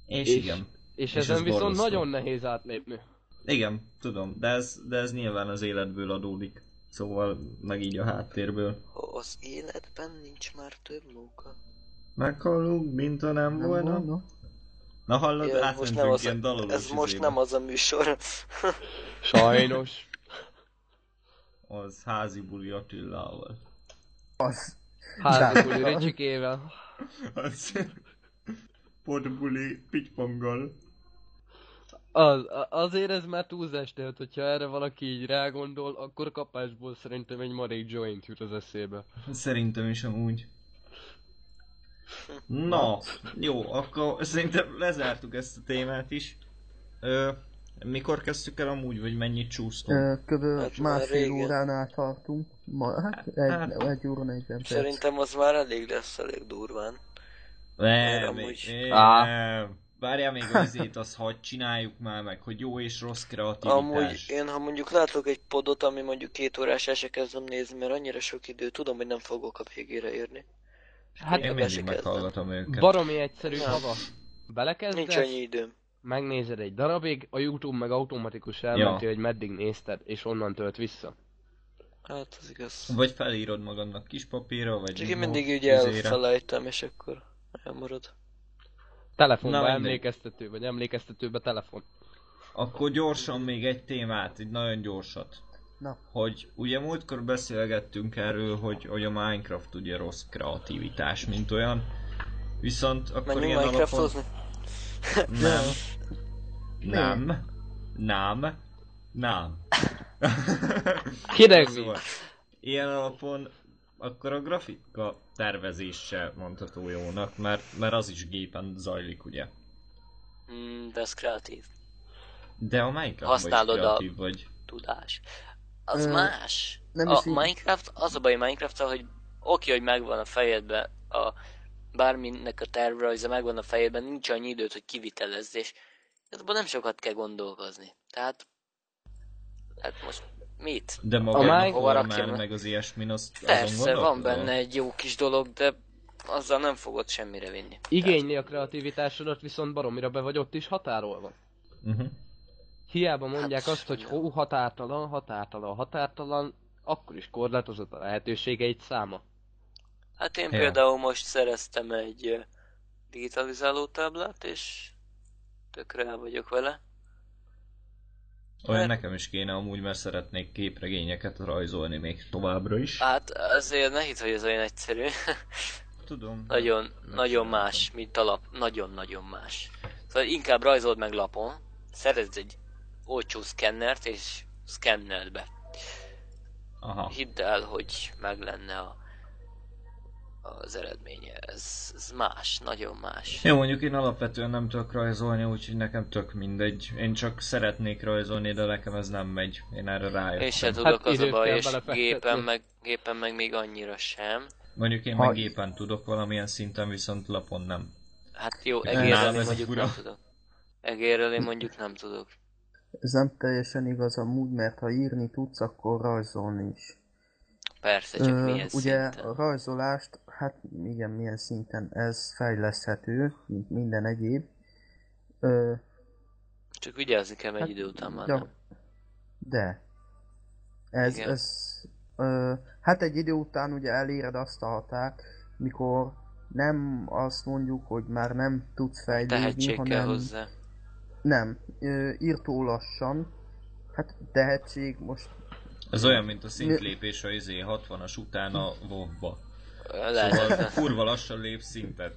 A: És,
D: És-
A: igen.
D: És,
A: És
D: ezen
A: ez
D: viszont
A: borzasztó.
D: nagyon nehéz átlépni.
A: Igen, tudom, de ez, de ez nyilván az életből adódik. Szóval meg így a háttérből.
C: Ha az életben nincs már több móka.
A: Meghallunk, mint ha nem,
E: Nem
A: volna.
E: volna.
A: Na hallod,
C: Ja, ez most nem
A: átmentünk
C: az,
A: ilyen dalolós
C: ez most
A: izébe.
C: nem az a műsor.
D: Sajnos.
A: Az házi buli Attilával.
E: Az.
D: Házabuli Ricsikével.
A: Az... Podbuli pityponggal.
D: Az, azért ez már túlzás, tehát hogyha erre valaki így rágondol, akkor kapásból szerintem egy marék joint jut az eszébe.
A: Szerintem is amúgy. Na, jó, akkor szerintem lezártuk ezt a témát is. Ö, mikor kezdtük el amúgy, vagy mennyit csúsztunk?
E: Kb.
C: Hát
E: másfél
C: régen.
E: óránál tartunk. Ma, hát
A: Hát-
E: egy, egy óra 40 perc.
C: Szerintem az már elég lesz, elég durván.
A: Nem,
C: amúgy-
A: nem. Várjál még azért, azt hagy csináljuk már meg, hogy jó és rossz kreativitás.
C: Amúgy én, ha mondjuk látok egy podot, ami mondjuk két órás, el se kezdem nézni, mert annyira sok idő, tudom, hogy nem fogok a végére érni.
D: Hát
A: Én mindig meghallgatom őket.
D: baromi egyszerű
C: Nem.
D: maga.
C: Nincs
D: Belekezdesz,
C: annyi időm.
D: megnézed egy darabig, a Youtube meg automatikus elmenti, hogy meddig nézted, és onnan tölt vissza.
C: Hát, az igaz.
A: Vagy felírod magadnak kis papírra, vagy
C: Csak én mindig
A: izére.
C: elfelejtem, és akkor elmarad.
D: Telefonba
A: Na,
D: emlékeztető, vagy emlékeztetőbe telefon.
A: Akkor gyorsan még egy témát, egy nagyon gyorsat.
E: Na.
A: Hogy ugye múltkor beszélgettünk erről, hogy, hogy a Minecraft ugye rossz kreativitás, mint olyan. Viszont akkor
C: Menjünk
A: ilyen alapon... Nem. Nem. Nem. Nem.
D: Hideg
A: Szóval, ilyen alapon akkor a grafika tervezése mondható jónak, mert, mert az is gépen zajlik, ugye.
C: Mm, de ez kreatív.
A: De a Minecraft
C: Használod
A: is
C: a-
A: kreatív vagy.
C: Tudás. Az
E: Ö,
C: más.
E: nem
C: a
E: is így.
C: Minecraft, az a baj minecraft hogy oké, hogy megvan a fejedben a bárminek a tervrajza megvan a fejedben, nincs annyi időt, hogy kivitelezz, és abban nem sokat kell gondolkozni. Tehát, hát most mit?
A: De
D: A
A: maga a, formán,
C: rakjam.
A: meg az ilyesmin, az
C: Persze, van benne egy jó kis dolog, de azzal nem fogod semmire vinni.
D: Igényli a kreativitásodat, viszont baromira be vagy ott is határolva.
A: Uh-huh.
D: Hiába mondják
C: Hát,
D: azt, hogy hó, határtalan, határtalan, határtalan, akkor is korlátozott a lehetőségeid száma.
C: Hát én
A: Ja.
C: például most szereztem egy digitalizáló táblát, és tökre el vagyok vele.
A: Olyan
C: Hát-
A: nekem is kéne amúgy, mert szeretnék képregényeket rajzolni még továbbra is.
C: Hát azért ne hidd, hogy ez olyan egyszerű.
A: tudom.
C: Nagyon, nagyon más, mint a lap. Nagyon-nagyon más. Szóval inkább rajzold meg lapon, szerezd egy olcsó szkennert, és szkenneld be.
A: Aha.
C: Hidd el, hogy meg lenne a, az eredménye. Ez, ez más, nagyon más.
A: Jó, mondjuk én alapvetően nem tudok rajzolni, úgyhogy nekem tök mindegy. Én csak szeretnék rajzolni, de nekem ez nem megy. Én erre rájöttem.
C: Én se tudok, az a baj, és gépen meg, gépen meg még annyira sem.
A: Mondjuk én
E: Ha-
A: meg gépen tudok valamilyen szinten, viszont lapon nem.
C: Hát jó, egérrel én mondjuk
A: fura.
C: nem tudok. Egérrel én mondjuk nem tudok.
E: Ez nem teljesen igaz amúgy, mert ha írni tudsz, akkor rajzolni is.
C: Persze, csak
E: Ö,
C: milyen
E: ugye
C: szinten.
E: a rajzolást, hát igen, milyen szinten ez fejleszthető, mint minden egyéb. Ö,
C: Csak vigyázni kell, egy
E: hát,
C: idő után már
E: ja,
C: nem.
E: De. Ez,
C: Igen.
E: ez, ö, hát egy idő után ugye eléred azt a határt, mikor nem azt mondjuk, hogy már nem tudsz fejlődni,
C: Tehetség kell
E: hanem
C: hozzá.
E: nem, ö, írtó lassan, hát tehetség most
A: Ez olyan, mint a szintlépés a izé 60-as után a WoW-ba.
C: Lehet,
A: Szóval kurva lassan lépsz szintet.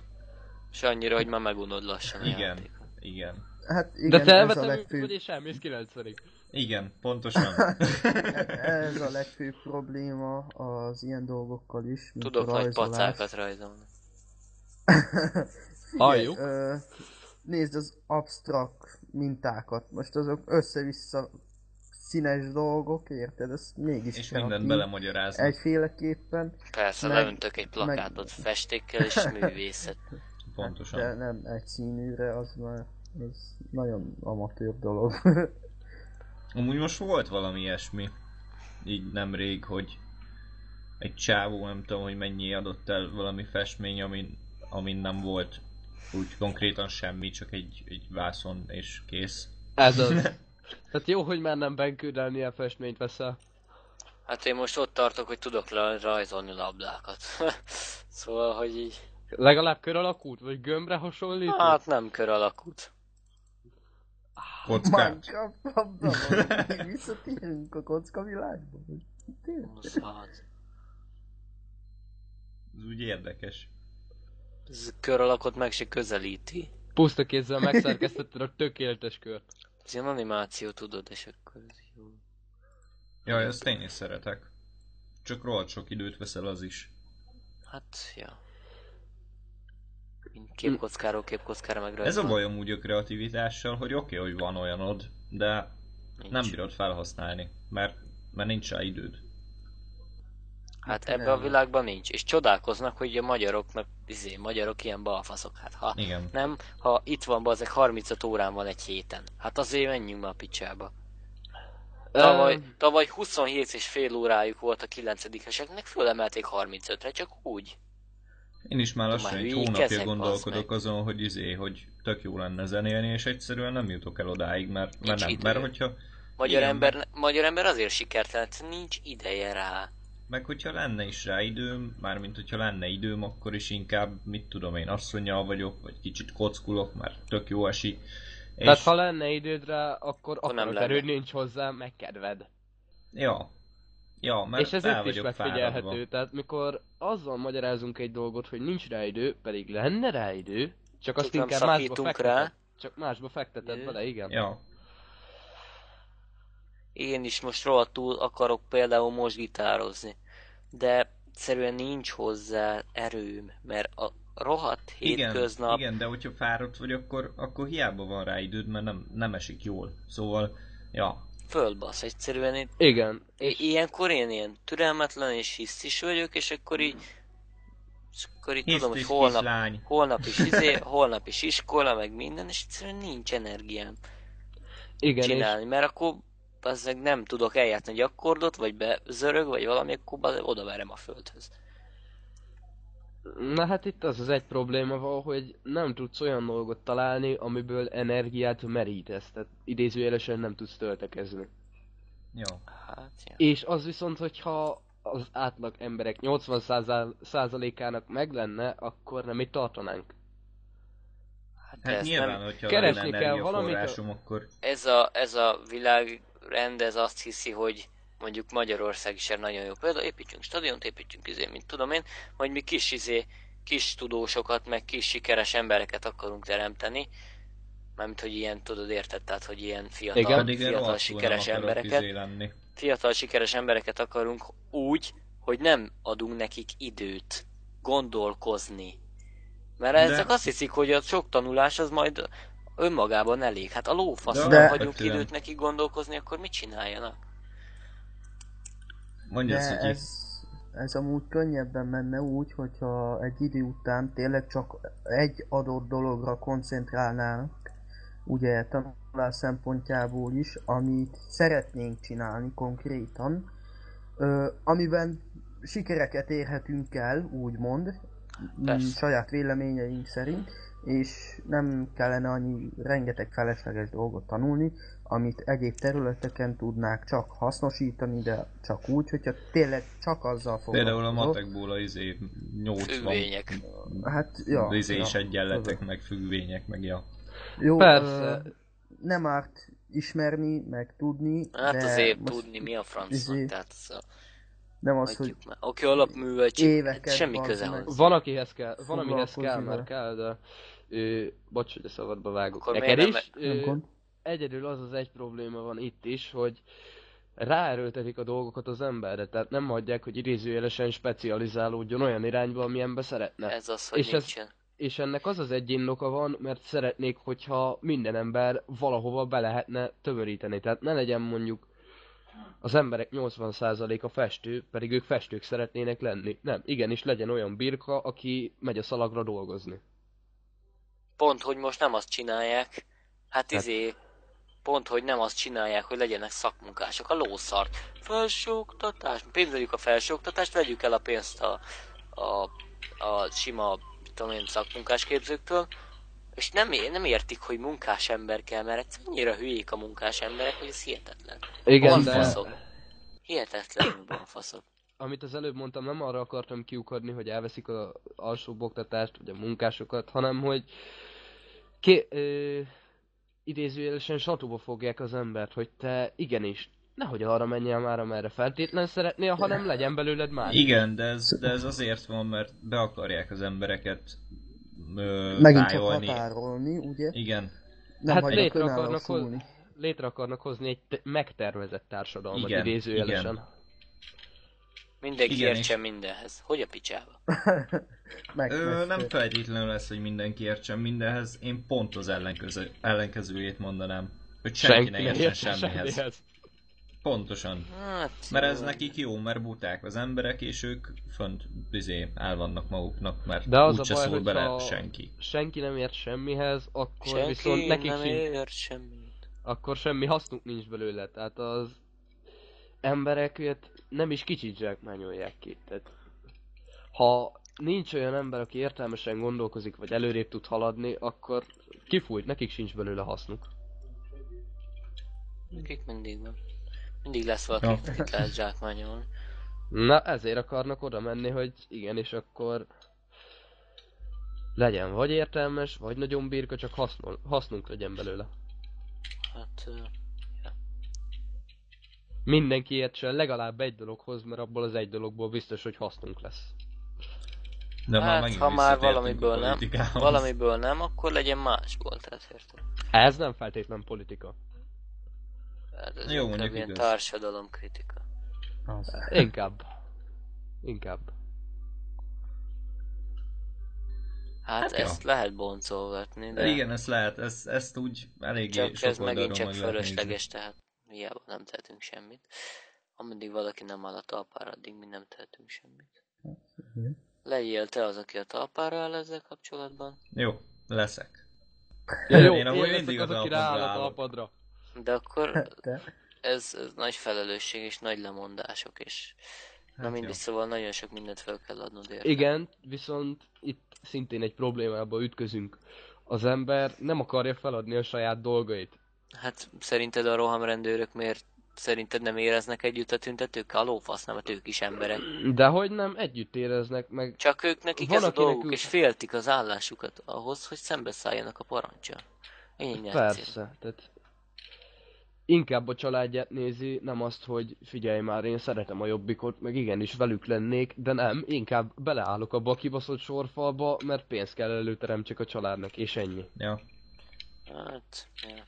C: és annyira, hogy már megunod lassan
A: Igen,
C: játékot.
A: igen.
E: Hát igen,
D: De te elvetem
E: legfőbb,
D: és elmész 90-ig.
A: Igen, pontosan.
E: ez a legfőbb probléma az ilyen dolgokkal is, mint
C: Tudok
E: a
C: nagy pacákat rajzolni.
D: Halljuk.
E: nézd az absztrakt mintákat, most azok össze-vissza színes dolgok, érted? Ez mégis
A: És mindent belemagyaráznak.
E: Egyféleképpen,
C: Persze,
E: Meg-
C: leöntök egy plakátot
E: meg-
C: festékkel és művészet.
A: Pontosan.
E: de nem egy színűre, az már ez nagyon amatőr dolog.
A: Amúgy most volt valami ilyesmi, így nemrég, hogy egy csávó, nem tudom, hogy mennyi adott el valami festmény, amin, amin nem volt úgy konkrétan semmi, csak egy, egy vászon és kész.
D: Ez az. Tehát jó, hogy már nem benkődelni a festményt veszel.
C: Hát én most ott tartok, hogy tudok le- rajzolni labdákat. szóval, hogy így...
D: Legalább kör alakult, vagy gömbre hasonlít?
C: Hát nem kör alakút.
A: Kockát.
E: Még visszatérünk a kocka világba. Tényleg?
C: Szóval,
A: Ez úgy érdekes.
C: ez kör alakot meg se közelíti.
D: Puszta kézzel megszerkesztetted a tökéletes kört.
C: Ez ilyen animáció, tudod, és akkor ez jó.
A: Jaj, ezt én is szeretek. Csak rohadt sok időt veszel az is.
C: Hát, ja. Mint képkockáról képkockára
A: Ez
C: megrajzolni.
A: a baj amúgy a kreativitással, hogy oké, okay, hogy van olyanod, de
C: Nincs.
A: nem bírod felhasználni, mert, mert nincs rá időd.
C: Hát
E: Nem.
C: ebbe a világban nincs. És csodálkoznak, hogy a magyaroknak, izé, magyarok ilyen balfaszok. Hát ha
A: Igen.
C: nem, ha itt van bazeg 35 órán van egy héten. Hát azért menjünk már a picsába. Tavaly, tavaly 27 és fél órájuk volt a 9 eseknek, fölemelték 35-re, csak úgy.
A: Én is már lassan egy hónapja
C: ezek,
A: gondolkodok
C: bazd
A: azon, hogy izé, hogy tök jó lenne zenélni, és egyszerűen nem jutok el odáig, mert, mert
C: Nincs
A: nem.
C: idő.
A: Mert hogyha,
C: Magyar, ember, magyar ember azért sikertelen, nincs ideje rá.
A: Meg hogyha lenne is rá időm, mármint hogyha lenne időm, akkor is inkább, mit tudom én, asszonyjal vagyok, vagy kicsit kockulok, mert tök jó esik. És,
D: Tehát ha lenne időd rá, akkor
C: Akkor nem
D: akarod erőd nincs hozzá, meg kedved.
A: Ja. Ja, mert
D: és ez itt is megfigyelhető,
A: fáradva.
D: tehát mikor azzal magyarázunk egy dolgot, hogy nincs rá idő, pedig lenne rá idő, csak azt
C: nem
D: inkább másba fekteted.
C: rá.
D: Csak másba fekteted
C: Jö.
D: bele, igen.
A: Ja,
C: Én is most rohadtul akarok például most gitározni. De egyszerűen nincs hozzá erőm, mert a rohadt
A: igen,
C: hétköznap
A: igen, de hogyha fáradt vagy, akkor, akkor hiába van rá időd, mert nem, nem esik jól. Szóval, ja,
C: fölbasz. Egyszerűen én,
D: Igen.
C: I- ilyenkor én ilyen türelmetlen és hisztis vagyok, és akkor így és akkor így tudom, hogy holnap,
A: kislány.
C: holnap is izé, holnap is iskola, meg minden, és egyszerűen nincs energiám
D: Igen, és
C: csinálni, mert akkor az meg nem tudok eljátszani egy akkordot, vagy bezörög, vagy valami, akkor bazd- odaverem a földhöz.
D: Na hát itt az az egy probléma van, hogy nem tudsz olyan dolgot találni, amiből energiát merítesz, tehát idézőjelesen nem tudsz töltekezni.
A: Ja.
C: Hát, ja.
D: És az viszont, hogyha az átlag emberek 80%-ának meg lenne, akkor nem itt tartanánk.
C: Hát,
A: Hát nyilván,
C: nem,
A: hogyha
D: Keresni kell valamit,
A: akkor
C: ez, a, ez a világrend, ez azt hiszi, hogy mondjuk Magyarország is egy nagyon jó példa, építsünk stadiont, építsünk izé, mint tudom én, majd mi kis izé, kis tudósokat, meg kis sikeres embereket akarunk teremteni. Mármint, hogy ilyen, tudod, érted? Tehát, hogy ilyen fiatal,
D: Igen.
C: Fiatal sikeres embereket.
A: izé.
C: Fiatal sikeres embereket akarunk úgy, hogy nem adunk nekik időt gondolkozni. Mert
A: De-
C: ezek azt hiszik, hogy a sok tanulás az majd önmagában elég. Hát a lófaszra
A: De-
C: hagyunk
A: Alapvetően.
C: időt nekik gondolkozni, akkor mit csináljanak?
A: Mondja
E: De
A: Szügyi.
E: ez, ez amúgy könnyebben menne úgy, hogyha egy idő után tényleg csak egy adott dologra koncentrálnának, ugye tanulás szempontjából is, amit szeretnénk csinálni konkrétan, ö, amiben sikereket érhetünk el, úgymond, m,
C: Persze.
E: saját véleményeink szerint, és nem kellene annyi rengeteg felesleges dolgot tanulni, amit egyéb területeken tudnák csak hasznosítani, de csak úgy, hogyha tényleg csak azzal
A: Például a
E: foglalkozol.
A: matekból a izé 80
C: Függvények.
E: Hát, ja.
A: izé
E: ja,
A: is egyenletek, meg függvények, meg ja.
E: Jó,
D: Persze.
E: Ö, nem árt ismerni, meg tudni,
C: Hát
E: de
C: azért
E: most
C: tudni, mi a franc
E: izé-
C: tehát az a,
E: nem az, hogy.
C: Oké, alapműveltség, semmi
E: van
C: köze hozzá.
D: Van akihez kell, van amihez kell, mert kell, de... Ö, bocs, hogy a szabadba vágok.
C: Akkor
D: Neked is?
C: nem-
D: Ö, egyedül az az egy probléma van itt is, hogy ráerőltetik a dolgokat az emberre, tehát nem hagyják, hogy idézőjelesen specializálódjon olyan irányba, amilyenbe szeretne.
C: Ez az, hogy
D: És ez-
C: nincsen.
D: És ennek az az egy indoka van, mert szeretnék, hogyha minden ember valahova be lehetne tömöríteni. Tehát ne legyen mondjuk az emberek 80%-a festő, pedig ők festők szeretnének lenni. Nem, igenis legyen olyan birka, aki megy a szalagra dolgozni.
C: Pont, hogy most nem azt csinálják, hát
D: Hát-
C: izé, pont, hogy nem azt csinálják, hogy legyenek szakmunkások, a lószart. Felsőoktatás, pénzeljük a felsőoktatást, vegyük el a pénzt a, a, a sima, én, szakmunkás képzőktől, és nem, é- nem értik, hogy munkás ember kell, mert egyszerűen annyira hülyék a munkás emberek, hogy ez hihetetlen.
D: Igen, de
C: Balfaszok. Hihetetlenül balfaszok.
D: Amit az előbb mondtam, nem arra akartam kiukadni, hogy elveszik az alsóbb oktatást, vagy a munkásokat, hanem hogy ké, ö, idézőjelesen satóba fogják az embert, hogy te igenis, nehogy arra menjél már, amerre feltétlen szeretnél, hanem legyen belőled már.
A: Igen, de ez, de ez azért van, mert be akarják az embereket ö,
E: megint csak
A: rájolni.
E: határolni, ugye?
A: Igen,
E: Nem
D: Hát létre akarnak hoz-. Létre akarnak hozni egy te- megtervezett társadalmat
A: Igen,
D: idézőjelesen.
A: igen.
C: Mindenki
A: Igen,
C: értsen mindenhez. Hogy a picsába?
E: Meg,
A: Ö, nem feltétlenül lesz, hogy mindenki értsen mindenhez, én pont az ellenkező, ellenkezőjét mondanám. Hogy senki, ne értsen
D: értsen
A: semmihez. Pontosan.
C: Hát,
A: Mert ez nekik jó, mert buták az emberek, és ők fönt bizé el vannak maguknak, mert
D: De az a
A: úgyse
D: baj,
A: szól bele senki.
D: Senki nem ért semmihez, akkor
C: Senki
D: viszont nekik
C: nem
D: sincs
C: ért semmit.
D: akkor semmi hasznuk nincs belőle. Tehát az embereket nem is kicsit zsákmányolják ki. Tehát, ha nincs olyan ember, aki értelmesen gondolkozik, vagy előrébb tud haladni, akkor kifújt, nekik sincs belőle hasznuk.
C: Nekik mindig van. Mindig lesz valaki,
A: Ja.
C: akit lehet zsákmányolni.
D: Na, ezért akarnak oda menni, hogy igen, és akkor legyen vagy értelmes, vagy nagyon birka, csak hasznol, hasznunk legyen belőle.
C: Hát, ö,
D: Mindenki értsen legalább egy dologhoz, mert abból az egy dologból biztos, hogy hasznunk lesz.
A: De már
C: hát
A: megint
C: ha már valamiből nem, valamiből nem, akkor legyen másból, tehát érted?
D: Ez nem feltétlen politika.
C: Hát ez
A: Jó, mondjuk
C: ilyen társadalomkritika.
E: Az.
D: Inkább. Inkább.
C: Hát,
A: Hát
C: hát
A: ja.
C: ezt lehet boncolgatni, de
A: igen, ezt lehet, ezt, ezt úgy eléggé
C: csak
A: sok
C: ez megint csak fölösleges, tehát hiába nem tehetünk semmit. Ameddig valaki nem áll a talpára, addig mi nem tehetünk semmit. Legyél te az, aki a talpára áll ezzel kapcsolatban,
A: Jó, leszek.
D: Ja, jó,
A: Én amúgy
D: én
A: mindig
D: az,
A: a
D: aki rááll a talpadra.
C: de akkor
E: De,
C: ez, ez nagy felelősség és nagy lemondások, és na
A: Hát
C: mindig
A: jó.
C: szóval nagyon sok mindent fel kell adnod érte.
D: Igen, viszont itt szintén egy problémába ütközünk. Az ember nem akarja feladni a saját dolgait.
C: Hát szerinted a rohamrendőrök miért szerinted nem éreznek együtt a tüntetőkkel? A lófasz nem, hát ők is emberek.
D: De hogy nem, együtt éreznek meg.
C: Csak ők nekik
D: Van,
C: ez a dolguk,
D: ők-
C: és féltik az állásukat ahhoz, hogy szembeszálljanak a parancsal. Ennyi.
D: Persze, tehát inkább a családját nézi, nem azt, hogy figyelj már, én szeretem a jobbikot, meg igenis velük lennék, de nem, inkább beleállok abba a kibaszott sorfalba, mert pénzt kell előteremtsek a családnak, és ennyi.
A: Ja.
C: Hát, ja.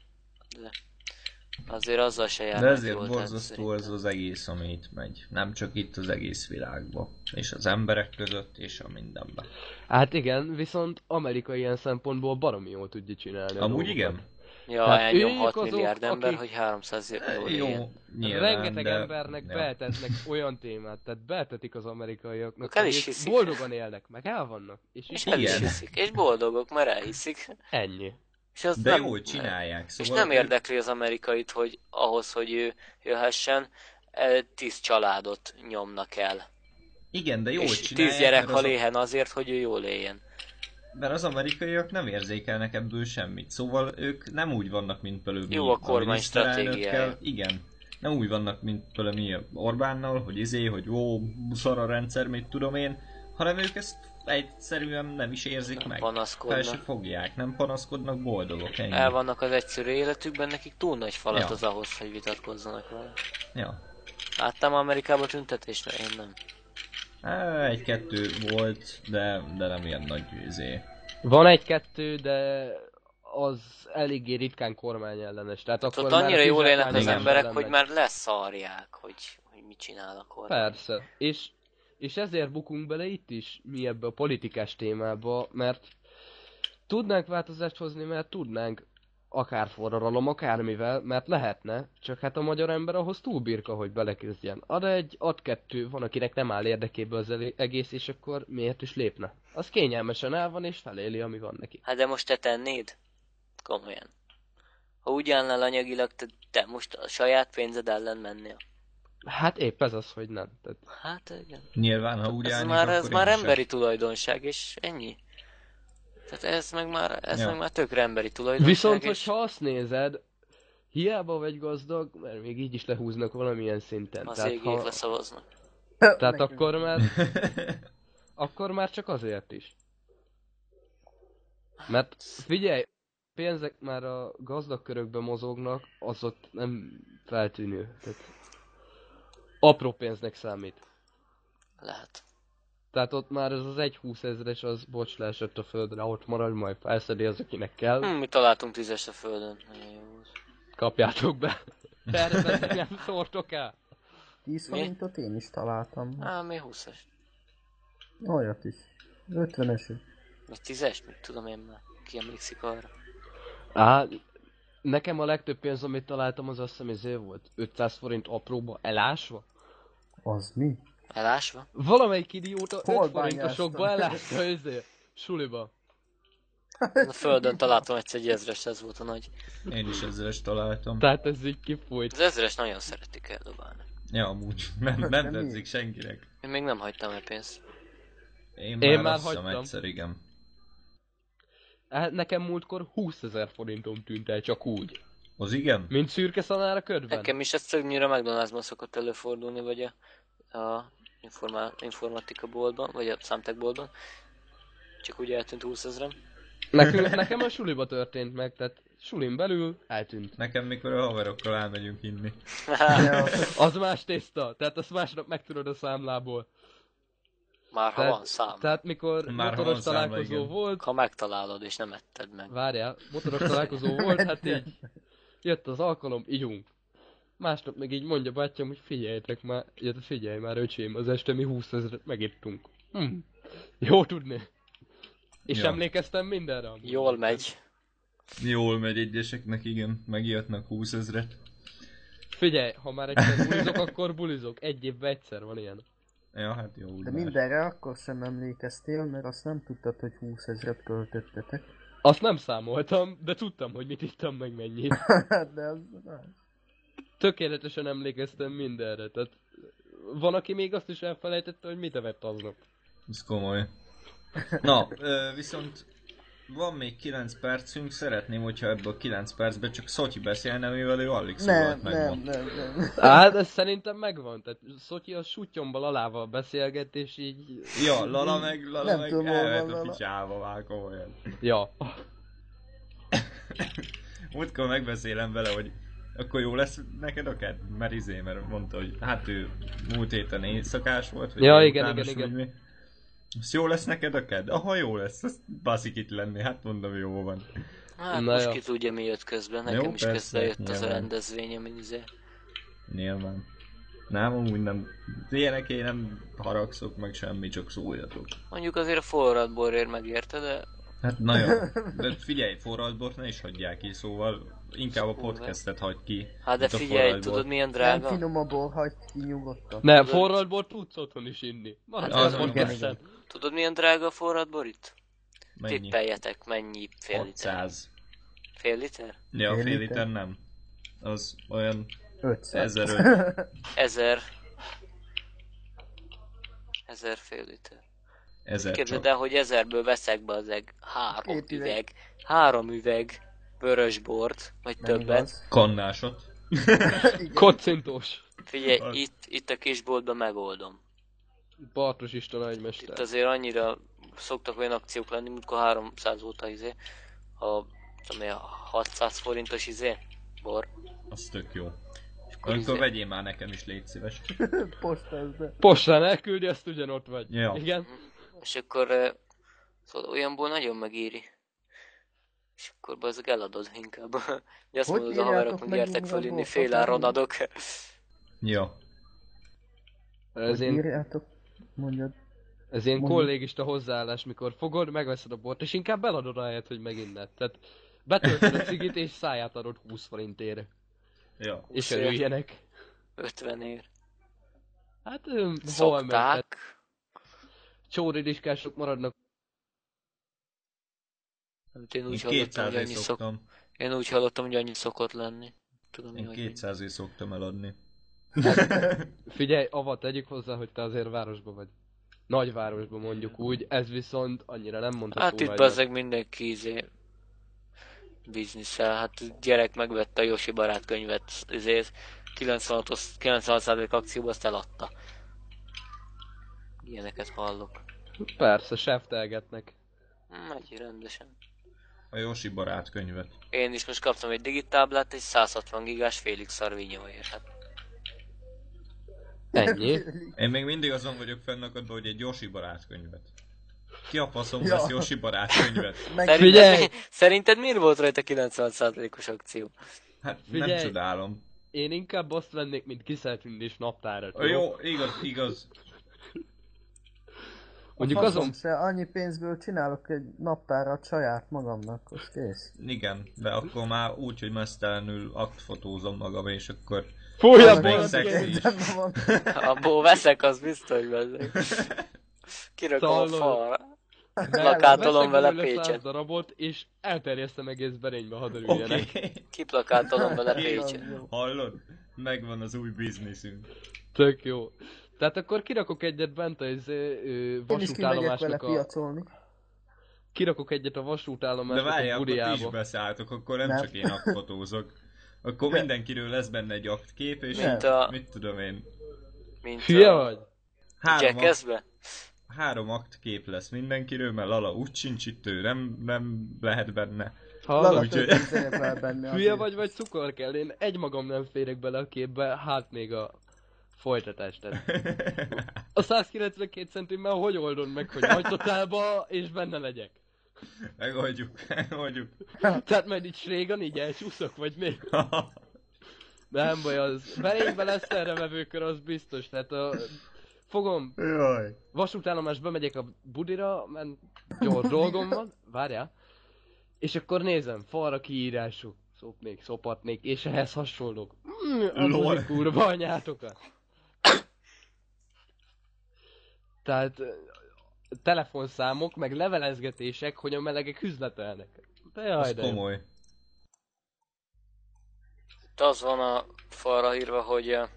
C: De azért azzal se jár.
A: De ezért borzasztó az az egész, ami itt megy. Nem csak itt az egész világban. És az emberek között, és a mindenben.
D: Hát igen, viszont Amerika ilyen szempontból baromi jól tudja csinálni.
A: Amúgy igen.
C: Ja,
D: Hát
C: elnyom
D: ők
C: 6
D: azok,
C: milliárd ember,
D: akik-
C: hogy 300 millió
A: Jó,
C: éljen.
A: nyilván,
D: Rengeteg
A: de...
D: embernek
A: ja.
D: betetnek olyan témát, tehát betetik az amerikaiaknak,
C: El is hiszik.
D: boldogan élnek, meg el vannak, és,
C: És el is hiszik. És boldogok, mert elhiszik.
D: ennyi.
C: És azt
A: De
C: nem,
A: jól csinálják,
C: És
A: szóval...
C: nem érdekli az amerikait, hogy ahhoz, hogy ő jöhessen, eh, tíz családot nyomnak el.
A: Igen, de jól
C: és
A: csinálják,
C: tíz gyerek hal
A: az, a,
C: éhen azért, hogy ő jól éljen.
A: mert az amerikaiak nem érzékelnek ebből semmit. Szóval ők nem úgy vannak, mint mi
C: Jó a kormány stratégiája.
A: Igen. Nem úgy vannak, mint például mi Orbánnal, hogy izé, hogy ó, szar a rendszer, mit tudom én, hanem ők ezt egyszerűen nem is érzik
C: Nem
A: meg.
C: panaszkodnak.
A: Fel se fogják, nem panaszkodnak, boldogok, ennyi.
C: El vannak az egyszerű életükben, nekik túl nagy falat
A: Ja.
C: az ahhoz, hogy vitatkozzanak vele.
A: Ja.
C: Láttam Amerikában tüntetést? Én nem.
A: Egy-kettő volt, de, de nem ilyen nagy izé.
D: Van egy-kettő, de az eléggé ritkán kormány ellenes. Tehát akkor
C: Ott annyira jól élnek az emberek, hogy már leszarják, hogy, hogy mit csinál a kormány.
D: Persze. És, és ezért bukunk bele itt is, mi ebbe a politikás témába, mert tudnánk változást hozni, mert tudnánk akár forradalom, akármivel, mert lehetne, csak hát a magyar ember ahhoz túl birka, hogy belekezdjen. Ad egy, ad kettő, van akinek nem áll érdekébe az egész, és akkor miért is lépne? Az kényelmesen el van, és feléli, ami van neki.
C: Hát de most te tennéd? Komolyan. Ha úgy állnál anyagilag, te, te most a saját pénzed ellen mennél.
D: Hát épp ez az, hogy nem. Tehát
C: Hát igen.
A: Nyilván, ha úgy
C: Ez
A: állnék,
C: már, ez már
A: én sem.
C: emberi tulajdonság, és ennyi. Tehát ez meg már, ez
A: Ja.
C: meg már tökre emberi tulajdonság,
D: Viszont,
C: és
D: hogyha azt nézed, hiába vagy gazdag, mert még így is lehúznak valamilyen szinten.
C: az
D: Tehát, ha,
C: leszavaznak.
D: tehát
E: Nekünk.
D: akkor már, akkor már csak azért is. Mert figyelj, pénzek már a gazdag körökben mozognak, az ott nem feltűnő. Tehát apró pénznek számít.
C: Lehet.
D: Tehát ott már ez az egy 20 ezres, az bocs leesett a földre, ott marad, majd felszedi az, akinek kell.
C: Hm, mi találtunk tízes a földön. Nagyon jó.
D: Kapjátok be. Tervetek nem szórtok el.
E: 10
C: Mi?
E: forintot én is találtam.
C: Á, mi 20-es.
E: Olyat is. 50-es.
C: Vagy 10-es, mit tudom én már. Ki emlékszik arra?
D: Á, nekem a legtöbb pénz, amit találtam, az azt hiszem izé volt. 500 forint apróba elásva.
E: Az mi?
C: Elásva?
D: Valamelyik idióta
E: Hol
D: 5 forintosokba elásta izé. Suliba.
C: A földön találtam egyszer egy ezres, ez volt a nagy.
A: Én is ezres találtam.
D: Tehát ez így kifújt.
C: Az ezres nagyon szeretik eldobálni.
A: Ja, amúgy. Nem, nem tetszik senkinek.
C: Én még nem hagytam el pénzt.
A: Én,
D: Én
A: már,
D: már
A: azt hiszem
D: hagytam.
A: egyszer, igen.
D: Hát nekem múltkor 20 ezer forintom tűnt el csak úgy.
A: Az igen?
D: Mint szürke szanár a ködben.
C: Nekem is ez többnyire McDonald'sban szokott előfordulni, vagy a, a informá- informatika boltban, vagy a számtek boltban. Csak úgy eltűnt 20 ezrem.
D: Nekünk, nekem a suliba történt meg, tehát sulin belül eltűnt.
A: Nekem mikor a haverokkal elmegyünk inni.
D: Az más tészta, tehát azt másnap megtudod a számlából.
C: Már ha
D: Tehát-
C: van szám.
D: Tehát mikor
A: Már
D: motoros
A: számla,
D: találkozó
A: igen.
D: volt,
C: Ha megtalálod és nem etted meg.
D: Várjál, motoros találkozó volt, hát így jött az alkalom, ígyunk. Másnap meg így mondja bátyám, hogy figyeljetek már, illetve figyelj már öcsém, az este mi 20 ezeret megittunk. Hm. Jó tudni. És
A: Ja.
D: emlékeztem mindenre. amúgy.
C: Jól megy.
A: Jól megy egyeseknek, igen. Megijednek 20 ezret.
D: Figyelj, ha már egyszer bulizok, akkor bulizok. Egy évben egyszer van ilyen.
A: Ja, hát jó.
E: de
A: már.
E: mindenre akkor sem emlékeztél, mert azt nem tudtad, hogy 20 ezret költöttetek.
D: Azt nem számoltam, de tudtam, hogy mit ittam meg mennyit.
E: de az...
D: Tökéletesen emlékeztem mindenre, tehát van, aki még azt is elfelejtette, hogy mit evett aznap.
A: Ez komoly. Na, viszont van még 9 percünk, szeretném, hogyha ebből a 9 percben csak Szotyi beszélne, mivel ő alig
E: Nem,
A: szólalt meg
E: nem, nem, nem.
D: Hát ez szerintem megvan, tehát Szotyi a sutyomban alával beszélget, és így...
A: Ja, Lala meg, Lala
E: Nem
A: meg
E: tudom,
A: elvett a picsába már komolyan.
D: Ja.
A: Múltkor megbeszélem vele, hogy akkor jó lesz neked a ked? Mert izé, mert mondta, hogy hát ő múlt héten éjszakás volt, vagy
D: Ja, igen, igen,
A: vagy mi. Azt jó lesz neked a ked? Aha, jó lesz, azt baszik itt lenni, hát mondom, jó van.
C: Hát
D: Na
C: most
D: jó.
C: ki tudja mi jött közben,
A: Jó,
C: nekem is
A: persze,
C: közben jött az a
A: nyilván.
C: rendezvény, amin izé.
A: Nyilván. Nem, amúgy nem. Ilyenek én nem haragszok meg semmi, csak szóljatok.
C: Mondjuk azért a forrad borért megérte, de
A: Hát nagyon. De figyelj, forradbort ne is hagyják ki, szóval inkább a podcastet hagy ki.
C: hát de figyelj, tudod milyen
E: Nem
C: drága?
E: finom a bor, hagyd ki nyugodtan.
D: Ne,
C: Tudod-
D: forradbort tudsz otthon is inni. Maradj
A: Az
D: az
A: van,
D: podcasten.
C: Tudod milyen drága a forrad bor itt?
A: Mennyi?
C: Tippeljetek, mennyi fél liter?
A: 600.
C: Fél liter?
A: Ja,
E: Fél
A: fél
E: liter?
A: liter nem. Az olyan
E: 500.
A: 1005.
C: Ezer. Ezer fél liter.
A: 1000
C: Képzeld el, hogy ezerből veszek be az eg három
E: Két üveg.
C: üveg. Három üveg vörös bort, vagy
E: Nem
C: többet.
E: igaz.
A: Kannásot.
E: Igen.
D: Kocintós.
C: Figyelj,
A: Az-
C: itt, itt a kisboltban megoldom.
D: Bartos István
C: Itt
D: egymester.
C: azért annyira szoktak olyan akciók lenni, amikor 300 óta izé, a, tudom én, a 600 forintos izé, bor.
A: Az tök jó.
C: Akkor izé,
A: vegyél már nekem is, légy szíves.
E: Postázd be.
D: Postán elküldi, azt ugyanott vagy.
A: Ja.
D: Igen.
C: és akkor ö, szóval olyanból nagyon megéri. És akkor azok eladod inkább. Ugye azt
E: Hogy
C: mondod a haveroknak, gyertek
E: így
C: föl
E: a
C: inni,
E: bort?
C: fél áron adok.
A: Ja.
D: Ez én,
E: írjátok? Mondjad.
D: ez én kollégista hozzáállás, mikor fogod, megveszed a bort, és inkább eladod ahelyett, hogy meginned. Tehát betöltöd a cigit, és száját adod 20 forintért.
A: Ja.
D: És örüljenek.
C: 50 ér.
D: Hát, hol?
C: Szokták.
D: Csóridiskások maradnak.
C: Hát Én úgy
A: Én
C: hallottam,
A: 200
C: hogy annyi szok... Én úgy hallottam, hogy annyi szokott lenni. Tudom,
A: Én
C: hogy
A: 200 szoktam eladni.
D: Figyelj, avat tegyük hozzá, hogy te azért városban vagy. Nagyvárosban mondjuk úgy, ez viszont annyira nem mondható.
C: Hát itt bazzeg mindenki izé bizniszel. Hát gyerek megvette a Yoshi barát könyvet, izé 96-os 96% akcióba azt eladta. Ilyeneket hallok.
D: Persze, seftelgetnek.
C: Megy rendesen.
A: A Yoshi barát könyvet.
C: Én is most kaptam egy digitáblát, egy 160 gigás félig szarvinyóért. Hát
D: Ennyi.
A: Én még mindig azon vagyok fennakadva, hogy egy Yoshi barát könyvet. Ki a faszom
E: Ja.
A: vesz Yoshi barát könyvet?
C: Szerinted, mi, szerinted miért volt rajta 90%-os akció?
A: Hát
D: Figyelj.
A: nem csodálom.
D: Én inkább azt vennék, mint kiszeltündés naptárat.
A: Jó igaz, igaz.
D: Mondjuk
E: Faszom
D: azon...
E: se, annyi pénzből csinálok egy naptárat saját magamnak, az kész.
A: Igen, de akkor már úgy, hogy mesztelenül aktfotózom magam, és akkor...
D: Fújja,
A: Az még szexi is.
C: Abból veszek, az biztos bezzeg. Kirakom a
D: Hallod?
C: falra.
D: Veszek
C: Plakátolom vele Pécset.
D: darabot, és elterjesztem egész berénybe, hadd
A: Oké,
D: örüljenek.
A: okay.
C: Kiplakátolom vele. Pécset.
A: hallod? Megvan az új bizniszünk.
D: Tök jó. Tehát akkor kirakok egyet bent az vasútállomásnak a...
E: piacolni.
D: Kirakok egyet a
A: De
D: vasútállomásnak a
A: várjál, akkor ti is
D: budiába.
A: beszálltok, akkor nem,
E: Nem.
A: csak én aktfotózok. Akkor
E: De-
A: mindenkiről lesz benne egy aktkép, és
C: Mint a-
A: mit tudom én,
C: Mint
D: Hülye
C: a
D: vagy?
A: három, akt,
C: Jackassbe?
A: három aktkép lesz mindenkiről, mert Lala úgy sincs itt, ő nem, nem lehet benne.
D: Hallod?
A: Úgyhogy-.
D: Hülye
E: azért.
D: vagy, vagy cukor kell? Én egymagam nem férek bele a képbe, hát még a folytatást. Tehát A 192 centimmel hogy oldod meg, hogy nagy totálba és benne legyek?
A: megoldjuk, megoldjuk.
D: Tehát majd itt régen így elcsúszok, vagy mi? Nem baj, az verénybe lesz erre vevőkör, az biztos. Tehát a... Fogom,
A: Jaj.
D: vasútállomás bemegyek a budira, mert gyors dolgom van, várjál. És akkor nézem, falra kiírások, szopnék, szopatnék, és ehhez hasonlók. Mm, kurva anyátokat. Tehát telefonszámok, meg levelezgetések, hogy a melegek üzletelnek. De jaj,
A: Az
D: de jó.
A: komoly.
C: Itt az van a falra írva, hogy a,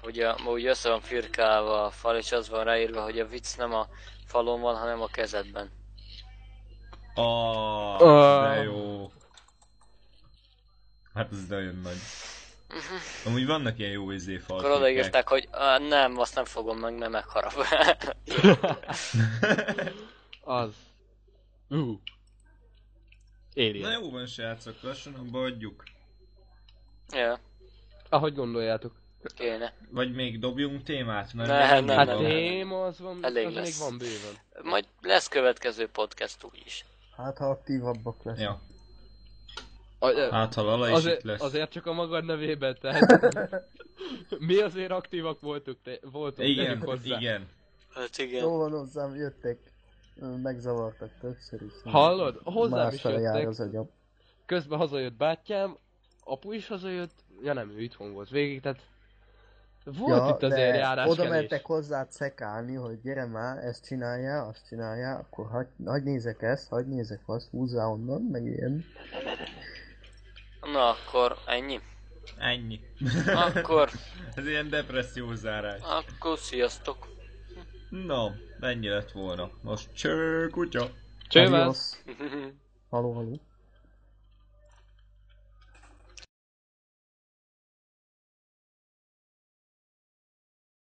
C: hogy a, ma úgy össze van firkálva a fal, és az van ráírva, hogy a vicc nem a falon van, hanem a kezedben.
A: Ah,
D: Ah.
A: de jó. Hát ez nagyon nagy. Amúgy vannak ilyen jó izé
C: Akkor
A: falképek.
C: odaírták, hogy nem, azt nem fogom meg, mert megharap.
D: Az. Uh. Éri.
A: Na jó van srácok, lassan abba adjuk.
C: Ja,
D: Ahogy gondoljátok.
C: kéne.
A: Vagy még dobjunk témát, mert
C: Ne,
A: még
C: ne,
D: Hát
C: ne,
A: van.
C: ne.
D: téma az van,
C: Elég
D: az még
C: lesz.
D: van bőven.
C: Majd lesz következő podcast úgyis.
E: Hát ha aktívabbak lesznek.
A: Ja, hát ha Lala is itt
D: azért,
A: lesz.
D: azért csak a magad nevében, tehát... Mi azért aktívak voltunk, te, voltunk
A: Igen,
D: hozzá.
A: igen.
C: Hát igen.
E: Jó van hozzám, jöttek. Megzavartak többször is.
D: Hallod? Hozzám is
E: jár
D: jöttek.
E: az agyam.
D: Közben hazajött bátyám, apu is hazajött, ja nem, ő itthon volt végig, tehát volt itt azért járás
E: oda mentek hozzá szekálni, hogy gyere már, ezt csinálja, azt csinálja, akkor hagy, hagy nézek ezt, hagy nézek azt, húzzá onnan, meg ilyen.
C: Na akkor ennyi.
A: Ennyi.
C: Akkor,
A: Ez ilyen depressziós zárás.
C: akkor sziasztok.
A: Na, ennyi lett volna. Most cső, kutya.
E: Adios. Haló, haló.